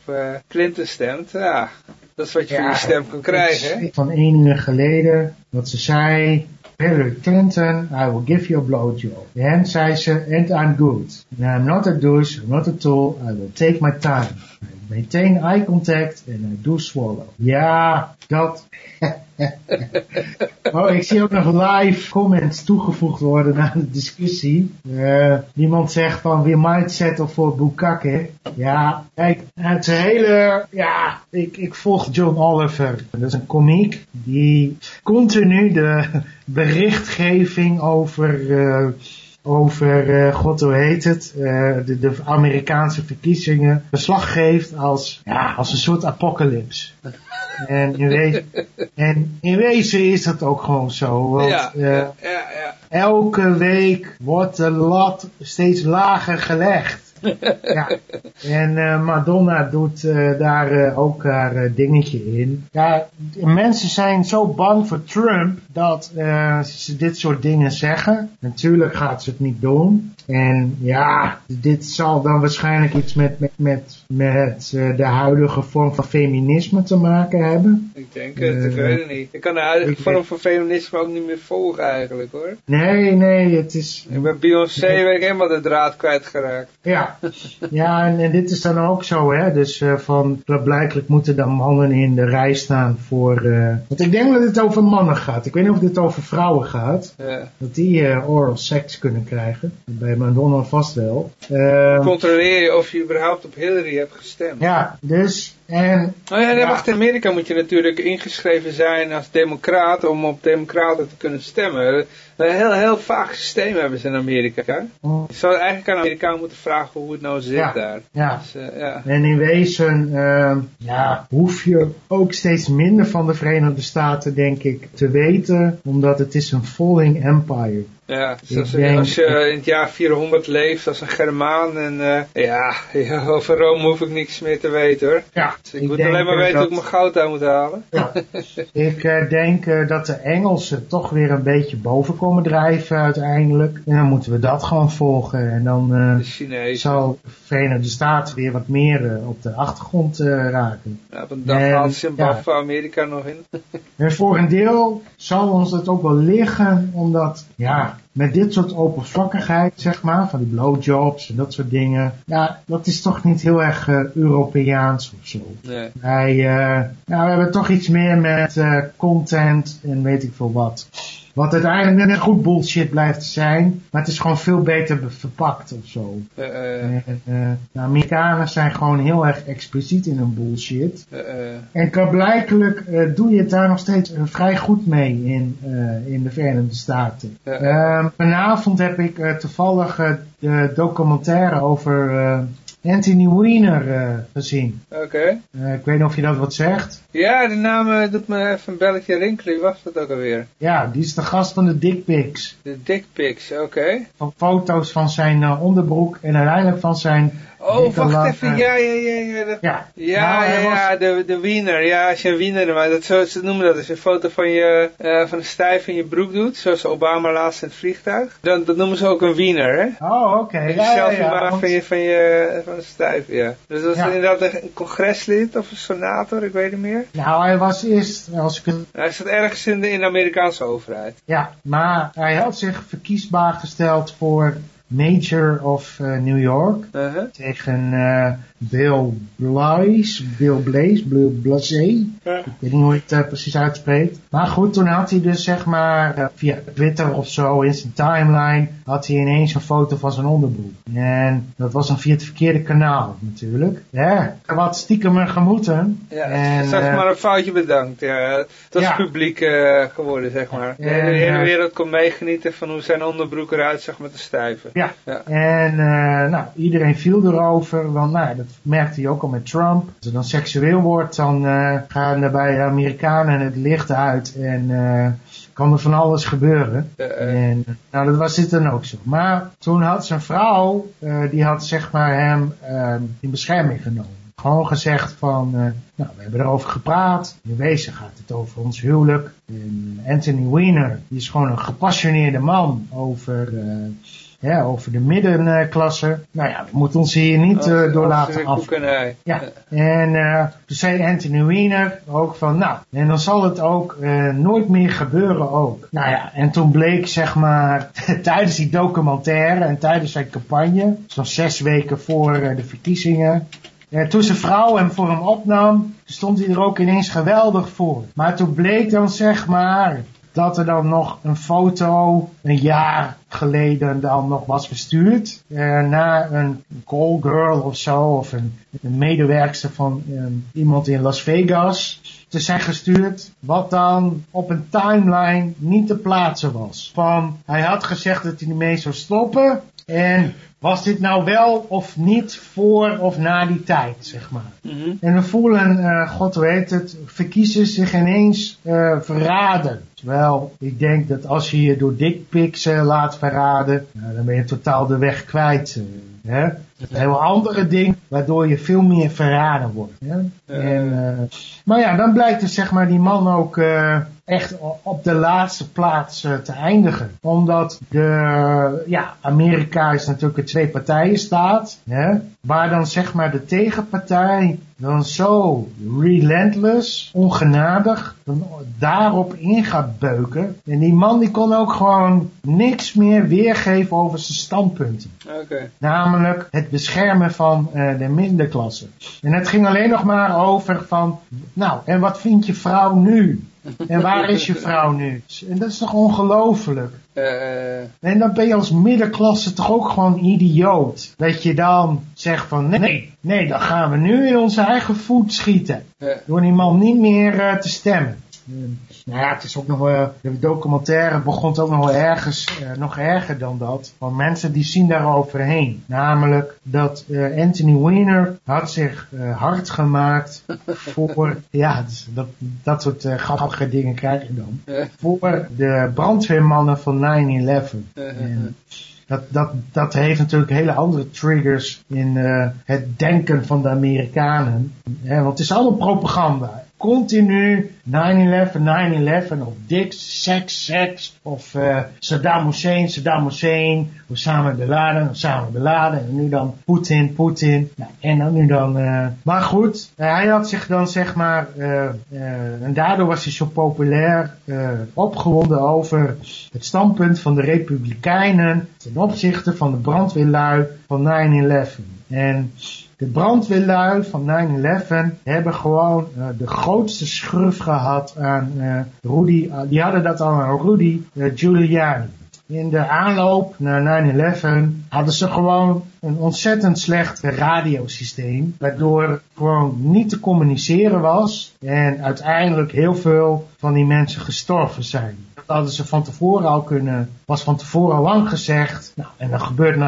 Clinton stemt. Ja, dat is wat je voor je stem kan krijgen, hè? Van één uur geleden, wat ze zei, Hillary Clinton, I will give you a blowjob. En zei ze, and I'm good. And I'm not a douche, I'm not a tool, I will take my time. Maintain eye contact and I do swallow. Ja, dat... oh, ik zie ook nog live comments toegevoegd worden aan de discussie. Eh iemand zegt van, we might settle voor Bukake. Ja, kijk, het hele, ja, ik, ik volg John Oliver. Dat is een komiek die continu de berichtgeving over, eh, over, eh, god hoe heet het, eh, de, de Amerikaanse verkiezingen verslag geeft als, ja, als een soort apocalyps. En in, wezen, en in wezen is dat ook gewoon zo. Want, ja, eh, ja, ja, ja. elke week wordt de lat steeds lager gelegd. Ja. En eh, Madonna doet eh, daar eh, ook haar dingetje in. Ja, mensen zijn zo bang voor Trump dat ze dit soort dingen zeggen. Natuurlijk gaat ze het niet doen. En ja, dit zal dan waarschijnlijk iets met, met, met, met eh, de huidige vorm van feminisme te maken hebben. Ik denk het, ik Eh, weet het niet. Ik kan de huidige vorm van feminisme ook niet meer volgen eigenlijk, hoor. Nee, nee, het is... Ik ben Beyoncé ben ik helemaal de draad kwijtgeraakt. Ja, ja en, en dit is dan ook zo, hè. Dus eh, van, blijkbaar moeten dan mannen in de rij staan voor... want ik denk dat het over mannen gaat. Ik weet niet of het over vrouwen gaat. Ja. Dat die oral seks kunnen krijgen. Bij Madonna vast wel. Controleer je of je überhaupt op Hillary hebt gestemd. ja, dus... En Oh ja, nee, Ja. wacht, in Amerika moet je natuurlijk ingeschreven zijn als democraat om op democraten te kunnen stemmen. Een heel, heel vaag systeem hebben ze in Amerika. Oh. Je zou eigenlijk aan Amerikaan moeten vragen hoe het nou zit Ja. daar. ja, Dus, eh, ja. En in wezen eh, ja, hoef je ook steeds minder van de Verenigde Staten, denk ik, te weten. Omdat het is een falling empire. Ja, denk- als je in het jaar 400 leeft als een Germaan en eh, ja, ja, over Rome hoef ik niks meer te weten hoor. Ja, Ik, moet alleen maar weten hoe ik mijn goud aan moet halen. Ja. ik eh, denk eh, dat de Engelsen toch weer een beetje boven komen drijven uiteindelijk. En dan moeten we dat gewoon volgen. En dan eh, De Chinezen. zal de Verenigde Staten weer wat meer op de achtergrond raken. Ja, op een dag En, haalt Zimbabwe Amerika nog in. En voor een deel zal ons dat ook wel liggen, omdat ja, met dit soort oppervlakkigheid, zeg maar, van die blowjobs en dat soort dingen, ja, dat is toch niet heel erg eh, Europeaans of zo. Nee. Wij, eh, nou, we hebben toch iets meer met eh, content en weet ik veel wat. Wat uiteindelijk net een goed bullshit blijft zijn, maar het is gewoon veel beter be- verpakt of zo. Eh, eh, eh, de Amerikanen zijn gewoon heel erg expliciet in hun bullshit. En blijkelijk doe je het daar nog steeds vrij goed mee in, in de Verenigde Staten. Ehm, vanavond heb ik toevallig de documentaire over Anthony Weiner eh, gezien. Oké. Eh, ik weet niet of je dat wat zegt. Ja, de naam eh, doet me even een belletje rinkelen. Was dat ook alweer? Ja, die is de gast van de Dick Pics. De dickpics, oké. Van foto's van zijn onderbroek en uiteindelijk van zijn... Oh, wacht even. Ja, ja, ja. Ja, Ja, ja, Nou, ja, was- ja, de, de wiener. Ja, als je een wiener, maar dat, zo, ze noemen dat als je een foto van je, eh, van de stijf in je broek doet, zoals Obama laatst in het vliegtuig. Dan, dat noemen ze ook een wiener, hè? Oh, oké. Een Ja, ja, want- van je, van je, van de stijf, ja. Dus dat is Ja. inderdaad een, congreslid of een senator, ik weet niet meer. Nou, hij was eerst, als ik Hij zit ergens in de, in de Amerikaanse overheid. Ja, maar hij had zich verkiesbaar gesteld voor Major of eh, New York Uh-huh. tegen eh, Bill Blaze, Bill Blaze, Bill Blaze. Ja. Ik weet niet hoe je het eh, precies uitspreekt. Maar goed, toen had hij dus zeg maar eh, via Twitter of zo in zijn timeline had hij ineens een foto van zijn onderbroek. En dat was dan via het verkeerde kanaal natuurlijk. Ja, wat stiekem er gemoeten. Ja, en, zeg eh, maar een foutje bedankt. Ja, dat is Ja. publiek geworden, zeg maar. De hele, En, hele eh, wereld kon meegenieten van hoe zijn onderbroek eruit zag met de stijven. Ja, Ja. en nou, iedereen viel erover, want nou, dat merkte hij ook al met Trump. Als het dan seksueel wordt, dan eh, gaan er bij de Amerikanen het licht uit en eh, kan er van alles gebeuren. Eh, En nou, dat was dit dan ook zo. Maar toen had zijn vrouw, eh, die had zeg maar hem eh, in bescherming genomen. Gewoon gezegd van, eh, nou, we hebben erover gepraat. In wezen gaat het over ons huwelijk. En Anthony Weiner, die is gewoon een gepassioneerde man over, eh, ja, over de middenklasse. Nou ja, we moeten ons hier niet eh, als- door als laten af. koekenij. Ja, en eh, toen zei Anthony Weiner ook van, nou, en dan zal het ook eh, nooit meer gebeuren ook. Nou ja, en toen bleek zeg maar, tijdens die documentaire en tijdens zijn campagne, zo'n zes weken voor eh, de verkiezingen, eh, toen zijn vrouw hem voor hem opnam, stond hij er ook ineens geweldig voor. Maar toen bleek dan zeg maar, dat er dan nog een foto een jaar geleden dan nog was verstuurd eh, naar een call girl of zo of een, medewerkster van eh, iemand in Las Vegas te zijn gestuurd wat dan op een timeline niet te plaatsen was. Van hij had gezegd dat hij ermee zou stoppen en was dit nou wel of niet voor of na die tijd, zeg maar. Mhm. En we voelen, eh, god weet het, verkiezen zich ineens eh, verraden. Terwijl ik denk dat als je je door dickpics eh, laat verraden, nou, dan ben je totaal de weg kwijt. hè? Dat is een heel andere ding, waardoor je veel meer verraden wordt. Hè? En, maar ja, dan blijkt dus zeg maar die man ook echt op de laatste plaats eh, te eindigen. Omdat de, ja, Amerika is natuurlijk een twee partijen staat. Hè? Waar dan zeg maar de tegenpartij dan zo relentless, ongenadig, dan daarop in gaat beuken. En die man die kon ook gewoon niks meer weergeven over zijn standpunten. Namelijk het beschermen van eh, de middenklasse. En het ging alleen nog maar over van, nou, en wat vindt je vrouw nu? En waar is je vrouw nu? En dat is toch ongelooflijk? Eh, En dan ben je als middenklasse toch ook gewoon idioot. Dat je dan zegt van nee, nee, dan gaan we nu in onze eigen voet schieten. eh, Door die man niet meer eh, te stemmen. Nou ja, het is ook nog wel, de documentaire begon ook nog wel ergens, eh, nog erger dan dat. Want mensen die zien daar overheen. Namelijk dat eh, Anthony Weiner had zich eh, hard gemaakt voor, ja, dus dat, dat soort grappige dingen krijg je dan. Voor de brandweermannen van 9-11. eh, En dat, dat, dat heeft natuurlijk hele andere triggers in het denken van de Amerikanen. Want het is allemaal propaganda. Continu 9-11, 9-11 of Dix, seks, seks. Of eh, Saddam Hussein, Saddam Hussein. Osama Bin Laden, Osama Bin Laden. En nu dan Poetin, Poetin. Nou, en dan nu dan... eh, maar goed, eh, hij had zich dan zeg maar... eh, en daardoor was hij zo populair opgewonden over het standpunt van de Republikeinen ten opzichte van de brandweerlui van 9-11. En de brandweerlui van 9-11 hebben gewoon eh, de grootste schruf gehad aan eh, Rudy, eh, die hadden dat al aan Rudy Giuliani. In de aanloop naar 9-11 hadden ze gewoon een ontzettend slecht radiosysteem, waardoor gewoon niet te communiceren was en uiteindelijk heel veel van die mensen gestorven zijn. Dat hadden ze van tevoren al kunnen, was van tevoren al lang gezegd. Nou, en dan gebeurt 9-11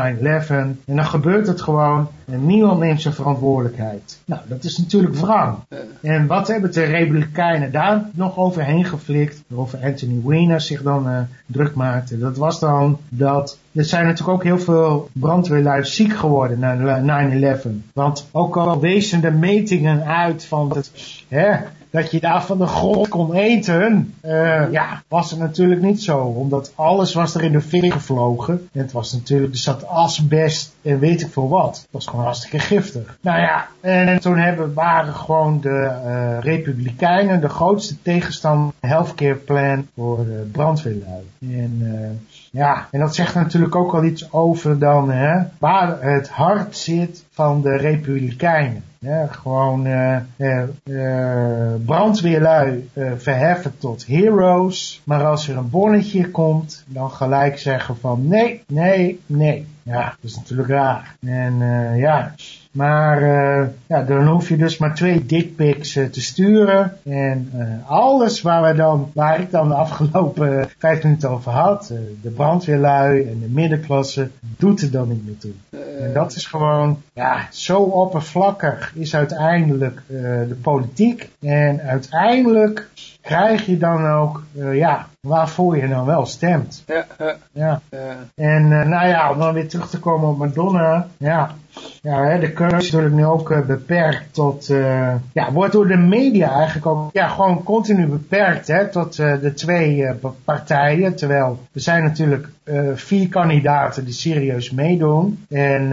en dan gebeurt het gewoon en niemand neemt zijn verantwoordelijkheid. Nou, dat is natuurlijk wrang. En wat hebben de Republikeinen daar nog overheen geflikt, over Anthony Weiner zich dan eh, druk maakte? Dat was dan dat er zijn natuurlijk ook heel veel brandweerlui ziek geworden na 9-11. Want ook al wezen de metingen uit van het, hè, dat je daar van de grond kon eten, eh, ja, was het natuurlijk niet zo. Omdat alles was er in de fik gevlogen. En het was natuurlijk, er zat asbest en weet ik veel wat. Het was gewoon hartstikke giftig. Nou ja, en toen hebben, waren gewoon de eh, Republikeinen de grootste tegenstander healthcare plan voor de brandweerlui. En eh, ja, en dat zegt natuurlijk ook al iets over dan hè, waar het hart zit van de Republikeinen. Gewoon eh, eh, brandweerlui verheffen tot heroes. Maar als er een bonnetje komt, dan gelijk zeggen van nee, nee, nee. Ja, dat is natuurlijk raar. En ja, Maar uh, ja, dan hoef je dus maar twee dickpics uh, te sturen. En uh, alles waar, we dan, waar ik dan de afgelopen vijf minuten over had, de brandweerlui en de middenklasse, doet er dan niet meer toe. en dat is gewoon, ja, zo oppervlakkig is uiteindelijk de politiek. En uiteindelijk krijg je dan ook, ja, waarvoor je dan wel stemt. Ja, ja. ja. En nou ja, om dan weer terug te komen op Madonna, ja, ja, de keuze is natuurlijk nu ook uh, beperkt tot, uh, ja, wordt door de media eigenlijk ook, ja, gewoon continu beperkt, hè, tot uh, de twee partijen. Terwijl er zijn natuurlijk vier kandidaten die serieus meedoen. En,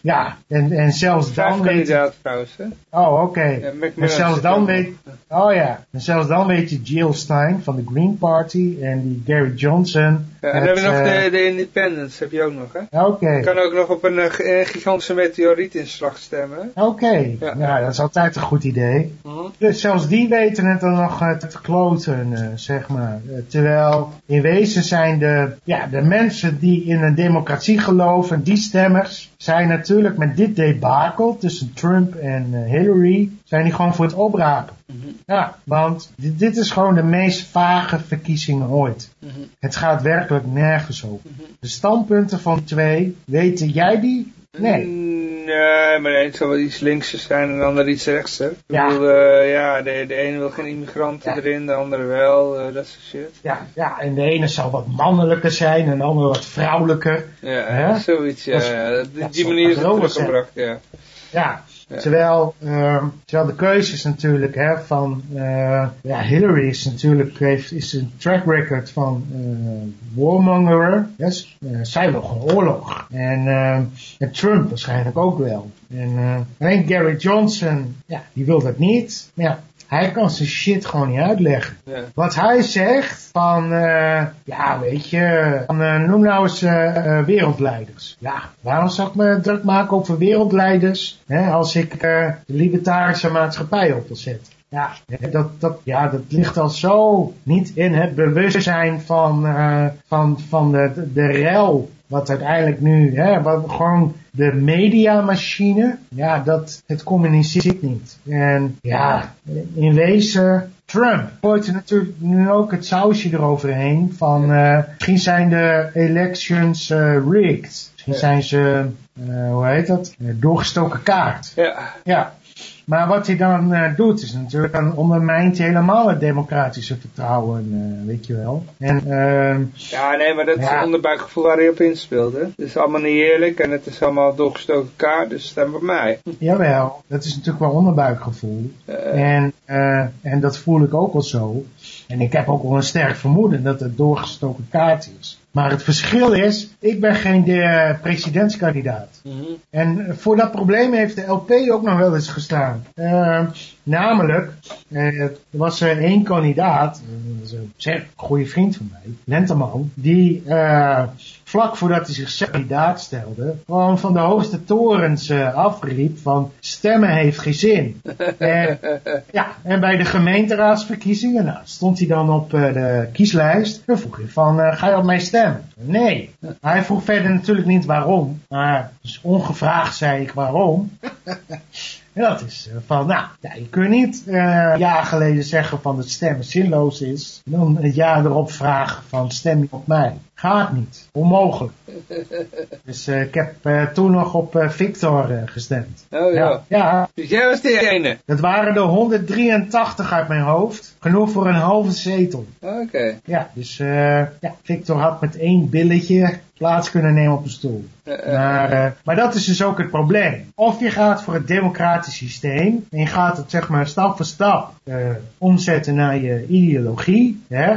ja, en, en zelfs dan weet... trouwens, hè? Oh, oké. Okay. Ja, en zelfs dan weet... Oh ja. En zelfs dan weet je Jill Stein van de Green Party en die Gary Johnson. Ja, en dan hebben we nog de, de Independents, heb je ook nog, hè? Oké. Je kan ook nog op een gigantische meteorietinslag stemmen. Oké, ja. Nou, dat is altijd een goed idee. Uh Dus zelfs die weten het dan nog uh, te kloten, uh, zeg maar. Uh, terwijl in wezen zijn de, ja, de mensen die in een democratie geloven, die stemmers, zijn natuurlijk met dit debakel tussen Trump en Hillary, zijn die gewoon voor het oprapen. Mm -hmm. Ja, want dit, dit, is gewoon de meest vage verkiezingen ooit. Mm -hmm. Het gaat werkelijk nergens over. Mm -hmm. De standpunten van twee, weten jij die? Nee. Nee, maar de een zal wel iets linkser zijn en de ander iets rechtser. Ik ja. bedoel, uh, ja, de, de ene wil geen immigranten ja. erin, de andere wel, uh, dat soort shit. Ja, ja, en de ene zal wat mannelijker zijn en de andere wat vrouwelijker. Ja, hè? zoiets, ja. Dat, die manier is het teruggebracht, ja. Ja, Terwijl, uh, terwijl de keuze is natuurlijk hè, van, uh, ja, Hillary is natuurlijk, heeft, is een track record van uh, warmonger. Yes? Uh, zij wil gewoon oorlog. En, en Trump waarschijnlijk ook wel. En alleen Gary Johnson, ja, die wil dat niet. Maar ja, hij kan zijn shit gewoon niet uitleggen. Ja. Wat hij zegt van, uh, ja weet je, van, uh, noem nou eens uh, wereldleiders. Ja, waarom zou ik me druk maken over wereldleiders hè, als ik de libertarische maatschappij op wil zetten? Ja, dat, dat, ja, dat ligt al zo niet in het bewustzijn van, van, van de, de rel wat uiteindelijk nu, hè, wat gewoon de mediamachine, ja, dat, het communiceert niet. En ja, in wezen, Trump gooit er natuurlijk nu ook het sausje eroverheen van, uh, misschien zijn de elections uh, rigged. Misschien zijn ze, uh, hoe heet dat, doorgestoken kaart. Ja. Ja. Maar wat hij dan uh, doet is natuurlijk, dan ondermijnt hij helemaal het democratische vertrouwen, uh, weet je wel. En, uh, ja, nee, maar dat is het onderbuikgevoel waar hij op inspeelt. Hè? Het is allemaal niet eerlijk en het is allemaal doorgestoken kaart, dus stem op mij. Jawel, dat is natuurlijk wel onderbuikgevoel. en, en dat voel ik ook wel zo. En ik heb ook wel een sterk vermoeden dat het doorgestoken kaart is. Maar het verschil is, ik ben geen de presidentskandidaat. Mm -hmm. En voor dat probleem heeft de LP ook nog wel eens gestaan. Uh, namelijk, uh, er was er één kandidaat, een zeer goede vriend van mij, Lenteman, die uh, vlak voordat hij zichzelf kandidaat stelde, gewoon van de hoogste torens afriep van stemmen heeft geen zin. en, ja, en bij de gemeenteraadsverkiezingen nou, stond hij dan op uh, de kieslijst en vroeg hij van, uh, ga je op mij stemmen? Nee. Hij vroeg verder natuurlijk niet waarom, maar dus ongevraagd zei ik waarom. En dat is van, nou, ja, je kunt niet uh, een jaar geleden zeggen van dat stemmen zinloos is. En dan het jaar erop vragen van stem je op mij. Gaat niet. Onmogelijk. dus uh, ik heb uh, toen nog op uh, Victor gestemd. Oh ja. ja. ja. Dus jij was die ene? Dat waren er 183 uit mijn hoofd. Genoeg voor een halve zetel. Oké. Okay. Ja, dus ja, Victor had met één billetje plaats kunnen nemen op een stoel. Maar, maar dat is dus ook het probleem. Of je gaat voor het democratisch systeem en je gaat het zeg maar stap voor stap omzetten naar je ideologie. Hè?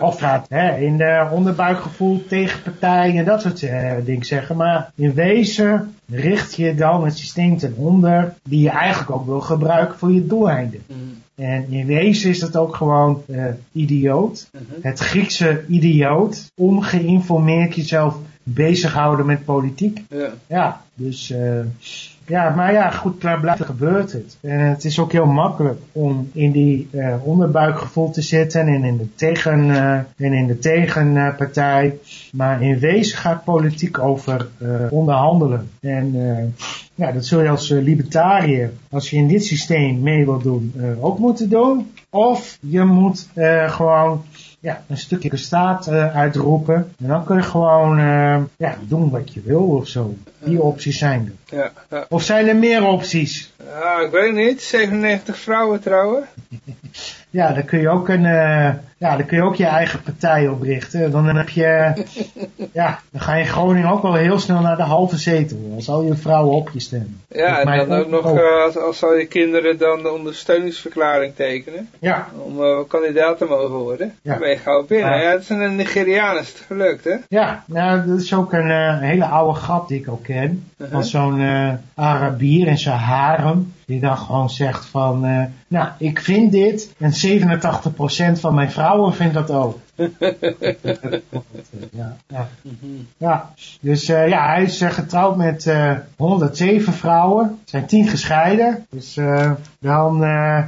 Of gaat hè, in de onderbuikgevoel tegen partijen en dat soort uh, dingen zeggen. Maar in wezen richt je dan het systeem ten onder die je eigenlijk ook wil gebruiken voor je doeleinden. Mm. En in wezen is het ook gewoon uh, idioot. -huh. Het Griekse idioot. Ongeïnformeerd jezelf bezighouden met politiek. Ja, ja dus uh, ja, maar ja, goed, klaar blijft gebeurt het. En het is ook heel makkelijk om in die uh, onderbuikgevoel te zitten en in de, tegen, uh, en in de tegenpartij. maar in wezen gaat politiek over onderhandelen. En ja, dat zul je als eh, libertariër, als je in dit systeem mee wilt doen, eh, ook moeten doen. Of je moet eh, gewoon ja, een stukje staat eh, uitroepen. En dan kun je gewoon eh, ja, doen wat je wil of zo. Die opties zijn er. Ja, ja. Of zijn er meer opties? Ja, ik weet het niet. 97 vrouwen trouwen. Ja, dan kun je ook een, eh, ja, dan kun je ook je eigen partij oprichten. Dan heb je, ja, dan ga je in Groningen ook wel heel snel naar de halve zetel. Als al je vrouwen op je stemmen. Ja, en dan ook nog, ook. eh, als, als al je kinderen dan de ondersteuningsverklaring tekenen. Ja, Om eh, kandidaat te mogen worden. Ja. Dan ben je gauw binnen. Ja. Ja, het is een Nigeriaan is het gelukt, hè? ja, nou, dat is ook een hele oude grap die ik ook ken. Uh-huh. Van zo'n Arabier in zijn harem. Die dan gewoon zegt van, eh, nou, ik vind dit. En 87% van mijn vrouwen vindt dat ook. ja, ja. ja, dus eh, ja, hij is eh, getrouwd met eh 107 vrouwen. Er zijn 10 gescheiden. Dus eh, dan, eh,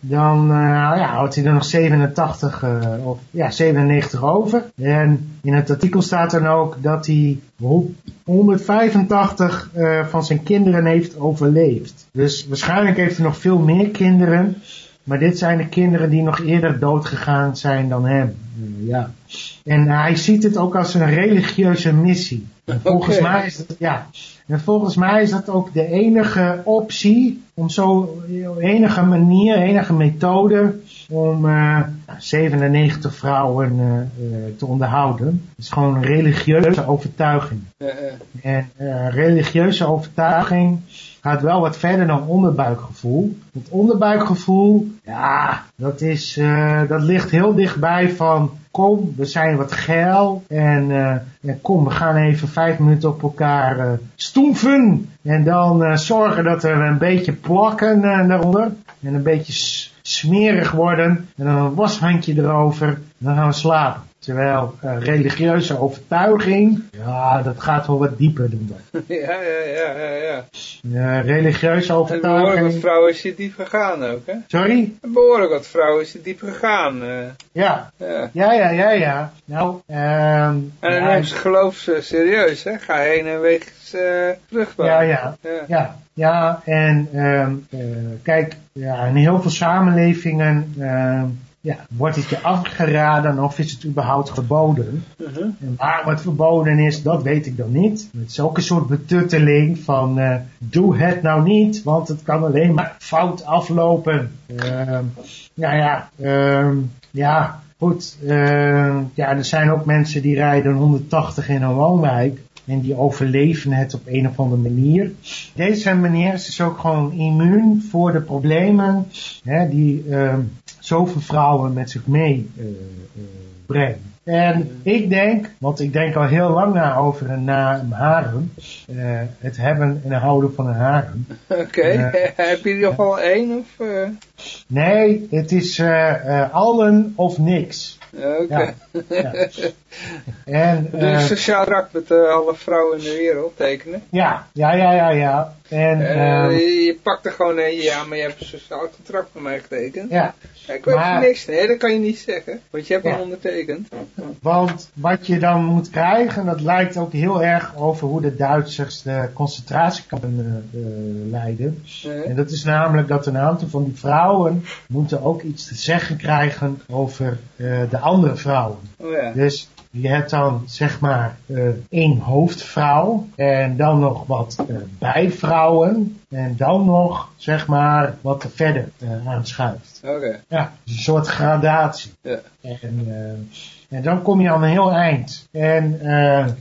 dan eh, ja, houdt hij er nog 87 eh, of ja, 97 over. En in het artikel staat dan ook dat hij ho- 185 eh, van zijn kinderen heeft overleefd. Dus waarschijnlijk heeft hij nog veel meer kinderen. Maar dit zijn de kinderen die nog eerder dood gegaan zijn dan hem. Eh, ja. En hij ziet het ook als een religieuze missie. En volgens mij is het, ja. En volgens mij is dat ook de enige optie om zo, enige manier, enige methode om eh, 97 vrouwen eh, te onderhouden. Het is gewoon een religieuze overtuiging. En religieuze overtuiging gaat wel wat verder dan onderbuikgevoel. Het onderbuikgevoel, ja, dat, is, eh, dat ligt heel dichtbij van kom, we zijn wat geil en, eh, en kom, we gaan even vijf minuten op elkaar eh stoeven. En dan eh, zorgen dat we een beetje plakken eh, daaronder en een beetje smerig worden en dan een washandje erover en dan gaan we slapen. Terwijl eh, religieuze overtuiging, ja, dat gaat wel wat dieper dan dat. ja, ja, ja, ja, ja. Eh, religieuze En behoorlijk wat overtuiging. vrouwen is je diep gegaan ook, hè? Sorry? En behoorlijk wat vrouwen is je diep gegaan. eh. Ja. ja. Ja, ja, ja, ja. Nou, ehm En dan ja, ze geloof ze serieus, hè? Ga heen en eh vruchtbaar. ja, ja. Ja. Ja, ja, en ehm, eh, kijk, ja, in heel veel samenlevingen ehm, ja, wordt het je afgeraden of is het überhaupt verboden. Mhm. En waar wat verboden is, dat weet ik dan niet. Het is ook een soort betutteling van eh, doe het nou niet, want het kan alleen maar fout aflopen. Ehm, ja, ja, ehm, ja, goed. ehm, ja, er zijn ook mensen die rijden 180 in een woonwijk. En die overleven het op een of andere manier. Deze meneer is dus ook gewoon immuun voor de problemen hè, die ehm, zoveel vrouwen met zich mee eh, eh, brengen. En ik denk, want ik denk al heel lang na over een, na een harem, eh, het hebben en houden van een harem. Oké, heb je er wel één? Of? Nee, het is allen of niks. Oké. Ja. En, Doe eh, een sociaal rak met eh, alle vrouwen in de wereld tekenen. ja, ja, ja, ja, ja. En, Eh, ehm, je, pakt er gewoon een, ja, maar je hebt een sociaal contract met mij getekend. ja, ik weet maar- niks. Nee, dat kan je niet zeggen. Want je hebt hem ondertekend. Want wat je dan moet krijgen, dat lijkt ook heel erg over hoe de Duitsers de concentratiekampen leiden. En dat is namelijk dat een aantal van die vrouwen moeten ook iets te zeggen krijgen over de andere vrouwen. oh ja. Dus je hebt dan zeg maar eh, één hoofdvrouw en dan nog wat eh, bijvrouwen en dan nog zeg maar wat er verder eh, aanschuift. Oké. Ja, dus een soort gradatie. Ja. En, en dan kom je aan een heel eind. En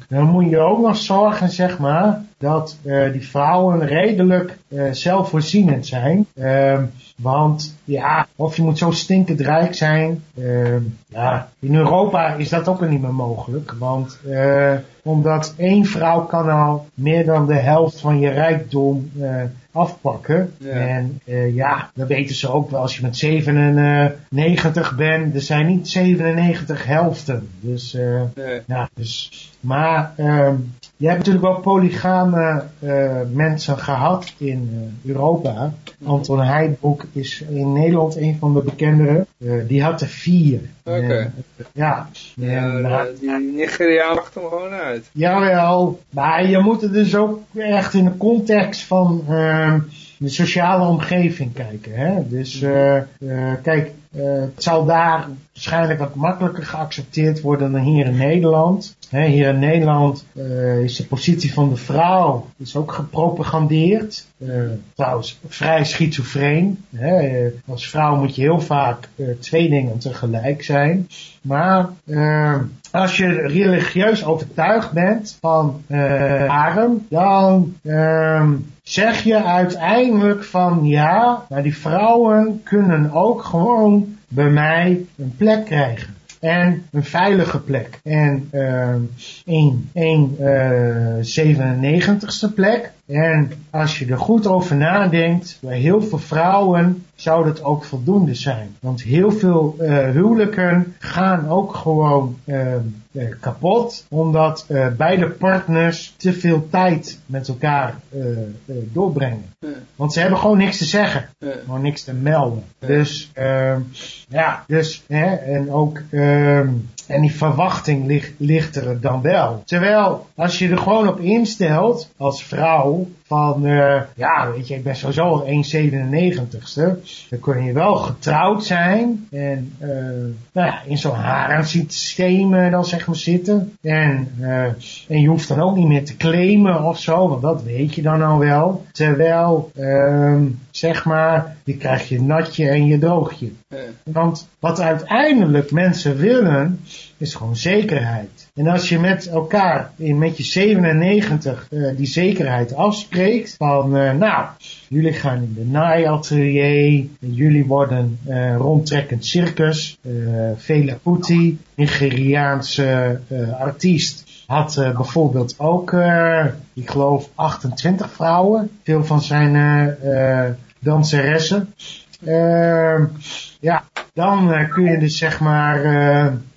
dan moet je ook nog zorgen, zeg maar, dat eh, die vrouwen redelijk eh, zelfvoorzienend zijn. Ehm, want ja, of je moet zo stinkend rijk zijn. ehm, ja, in Europa is dat ook niet meer mogelijk. Want eh, omdat één vrouw kan al meer dan de helft van je rijkdom afpakken. Ja. En ja, dat weten ze ook wel. Als je met 97 bent, er zijn niet 97 helften. Dus, Nee. ja, dus maar ehm, je hebt natuurlijk wel polygame uh, mensen gehad in uh, Europa. Anton Heidbroek is in Nederland een van de bekendere. Uh, die had er vier. Oké. Okay. ja. ja en, die Nigeriaan lacht hem gewoon uit. Jawel, maar je moet het dus ook echt in de context van ehm, de sociale omgeving kijken. Hè? Dus kijk, het zal daar waarschijnlijk wat makkelijker geaccepteerd worden dan hier in Nederland. hier in Nederland uh, is de positie van de vrouw is ook gepropagandeerd. Uh, trouwens, vrij schizofreen. Uh, als vrouw moet je heel vaak twee dingen tegelijk zijn. Maar als je religieus overtuigd bent van harem, dan ehm, zeg je uiteindelijk van ja, maar die vrouwen kunnen ook gewoon bij mij een plek krijgen. En een veilige plek. En uh, een, een uh, 97ste plek. En als je er goed over nadenkt, bij heel veel vrouwen zou dat ook voldoende zijn. Want heel veel uh, huwelijken gaan ook gewoon uh, uh, kapot, omdat beide partners te veel tijd met elkaar doorbrengen. Want ze hebben gewoon niks te zeggen, gewoon niks te melden. Dus ehm, ja, dus hè, en ook ehm, en die verwachting ligt, ligt er dan wel. Terwijl, als je er gewoon op instelt, als vrouw, van, uh, ja, weet je, ik ben sowieso al 1,97ste. Dan kun je wel getrouwd zijn en, uh, nou ja, in zo'n haremsysteem uh, dan zeg maar zitten. En, uh, en je hoeft dan ook niet meer te claimen of zo, want dat weet je dan al wel. Terwijl, uh, zeg maar, je krijgt je natje en je droogje. Want wat uiteindelijk mensen willen, is gewoon zekerheid. En als je met elkaar in met je 97 uh, die zekerheid afspreekt van uh, nou, jullie gaan in de naaiatelier, jullie worden uh, rondtrekkend circus, Fela Kuti, Nigeriaanse artiest, had bijvoorbeeld ook, ik geloof, 28 vrouwen. Veel van zijn uh, danseressen. Ehm, ja, dan kun je dus zeg maar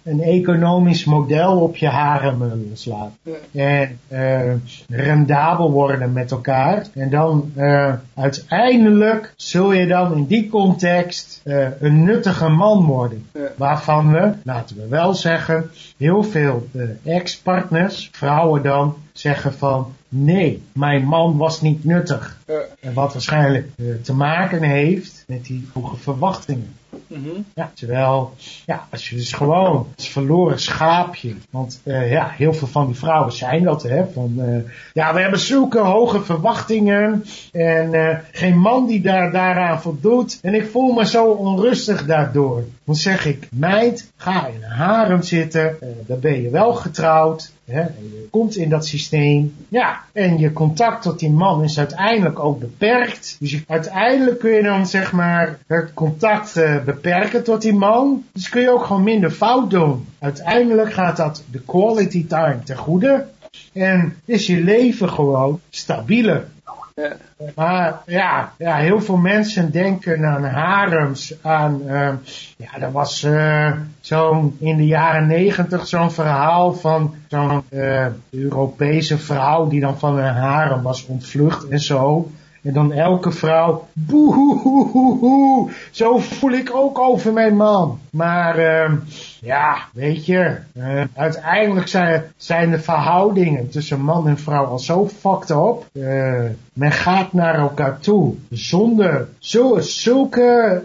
een economisch model op je haren slaan. En uh, rendabel worden met elkaar. En dan uh, uiteindelijk zul je dan in die context uh, een nuttige man worden. Waarvan we, laten we wel zeggen, heel veel ex-partners, vrouwen dan, zeggen van nee, mijn man was niet nuttig. En wat waarschijnlijk te maken heeft met die hoge verwachtingen. -hmm. Ja, terwijl, ja, als je dus gewoon als verloren schaapje, want uh, ja, heel veel van die vrouwen zijn dat, hè, van, uh, ja, we hebben zulke hoge verwachtingen en uh, geen man die daar daaraan voldoet en ik voel me zo onrustig daardoor. Dan zeg ik, meid, ga in een harem zitten, dan ben je wel getrouwd, je komt in dat systeem. Ja, en je contact tot die man is uiteindelijk ook beperkt. Dus je, uiteindelijk kun je dan zeg maar het contact beperken tot die man. Dus kun je ook gewoon minder fout doen. Uiteindelijk gaat dat de quality time ten goede. En is je leven gewoon stabieler. Ja. Maar ja, ja, heel veel mensen denken aan harems, aan, uh, ja, dat was uh, zo'n in de jaren negentig zo'n verhaal van zo'n uh, Europese vrouw die dan van een harem was ontvlucht en zo. En dan elke vrouw, boe, zo voel ik ook over mijn man. Maar uh, ja, weet je, uh, uiteindelijk zijn, zijn de verhoudingen tussen man en vrouw al zo fucked up. Uh, men gaat naar elkaar toe zonder zo, zulke...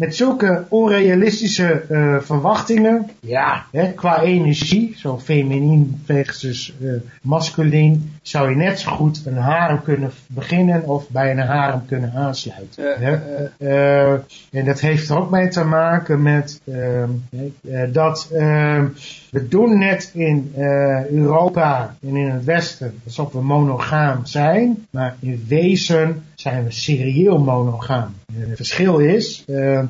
Met zulke onrealistische uh, verwachtingen, ja, hè, qua energie, zo feminien versus uh, masculien, zou je net zo goed een harem kunnen beginnen of bij een harem kunnen aansluiten. Uh, hè? en dat heeft er ook mee te maken met dat we doen net in Europa en in het Westen alsof we monogaam zijn, maar in wezen zijn we serieel monogaam. Het verschil is, uh,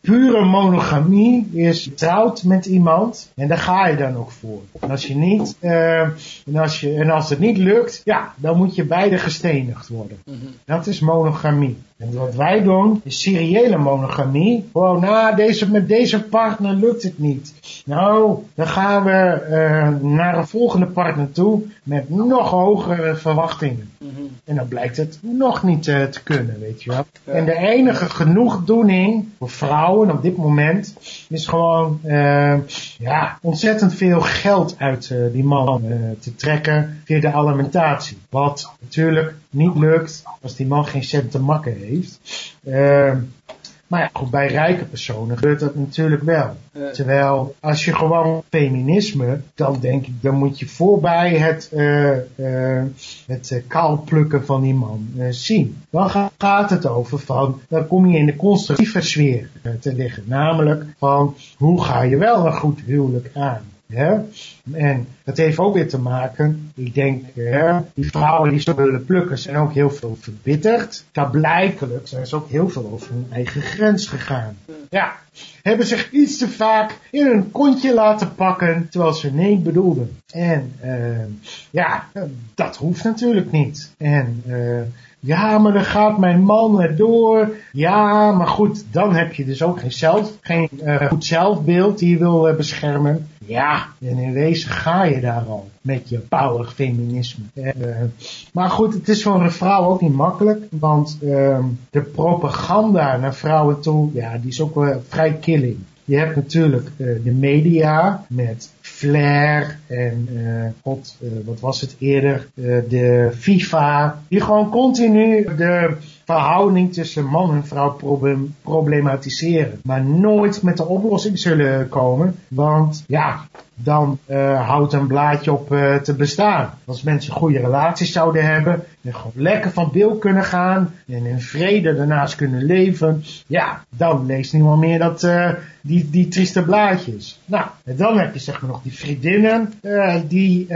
pure monogamie is getrouwd met iemand en daar ga je dan ook voor. En als je niet, uh, en als, je, en als het niet lukt, ja, dan moet je beide gestenigd worden. Dat is monogamie. En wat wij doen, is seriële monogamie. Gewoon, nou, deze, met deze partner lukt het niet. Nou, dan gaan we eh, naar een volgende partner toe met nog hogere verwachtingen. En dan blijkt het nog niet eh, te kunnen, weet je wel. En de enige genoegdoening voor vrouwen op dit moment is gewoon eh, ja, ontzettend veel geld uit eh, die man eh, te trekken via de alimentatie. Wat natuurlijk niet lukt als die man geen cent te makken heeft. Maar ja, goed, bij rijke personen gebeurt dat natuurlijk wel. Terwijl als je gewoon feminisme, dan denk ik, dan moet je voorbij het, het eh, kaalplukken van die man eh, zien. Dan ga- gaat het over van, dan kom je in de constructieve sfeer eh, te liggen. Namelijk van, hoe ga je wel een goed huwelijk aan? Hè? En dat heeft ook weer te maken, ik denk, hè, die vrouwen die zo willen plukken zijn ook heel veel verbitterd. Blijkelijk zijn ze ook heel veel over hun eigen grens gegaan. Ja, hebben zich iets te vaak in hun kontje laten pakken terwijl ze nee bedoelden. En eh, ja, dat hoeft natuurlijk niet. En eh, ja, maar dan gaat mijn man erdoor. Ja, maar goed, dan heb je dus ook geen, zelf, geen eh, goed zelfbeeld die je wil eh, beschermen. Ja, en in wezen ga je daar al met je power feminisme. Eh, maar goed, het is voor een vrouw ook niet makkelijk, want ehm, de propaganda naar vrouwen toe, ja, die is ook wel vrij killing. Je hebt natuurlijk de media met Flair en eh, god, eh, wat was het eerder, Eh, de FIFA, die gewoon continu de verhouding tussen man en vrouw problematiseren. Maar nooit met de oplossing zullen komen, want ja, dan eh, houdt een blaadje op eh, te bestaan. Als mensen goede relaties zouden hebben en gewoon lekker van beeld kunnen gaan en in vrede daarnaast kunnen leven, ja, dan leest niemand meer dat, eh, die, die trieste blaadjes. Nou, en dan heb je zeg maar nog die vriendinnen die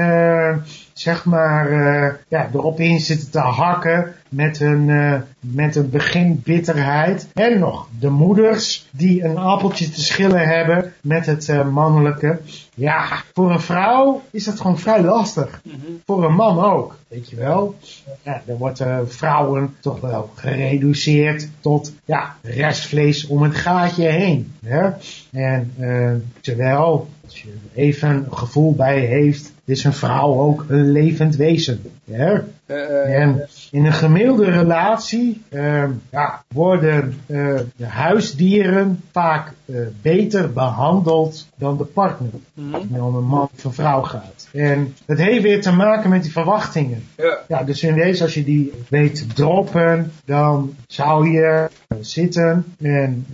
zeg maar eh, ja, erop in zitten te hakken met hun, eh, met een begin bitterheid. En nog de moeders die een appeltje te schillen hebben met het eh, mannelijke. Ja, voor een vrouw is dat gewoon vrij lastig. Voor een man ook, weet je wel. Ja, dan worden vrouwen toch wel gereduceerd tot ja, restvlees om het gaatje heen. Hè? En eh, terwijl, als je er even een gevoel bij heeft, is een vrouw ook een levend wezen. Hè? Eh, En in een gemiddelde relatie eh, ja, worden eh, de huisdieren vaak eh, beter behandeld dan de partner. Die om een man of een vrouw gaat. En dat heeft weer te maken met die verwachtingen. ja. Ja, dus in deze, als je die weet te droppen, dan zou je zitten en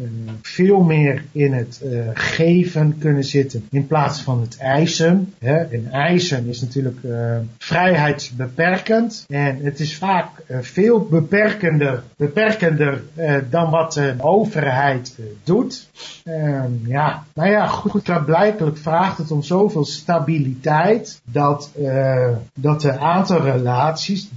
veel meer in het eh, geven kunnen zitten in plaats van het eisen. En eisen is natuurlijk eh, vrijheidsbeperkend en het is vaak eh, veel beperkender, beperkender dan wat de overheid doet. Ehm, ja, nou ja, goed, klaarblijkelijk vraagt het om zoveel stabiliteit dat, dat een aantal relaties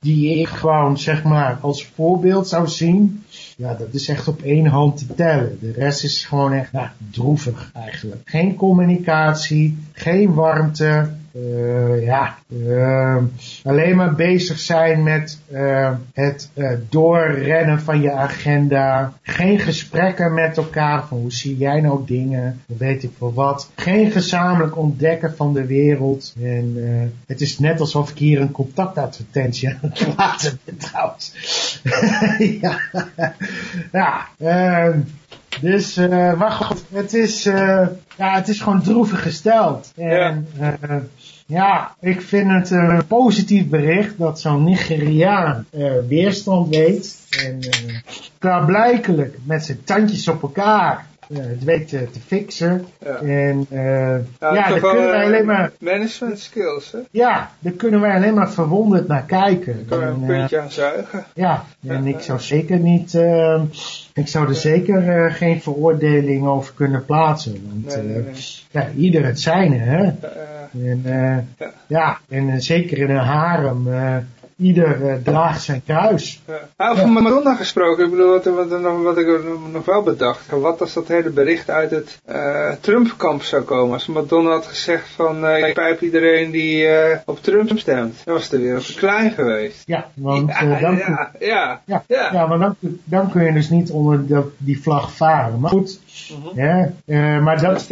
die ik gewoon zeg maar als voorbeeld zou zien, ja, dat is echt op één hand te tellen. De rest is gewoon echt nou, droevig eigenlijk. Geen communicatie, geen warmte, eh, ja, eh, alleen maar bezig zijn met eh, het eh, doorrennen van je agenda. Geen gesprekken met elkaar van hoe zie jij nou dingen, weet ik veel wat. Geen gezamenlijk ontdekken van de wereld. En eh, het is net alsof ik hier een contactadvertentie aan het plaatsen ben trouwens. ja, ja ehm, dus, eh, maar goed, het is, eh, ja, het is gewoon droevig gesteld. En, eh, ja, ik vind het een positief bericht dat zo'n Nigeriaan eh, weerstand weet. En eh klaarblijkelijk met zijn tandjes op elkaar eh, het weet te, te fixen. Ja. En eh, Ja, ja, daar kunnen wij alleen maar, Management skills, hè? ja, daar kunnen wij alleen maar verwonderd naar kijken. Kan er een En, puntje aan zuigen. ja, en ik zou zeker niet, eh, ik zou er zeker eh, geen veroordeling over kunnen plaatsen. Want Nee, nee, eh, nee. ja, ieder het zijne, hè. Eh, En, Ja. ja, en zeker in een harem, ieder uh, draagt zijn kruis. Ja. Over ja. Madonna gesproken, ik bedoel, wat, wat, ik nog wel bedacht. Wat als dat hele bericht uit het uh, Trump-kamp zou komen? Als Madonna had gezegd van, uh, ik pijp iedereen die op Trump stemt. Dan was de wereld te klein geweest. Ja, want ja, dan, ja, ja, ja, ja. dan, dan kun je dus niet onder de, die vlag varen. Maar goed, uh maar dat,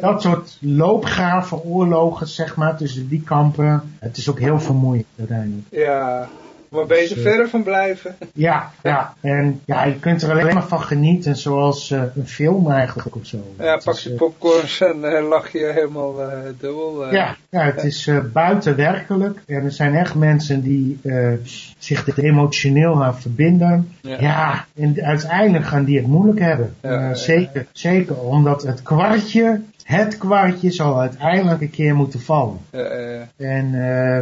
dat soort loopgraven, oorlogen, zeg maar, tussen die kampen, het is ook heel vermoeiend uiteindelijk. Ja, maar beter dus, verder van blijven. Ja, ja. En ja, je kunt er alleen maar van genieten, zoals uh, een film eigenlijk of zo. Ja, pak je popcorns en uh, lach je helemaal dubbel. ja, ja, het is buitenwerkelijk. En er zijn echt mensen die zich er emotioneel aan verbinden. Ja. ja. en uiteindelijk gaan die het moeilijk hebben. Ja, zeker, zeker, omdat het kwartje het kwartje zal uiteindelijk een keer moeten vallen. Uh, en uh,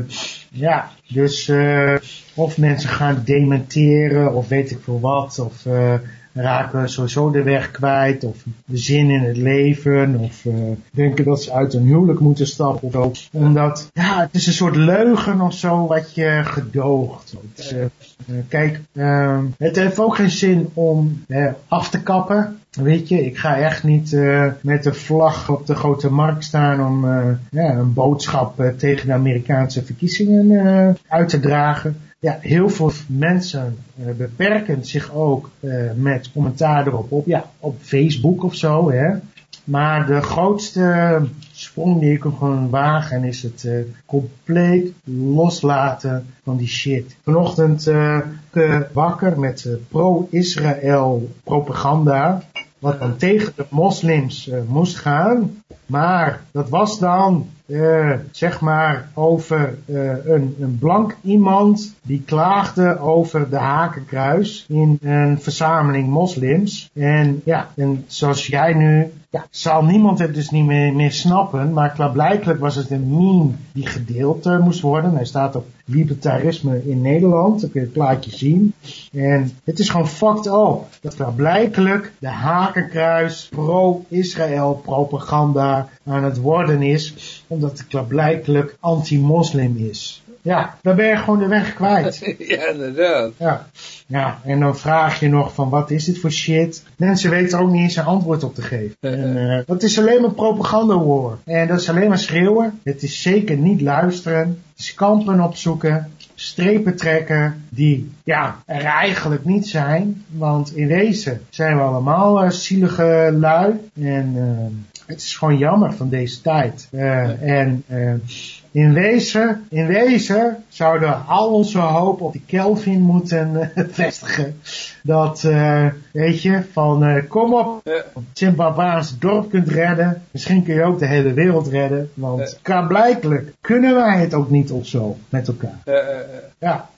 ja, dus uh, of mensen gaan dementeren of weet ik veel wat. Of raken sowieso de weg kwijt of de zin in het leven of uh, denken dat ze uit een huwelijk moeten stappen of zo. Omdat, ja, het is een soort leugen of zo wat je gedoogt. Dus, uh, kijk, uh, het heeft ook geen zin om af te kappen. Weet je, ik ga echt niet uh, met de vlag op de grote markt staan om uh, ja, een boodschap uh, tegen de Amerikaanse verkiezingen uit te dragen ja, heel veel mensen beperken zich ook met commentaar erop op, ja, op Facebook of zo. Hè. Maar de grootste sprong die ik gewoon wagen is het compleet loslaten van die shit. Vanochtend uh, wakker met pro-Israël propaganda. Wat dan tegen de moslims moest gaan. Maar dat was dan uh, zeg maar over uh, een, een blank iemand die klaagde over de hakenkruis in een verzameling moslims. En ja, en zoals jij nu ja, zal niemand het dus niet meer, meer snappen, maar klaarblijkelijk was het een meme die gedeeld uh, moest worden. Hij staat op libertarisme in Nederland, dan kun je het plaatje zien. En het is gewoon fucked up dat klaarblijkelijk de hakenkruis pro-Israël propaganda aan het worden is, omdat het klaarblijkelijk anti-moslim is. Ja, dan ben je gewoon de weg kwijt. ja, inderdaad. Ja. ja, en dan vraag je nog van wat is dit voor shit? Mensen weten er ook niet eens een antwoord op te geven. En, uh, dat is alleen maar propaganda war. En dat is alleen maar schreeuwen. Het is zeker niet luisteren. Het is kampen opzoeken. Strepen trekken die ja, er eigenlijk niet zijn. Want in wezen zijn we allemaal uh, zielige lui. En uh, het is gewoon jammer van deze tijd. Uh, en in wezen, in wezen zouden al onze hoop op die Kelvin moeten uh, vestigen. Dat, uh, weet je, van uh, kom op, het dorp kunt redden. Misschien kun je ook de hele wereld redden. Want ja. blijkelijk kunnen wij het ook niet of zo met elkaar. Ja,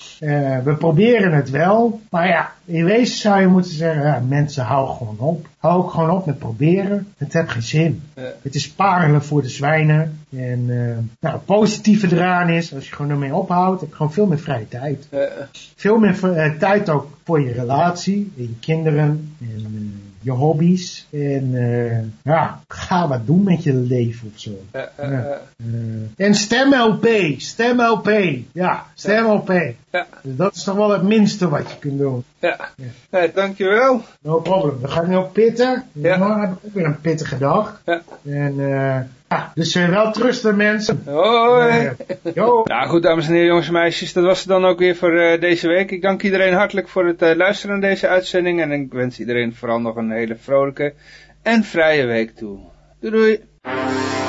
we proberen het wel. Maar ja, in wezen zou je moeten zeggen, ja, mensen hou gewoon op. Hou ook gewoon op met proberen. Het heeft geen zin. Het is parelen voor de zwijnen. En nou, het positieve eraan is, als je gewoon ermee ophoudt, heb je gewoon veel meer vrije tijd. Veel meer tijd ook voor je relatie, en je kinderen en uh, je hobby's. En uh, ja, ga wat doen met je leven of zo. Ja. en stem LP, stem LP. Ja, stem LP. Ja. Dus dat is toch wel het minste wat je kunt doen. Ja, ja. Hey, dankjewel. No problem. We gaan nu op pitten. Ja. Morgen heb ik ook weer een pittige dag. Ja. En ja, dus uh, wel trusten mensen. Hoi. Uh, nou goed, dames en heren, jongens en meisjes. Dat was het dan ook weer voor uh, deze week. Ik dank iedereen hartelijk voor het luisteren naar deze uitzending. En ik wens iedereen vooral nog een hele vrolijke en vrije week toe. Doei doei.